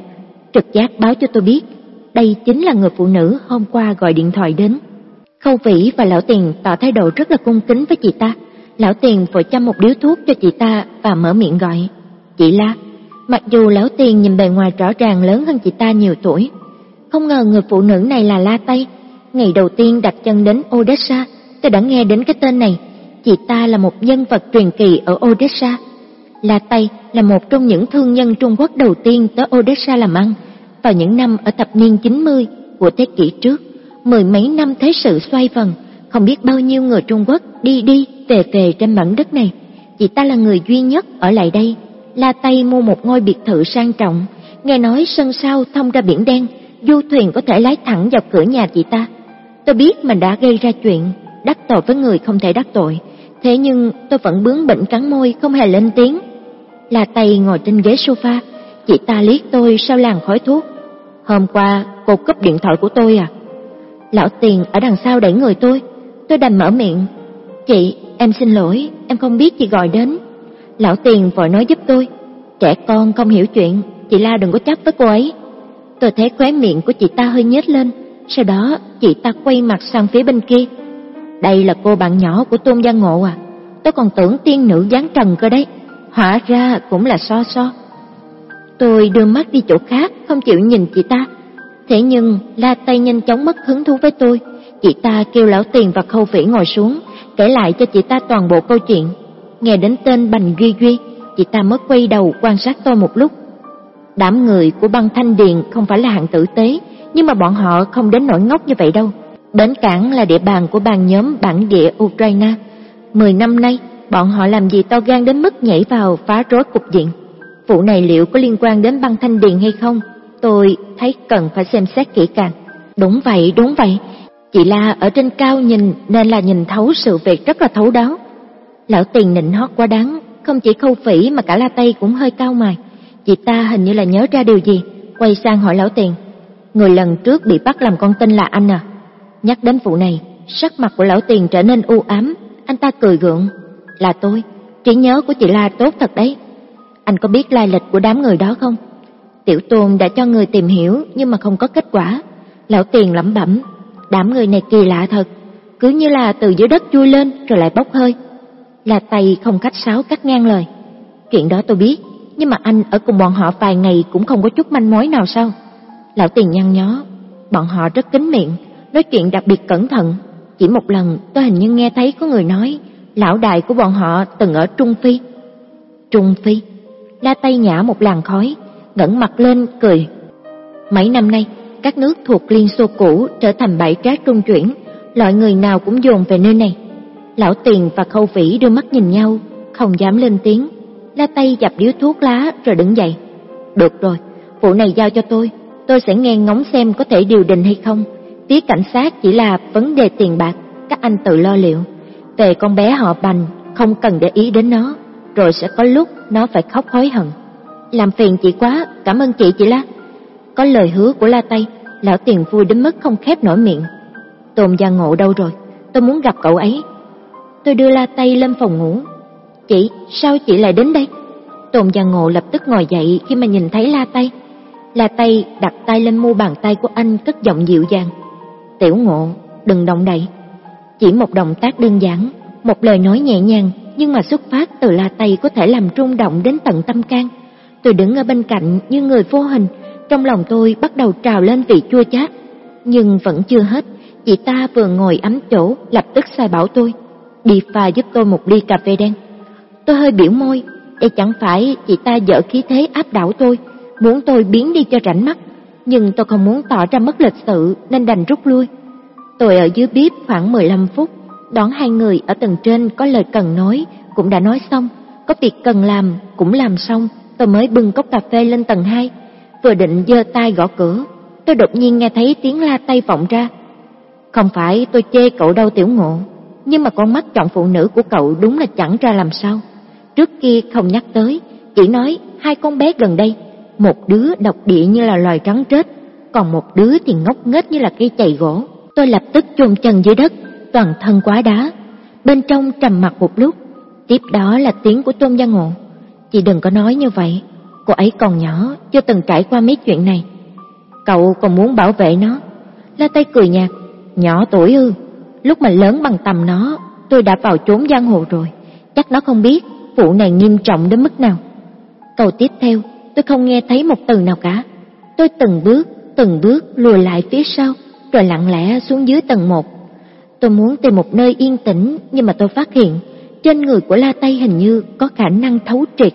trực giác báo cho tôi biết đây chính là người phụ nữ hôm qua gọi điện thoại đến. Khâu Vĩ và Lão Tiền tỏ thái độ rất là cung kính với chị ta. Lão Tiền vội chăm một điếu thuốc cho chị ta và mở miệng gọi. Chị La, mặc dù Lão Tiền nhìn bề ngoài rõ ràng lớn hơn chị ta nhiều tuổi. Không ngờ người phụ nữ này là La Tây. Ngày đầu tiên đặt chân đến Odessa, tôi đã nghe đến cái tên này. Chị ta là một nhân vật truyền kỳ ở Odessa. La Tây là một trong những thương nhân Trung Quốc đầu tiên tới Odessa làm ăn vào những năm ở thập niên 90 của thế kỷ trước, mười mấy năm thế sự xoay vần, không biết bao nhiêu người Trung Quốc đi đi về về trên mảnh đất này. Chị ta là người duy nhất ở lại đây. La Tây mua một ngôi biệt thự sang trọng, nghe nói sân sau thông ra biển đen, du thuyền có thể lái thẳng vào cửa nhà chị ta. Tôi biết mình đã gây ra chuyện, đắc tội với người không thể đắc tội, thế nhưng tôi vẫn bướng bỉnh cắn môi không hề lên tiếng. La Tây ngồi trên ghế sofa, chị ta liếc tôi sau làn khói thuốc, Hôm qua cô cúp điện thoại của tôi à? Lão Tiền ở đằng sau đẩy người tôi, tôi đành mở miệng. Chị, em xin lỗi, em không biết chị gọi đến. Lão Tiền vội nói giúp tôi. Trẻ con không hiểu chuyện, chị La đừng có chấp với cô ấy. Tôi thấy khóe miệng của chị ta hơi nhếch lên, sau đó chị ta quay mặt sang phía bên kia. Đây là cô bạn nhỏ của Tôn Gia Ngộ à? Tôi còn tưởng tiên nữ giáng trần cơ đấy. Hóa ra cũng là so so. Tôi đưa mắt đi chỗ khác, không chịu nhìn chị ta. Thế nhưng, La Tây nhanh chóng mất hứng thú với tôi. Chị ta kêu lão tiền và khâu vĩ ngồi xuống, kể lại cho chị ta toàn bộ câu chuyện. Nghe đến tên Bành Duy Duy, chị ta mới quay đầu quan sát tôi một lúc. Đám người của băng thanh điền không phải là hạng tử tế, nhưng mà bọn họ không đến nỗi ngốc như vậy đâu. Bến cảng là địa bàn của bàn nhóm bản địa Ukraine. Mười năm nay, bọn họ làm gì to gan đến mức nhảy vào phá rối cục diện vụ này liệu có liên quan đến băng thanh điền hay không? Tôi thấy cần phải xem xét kỹ càng. Đúng vậy, đúng vậy. Chị La ở trên cao nhìn nên là nhìn thấu sự việc rất là thấu đáo. Lão tiền nịnh hót quá đáng, không chỉ khâu phỉ mà cả La Tây cũng hơi cao mày. Chị ta hình như là nhớ ra điều gì, quay sang hỏi lão tiền. Người lần trước bị bắt làm con tin là anh à? Nhắc đến vụ này, sắc mặt của lão tiền trở nên u ám, anh ta cười gượng. Là tôi, trí nhớ của chị La tốt thật đấy. Anh có biết lai lịch của đám người đó không? Tiểu Tôn đã cho người tìm hiểu nhưng mà không có kết quả. Lão Tiền lẩm bẩm, đám người này kỳ lạ thật, cứ như là từ dưới đất chui lên rồi lại bốc hơi. Là tay không cách sáo cắt ngang lời. Chuyện đó tôi biết, nhưng mà anh ở cùng bọn họ vài ngày cũng không có chút manh mối nào sao? Lão Tiền nhăn nhó, bọn họ rất kín miệng, nói chuyện đặc biệt cẩn thận. Chỉ một lần tôi hình như nghe thấy có người nói, lão đại của bọn họ từng ở Trung Phi. Trung Phi? La tay nhả một làn khói, ngẩng mặt lên cười. Mấy năm nay, các nước thuộc Liên Xô cũ trở thành bãi cát trung chuyển, loại người nào cũng dồn về nơi này. Lão Tiền và Khâu Vĩ đưa mắt nhìn nhau, không dám lên tiếng. La tay dập điếu thuốc lá rồi đứng dậy. Được rồi, vụ này giao cho tôi, tôi sẽ nghe ngóng xem có thể điều đình hay không. Phía cảnh sát chỉ là vấn đề tiền bạc, các anh tự lo liệu. Về con bé họ Bành, không cần để ý đến nó rồi sẽ có lúc nó phải khóc hối hận. Làm phiền chị quá, cảm ơn chị chị La. Có lời hứa của La Tây, lão tiền vui đến mức không khép nổi miệng. Tôn Gia Ngộ đâu rồi? Tôi muốn gặp cậu ấy. Tôi đưa La Tây lên phòng ngủ. Chị, sao chị lại đến đây? Tồn và Ngộ lập tức ngồi dậy khi mà nhìn thấy La Tây. La Tây đặt tay lên mu bàn tay của anh cất giọng dịu dàng. Tiểu Ngộ, đừng động đậy. Chỉ một động tác đơn giản, một lời nói nhẹ nhàng nhưng mà xuất phát từ La Tây có thể làm rung động đến tận tâm can. Tôi đứng ở bên cạnh như người vô hình, trong lòng tôi bắt đầu trào lên vị chua chát. Nhưng vẫn chưa hết, chị ta vừa ngồi ấm chỗ, lập tức sai bảo tôi, đi pha giúp tôi một ly cà phê đen. Tôi hơi biểu môi, đây chẳng phải chị ta dở khí thế áp đảo tôi, muốn tôi biến đi cho rảnh mắt, nhưng tôi không muốn tỏ ra mất lịch sự nên đành rút lui. Tôi ở dưới bếp khoảng 15 phút, đón hai người ở tầng trên có lời cần nói cũng đã nói xong, có việc cần làm cũng làm xong, tôi mới bưng cốc cà phê lên tầng 2, vừa định giơ tay gõ cửa, tôi đột nhiên nghe thấy tiếng la tay vọng ra. Không phải tôi chê cậu đâu tiểu ngộ, nhưng mà con mắt chọn phụ nữ của cậu đúng là chẳng ra làm sao. Trước kia không nhắc tới, chỉ nói hai con bé gần đây, một đứa độc địa như là loài rắn chết, còn một đứa thì ngốc nghếch như là cây chày gỗ. Tôi lập tức chôn chân dưới đất, toàn thân quá đá. Bên trong trầm mặc một lúc, tiếp đó là tiếng của Tôn Gia Ngộ. Chị đừng có nói như vậy, cô ấy còn nhỏ, chưa từng trải qua mấy chuyện này. Cậu còn muốn bảo vệ nó. La tay cười nhạt, nhỏ tuổi ư, lúc mà lớn bằng tầm nó, tôi đã vào trốn giang hồ rồi, chắc nó không biết vụ này nghiêm trọng đến mức nào. Câu tiếp theo, tôi không nghe thấy một từ nào cả. Tôi từng bước, từng bước lùi lại phía sau, rồi lặng lẽ xuống dưới tầng một. Tôi muốn tìm một nơi yên tĩnh, nhưng mà tôi phát hiện trên người của La Tây hình như có khả năng thấu triệt.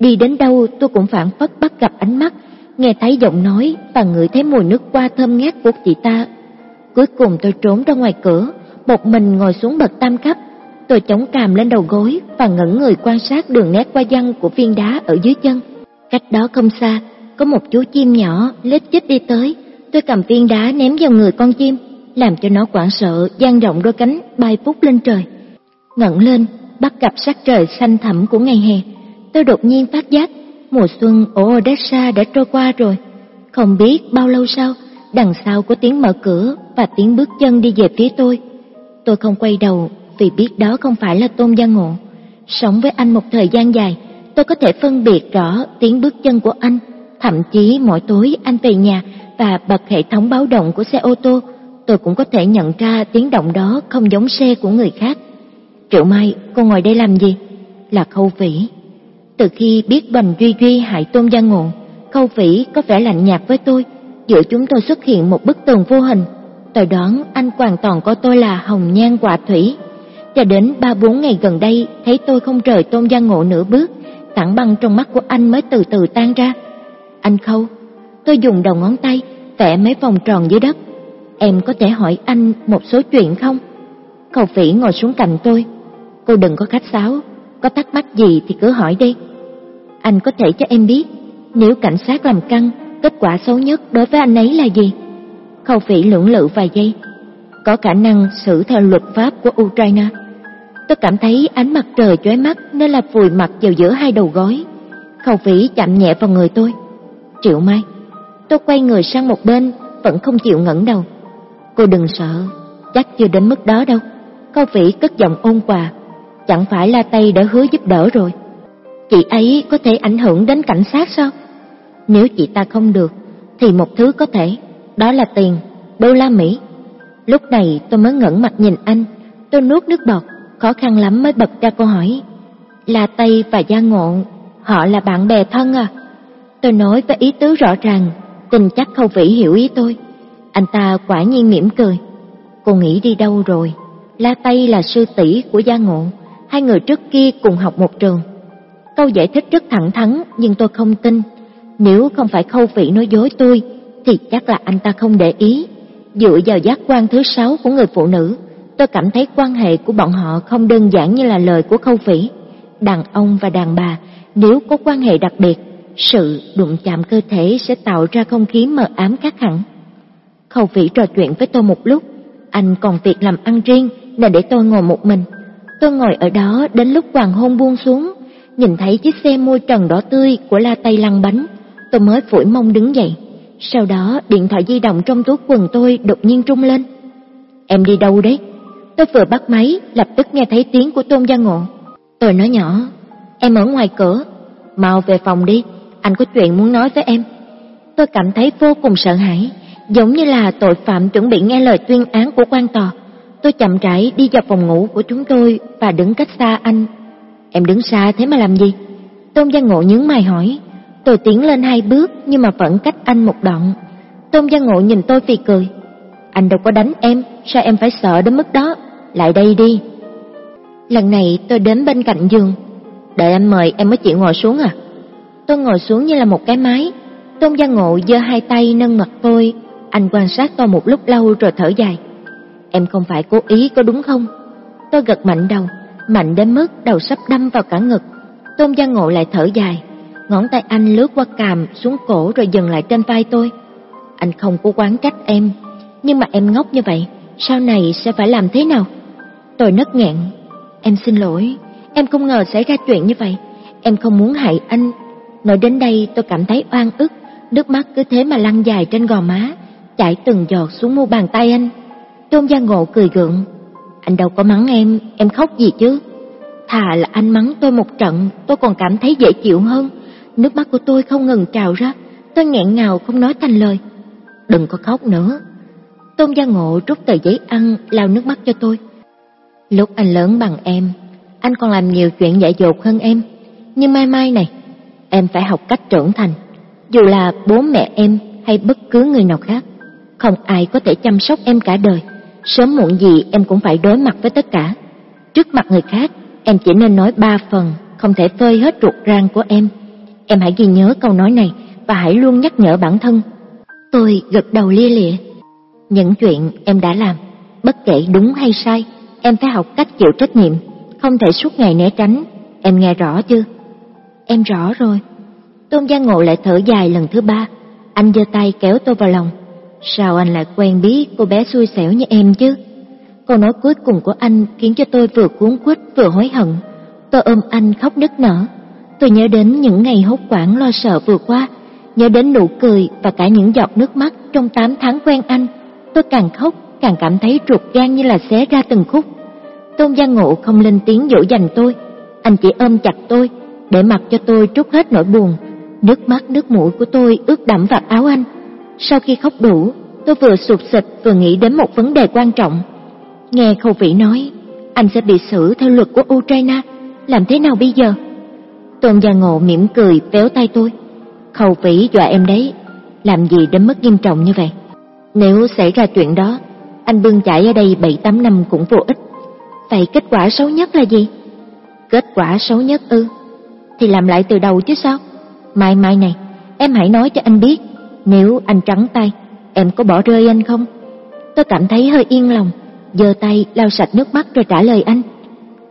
Đi đến đâu tôi cũng phản phất bắt gặp ánh mắt, nghe thấy giọng nói và ngửi thấy mùi nước hoa thơm ngát của chị ta. Cuối cùng tôi trốn ra ngoài cửa, một mình ngồi xuống bậc tam cấp. Tôi chống cằm lên đầu gối và ngẩng người quan sát đường nét qua văn của viên đá ở dưới chân. Cách đó không xa, có một chú chim nhỏ lết chích đi tới. Tôi cầm viên đá ném vào người con chim, làm cho nó hoảng sợ, dang rộng đôi cánh bay phút lên trời. Ngẩng lên, bắt gặp sắc trời xanh thẳm của ngày hè. Tôi đột nhiên phát giác, mùa xuân ở Odessa đã trôi qua rồi. Không biết bao lâu sau, đằng sau có tiếng mở cửa và tiếng bước chân đi về phía tôi. Tôi không quay đầu vì biết đó không phải là Tôn Gia Ngộ. Sống với anh một thời gian dài, tôi có thể phân biệt rõ tiếng bước chân của anh. Thậm chí mỗi tối anh về nhà và bật hệ thống báo động của xe ô tô, tôi cũng có thể nhận ra tiếng động đó không giống xe của người khác. Triệu Mai, cô ngồi đây làm gì? Là Khâu Vĩ. Từ khi biết Bành Duy Duy hại Tôn Gia Ngộ, Khâu Vĩ có vẻ lạnh nhạt với tôi, giữa chúng tôi xuất hiện một bức tường vô hình. Tôi đoán anh hoàn toàn coi tôi là hồng nhan quả thủy. Cho đến ba bốn ngày gần đây, thấy tôi không rời Tôn Gia Ngộ nửa bước, tảng băng trong mắt của anh mới từ từ tan ra. Anh Khâu, tôi dùng đầu ngón tay vẽ mấy vòng tròn dưới đất. Em có thể hỏi anh một số chuyện không? Khâu Phỉ ngồi xuống cạnh tôi. Cô đừng có khách sáo, có thắc mắc gì thì cứ hỏi đi. Anh có thể cho em biết, nếu cảnh sát làm căng, kết quả xấu nhất đối với anh ấy là gì? Khâu Phỉ lưỡng lự vài giây. Có khả năng xử theo luật pháp của Ukraine. Tôi cảm thấy ánh mặt trời chói mắt nên là vùi mặt vào giữa hai đầu gối. Khâu Phỉ chạm nhẹ vào người tôi. Triệu Mai. Tôi quay người sang một bên, vẫn không chịu ngẩng đầu. Cô đừng sợ, chắc chưa đến mức đó đâu. Khâu Phỉ cất giọng ôn hòa. Chẳng phải là tay đã hứa giúp đỡ rồi. Chị ấy có thể ảnh hưởng đến cảnh sát sao? Nếu chị ta không được, thì một thứ có thể, đó là tiền, đô la Mỹ. Lúc này tôi mới ngẩng mặt nhìn anh, tôi nuốt nước bọt, khó khăn lắm mới bật ra câu hỏi. Là Tây và Gia Ngộ, họ là bạn bè thân à? Tôi nói với ý tứ rõ ràng, tin chắc Khâu Vĩ hiểu ý tôi. Anh ta quả nhiên mỉm cười. Cô nghĩ đi đâu rồi? La Tây là sư tỷ của Gia Ngộ, hai người trước kia cùng học một trường. Câu giải thích rất thẳng thắn nhưng tôi không tin. Nếu không phải Khâu Vĩ nói dối tôi, thì chắc là anh ta không để ý. Dựa vào giác quan thứ sáu của người phụ nữ, tôi cảm thấy quan hệ của bọn họ không đơn giản như là lời của Khâu Vĩ. Đàn ông và đàn bà nếu có quan hệ đặc biệt, sự đụng chạm cơ thể sẽ tạo ra không khí mờ ám khác hẳn. Khâu Vĩ trò chuyện với tôi một lúc, anh còn việc làm ăn riêng nên để tôi ngồi một mình. Tôi ngồi ở đó đến lúc hoàng hôn buông xuống, nhìn thấy chiếc xe môi trần đỏ tươi của La Tây lăn bánh, tôi mới phủi mông đứng dậy. Sau đó điện thoại di động trong túi quần tôi đột nhiên trung lên. Em đi đâu đấy? Tôi vừa bắt máy, lập tức nghe thấy tiếng của Tôn Gia Ngộ. Tôi nói nhỏ, em ở ngoài cửa, mau về phòng đi, anh có chuyện muốn nói với em. Tôi cảm thấy vô cùng sợ hãi, giống như là tội phạm chuẩn bị nghe lời tuyên án của quan tòa. Tôi chậm rãi đi vào phòng ngủ của chúng tôi và đứng cách xa anh. Em đứng xa thế mà làm gì? Tôn Gia Ngộ nhướng mày hỏi. Tôi tiến lên hai bước nhưng mà vẫn cách anh một đoạn. Tôn Gia Ngộ nhìn tôi phì cười. Anh đâu có đánh em, sao em phải sợ đến mức đó? Lại đây đi. Lần này tôi đến bên cạnh giường. Đợi anh mời em mới chịu ngồi xuống à? Tôi ngồi xuống như là một cái máy. Tôn Gia Ngộ giơ hai tay nâng mặt tôi. Anh quan sát tôi một lúc lâu rồi thở dài. Em không phải cố ý có đúng không? Tôi gật mạnh đầu, mạnh đến mức đầu sắp đâm vào cả ngực. Tôn Gia Ngộ lại thở dài, ngón tay anh lướt qua cằm xuống cổ rồi dừng lại trên vai tôi. Anh không có quán trách em, nhưng mà em ngốc như vậy, sau này sẽ phải làm thế nào? Tôi nấc nghẹn, em xin lỗi, em không ngờ xảy ra chuyện như vậy, em không muốn hại anh. Nói đến đây tôi cảm thấy oan ức, nước mắt cứ thế mà lăn dài trên gò má, chảy từng giọt xuống mu bàn tay anh. Tôn Gia Ngộ cười gượng, anh đâu có mắng em, em khóc gì chứ? Thà là anh mắng tôi một trận, tôi còn cảm thấy dễ chịu hơn. Nước mắt của tôi không ngừng trào ra, tôi nghẹn ngào không nói thành lời. Đừng có khóc nữa. Tôn Gia Ngộ rút tờ giấy ăn, lau nước mắt cho tôi. Lúc anh lớn bằng em, anh còn làm nhiều chuyện dại dột hơn em. Nhưng mai mai này, em phải học cách trưởng thành. Dù là bố mẹ em hay bất cứ người nào khác, không ai có thể chăm sóc em cả đời. Sớm muộn gì em cũng phải đối mặt với tất cả. Trước mặt người khác, em chỉ nên nói ba phần, không thể phơi hết ruột rang của em. Em hãy ghi nhớ câu nói này và hãy luôn nhắc nhở bản thân. Tôi gật đầu lia lịa. Những chuyện em đã làm, bất kể đúng hay sai, em phải học cách chịu trách nhiệm, không thể suốt ngày né tránh. Em nghe rõ chưa? Em rõ rồi. Tôn Gia Ngộ lại thở dài lần thứ ba. Anh giơ tay kéo tôi vào lòng. Sao anh lại quen biết cô bé xui xẻo như em chứ? Câu nói cuối cùng của anh khiến cho tôi vừa cuốn quýt vừa hối hận. Tôi ôm anh khóc nức nở. Tôi nhớ đến những ngày hốt quảng lo sợ vừa qua, nhớ đến nụ cười và cả những giọt nước mắt trong 8 tháng quen anh. Tôi càng khóc, càng cảm thấy ruột gan như là xé ra từng khúc. Tôn Gia Ngộ không lên tiếng dỗ dành tôi, anh chỉ ôm chặt tôi, để mặc cho tôi trút hết nỗi buồn. Nước mắt nước mũi của tôi ướt đẫm vạt áo anh. Sau khi khóc đủ, tôi vừa sụp sịch vừa nghĩ đến một vấn đề quan trọng. Nghe Khâu Vĩ nói, anh sẽ bị xử theo luật của Ukraine, làm thế nào bây giờ? Tôn Gia Ngộ mỉm cười véo tay tôi. Khâu Vĩ dọa em đấy, làm gì đến mức nghiêm trọng như vậy? Nếu xảy ra chuyện đó, anh bươn chải ở đây 7-8 năm cũng vô ích. Vậy kết quả xấu nhất là gì? Kết quả xấu nhất ư? Thì làm lại từ đầu chứ sao? Mai mai này, em hãy nói cho anh biết, nếu anh trắng tay, em có bỏ rơi anh không? Tôi cảm thấy hơi yên lòng, giơ tay lau sạch nước mắt rồi trả lời anh.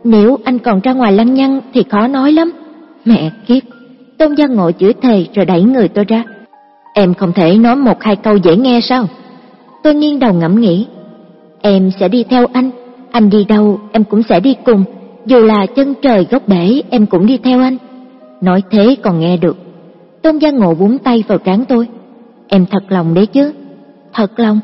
Nếu anh còn ra ngoài lăng nhăng thì khó nói lắm. Mẹ kiếp, Tôn Gia Ngộ chửi thề rồi đẩy người tôi ra. Em không thể nói một hai câu dễ nghe sao? Tôi nghiêng đầu ngẫm nghĩ. Em sẽ đi theo anh, anh đi đâu em cũng sẽ đi cùng, dù là chân trời góc bể em cũng đi theo anh. Nói thế còn nghe được. Tôn Gia Ngộ búng tay vào trán tôi. Em thật lòng đấy chứ? Thật lòng?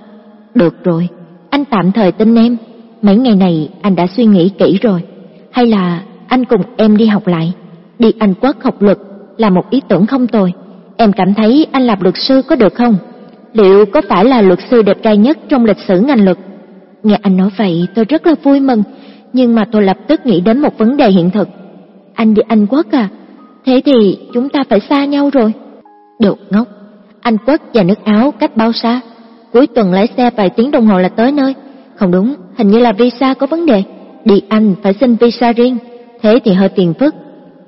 Được rồi, anh tạm thời tin em. Mấy ngày này anh đã suy nghĩ kỹ rồi. Hay là anh cùng em đi học lại? Đi Anh Quốc học luật là một ý tưởng không tồi. Em cảm thấy anh làm luật sư có được không? Liệu có phải là luật sư đẹp trai nhất trong lịch sử ngành luật? Nghe anh nói vậy tôi rất là vui mừng, nhưng mà tôi lập tức nghĩ đến một vấn đề hiện thực. Anh đi Anh Quốc à? Thế thì chúng ta phải xa nhau rồi. Đột ngốc, Anh Quốc và nước Áo cách bao xa? Cuối tuần lái xe vài tiếng đồng hồ là tới nơi. Không đúng, hình như là visa có vấn đề. Đi Anh phải xin visa riêng, thế thì hơi tiền phức.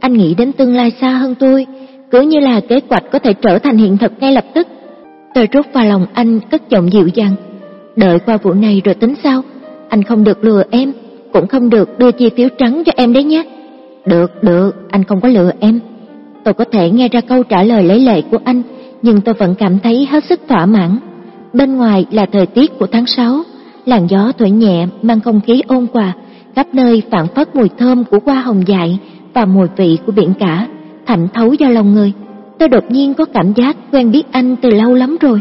Anh nghĩ đến tương lai xa hơn tôi, cứ như là kế hoạch có thể trở thành hiện thực ngay lập tức. Tôi rút vào lòng anh cất giọng dịu dàng. Đợi qua vụ này rồi tính sao? Anh không được lừa em, cũng không được đưa chi phiếu trắng cho em đấy nhé. Được, được, anh không có lừa em. Tôi có thể nghe ra câu trả lời lấy lệ của anh, nhưng tôi vẫn cảm thấy hết sức thỏa mãn. Bên ngoài là thời tiết của tháng 6, làn gió thổi nhẹ mang không khí ôn hòa, khắp nơi phản phất mùi thơm của hoa hồng dại và mùi vị của biển cả, thẩm thấu vào lòng người. Tôi đột nhiên có cảm giác quen biết anh từ lâu lắm rồi.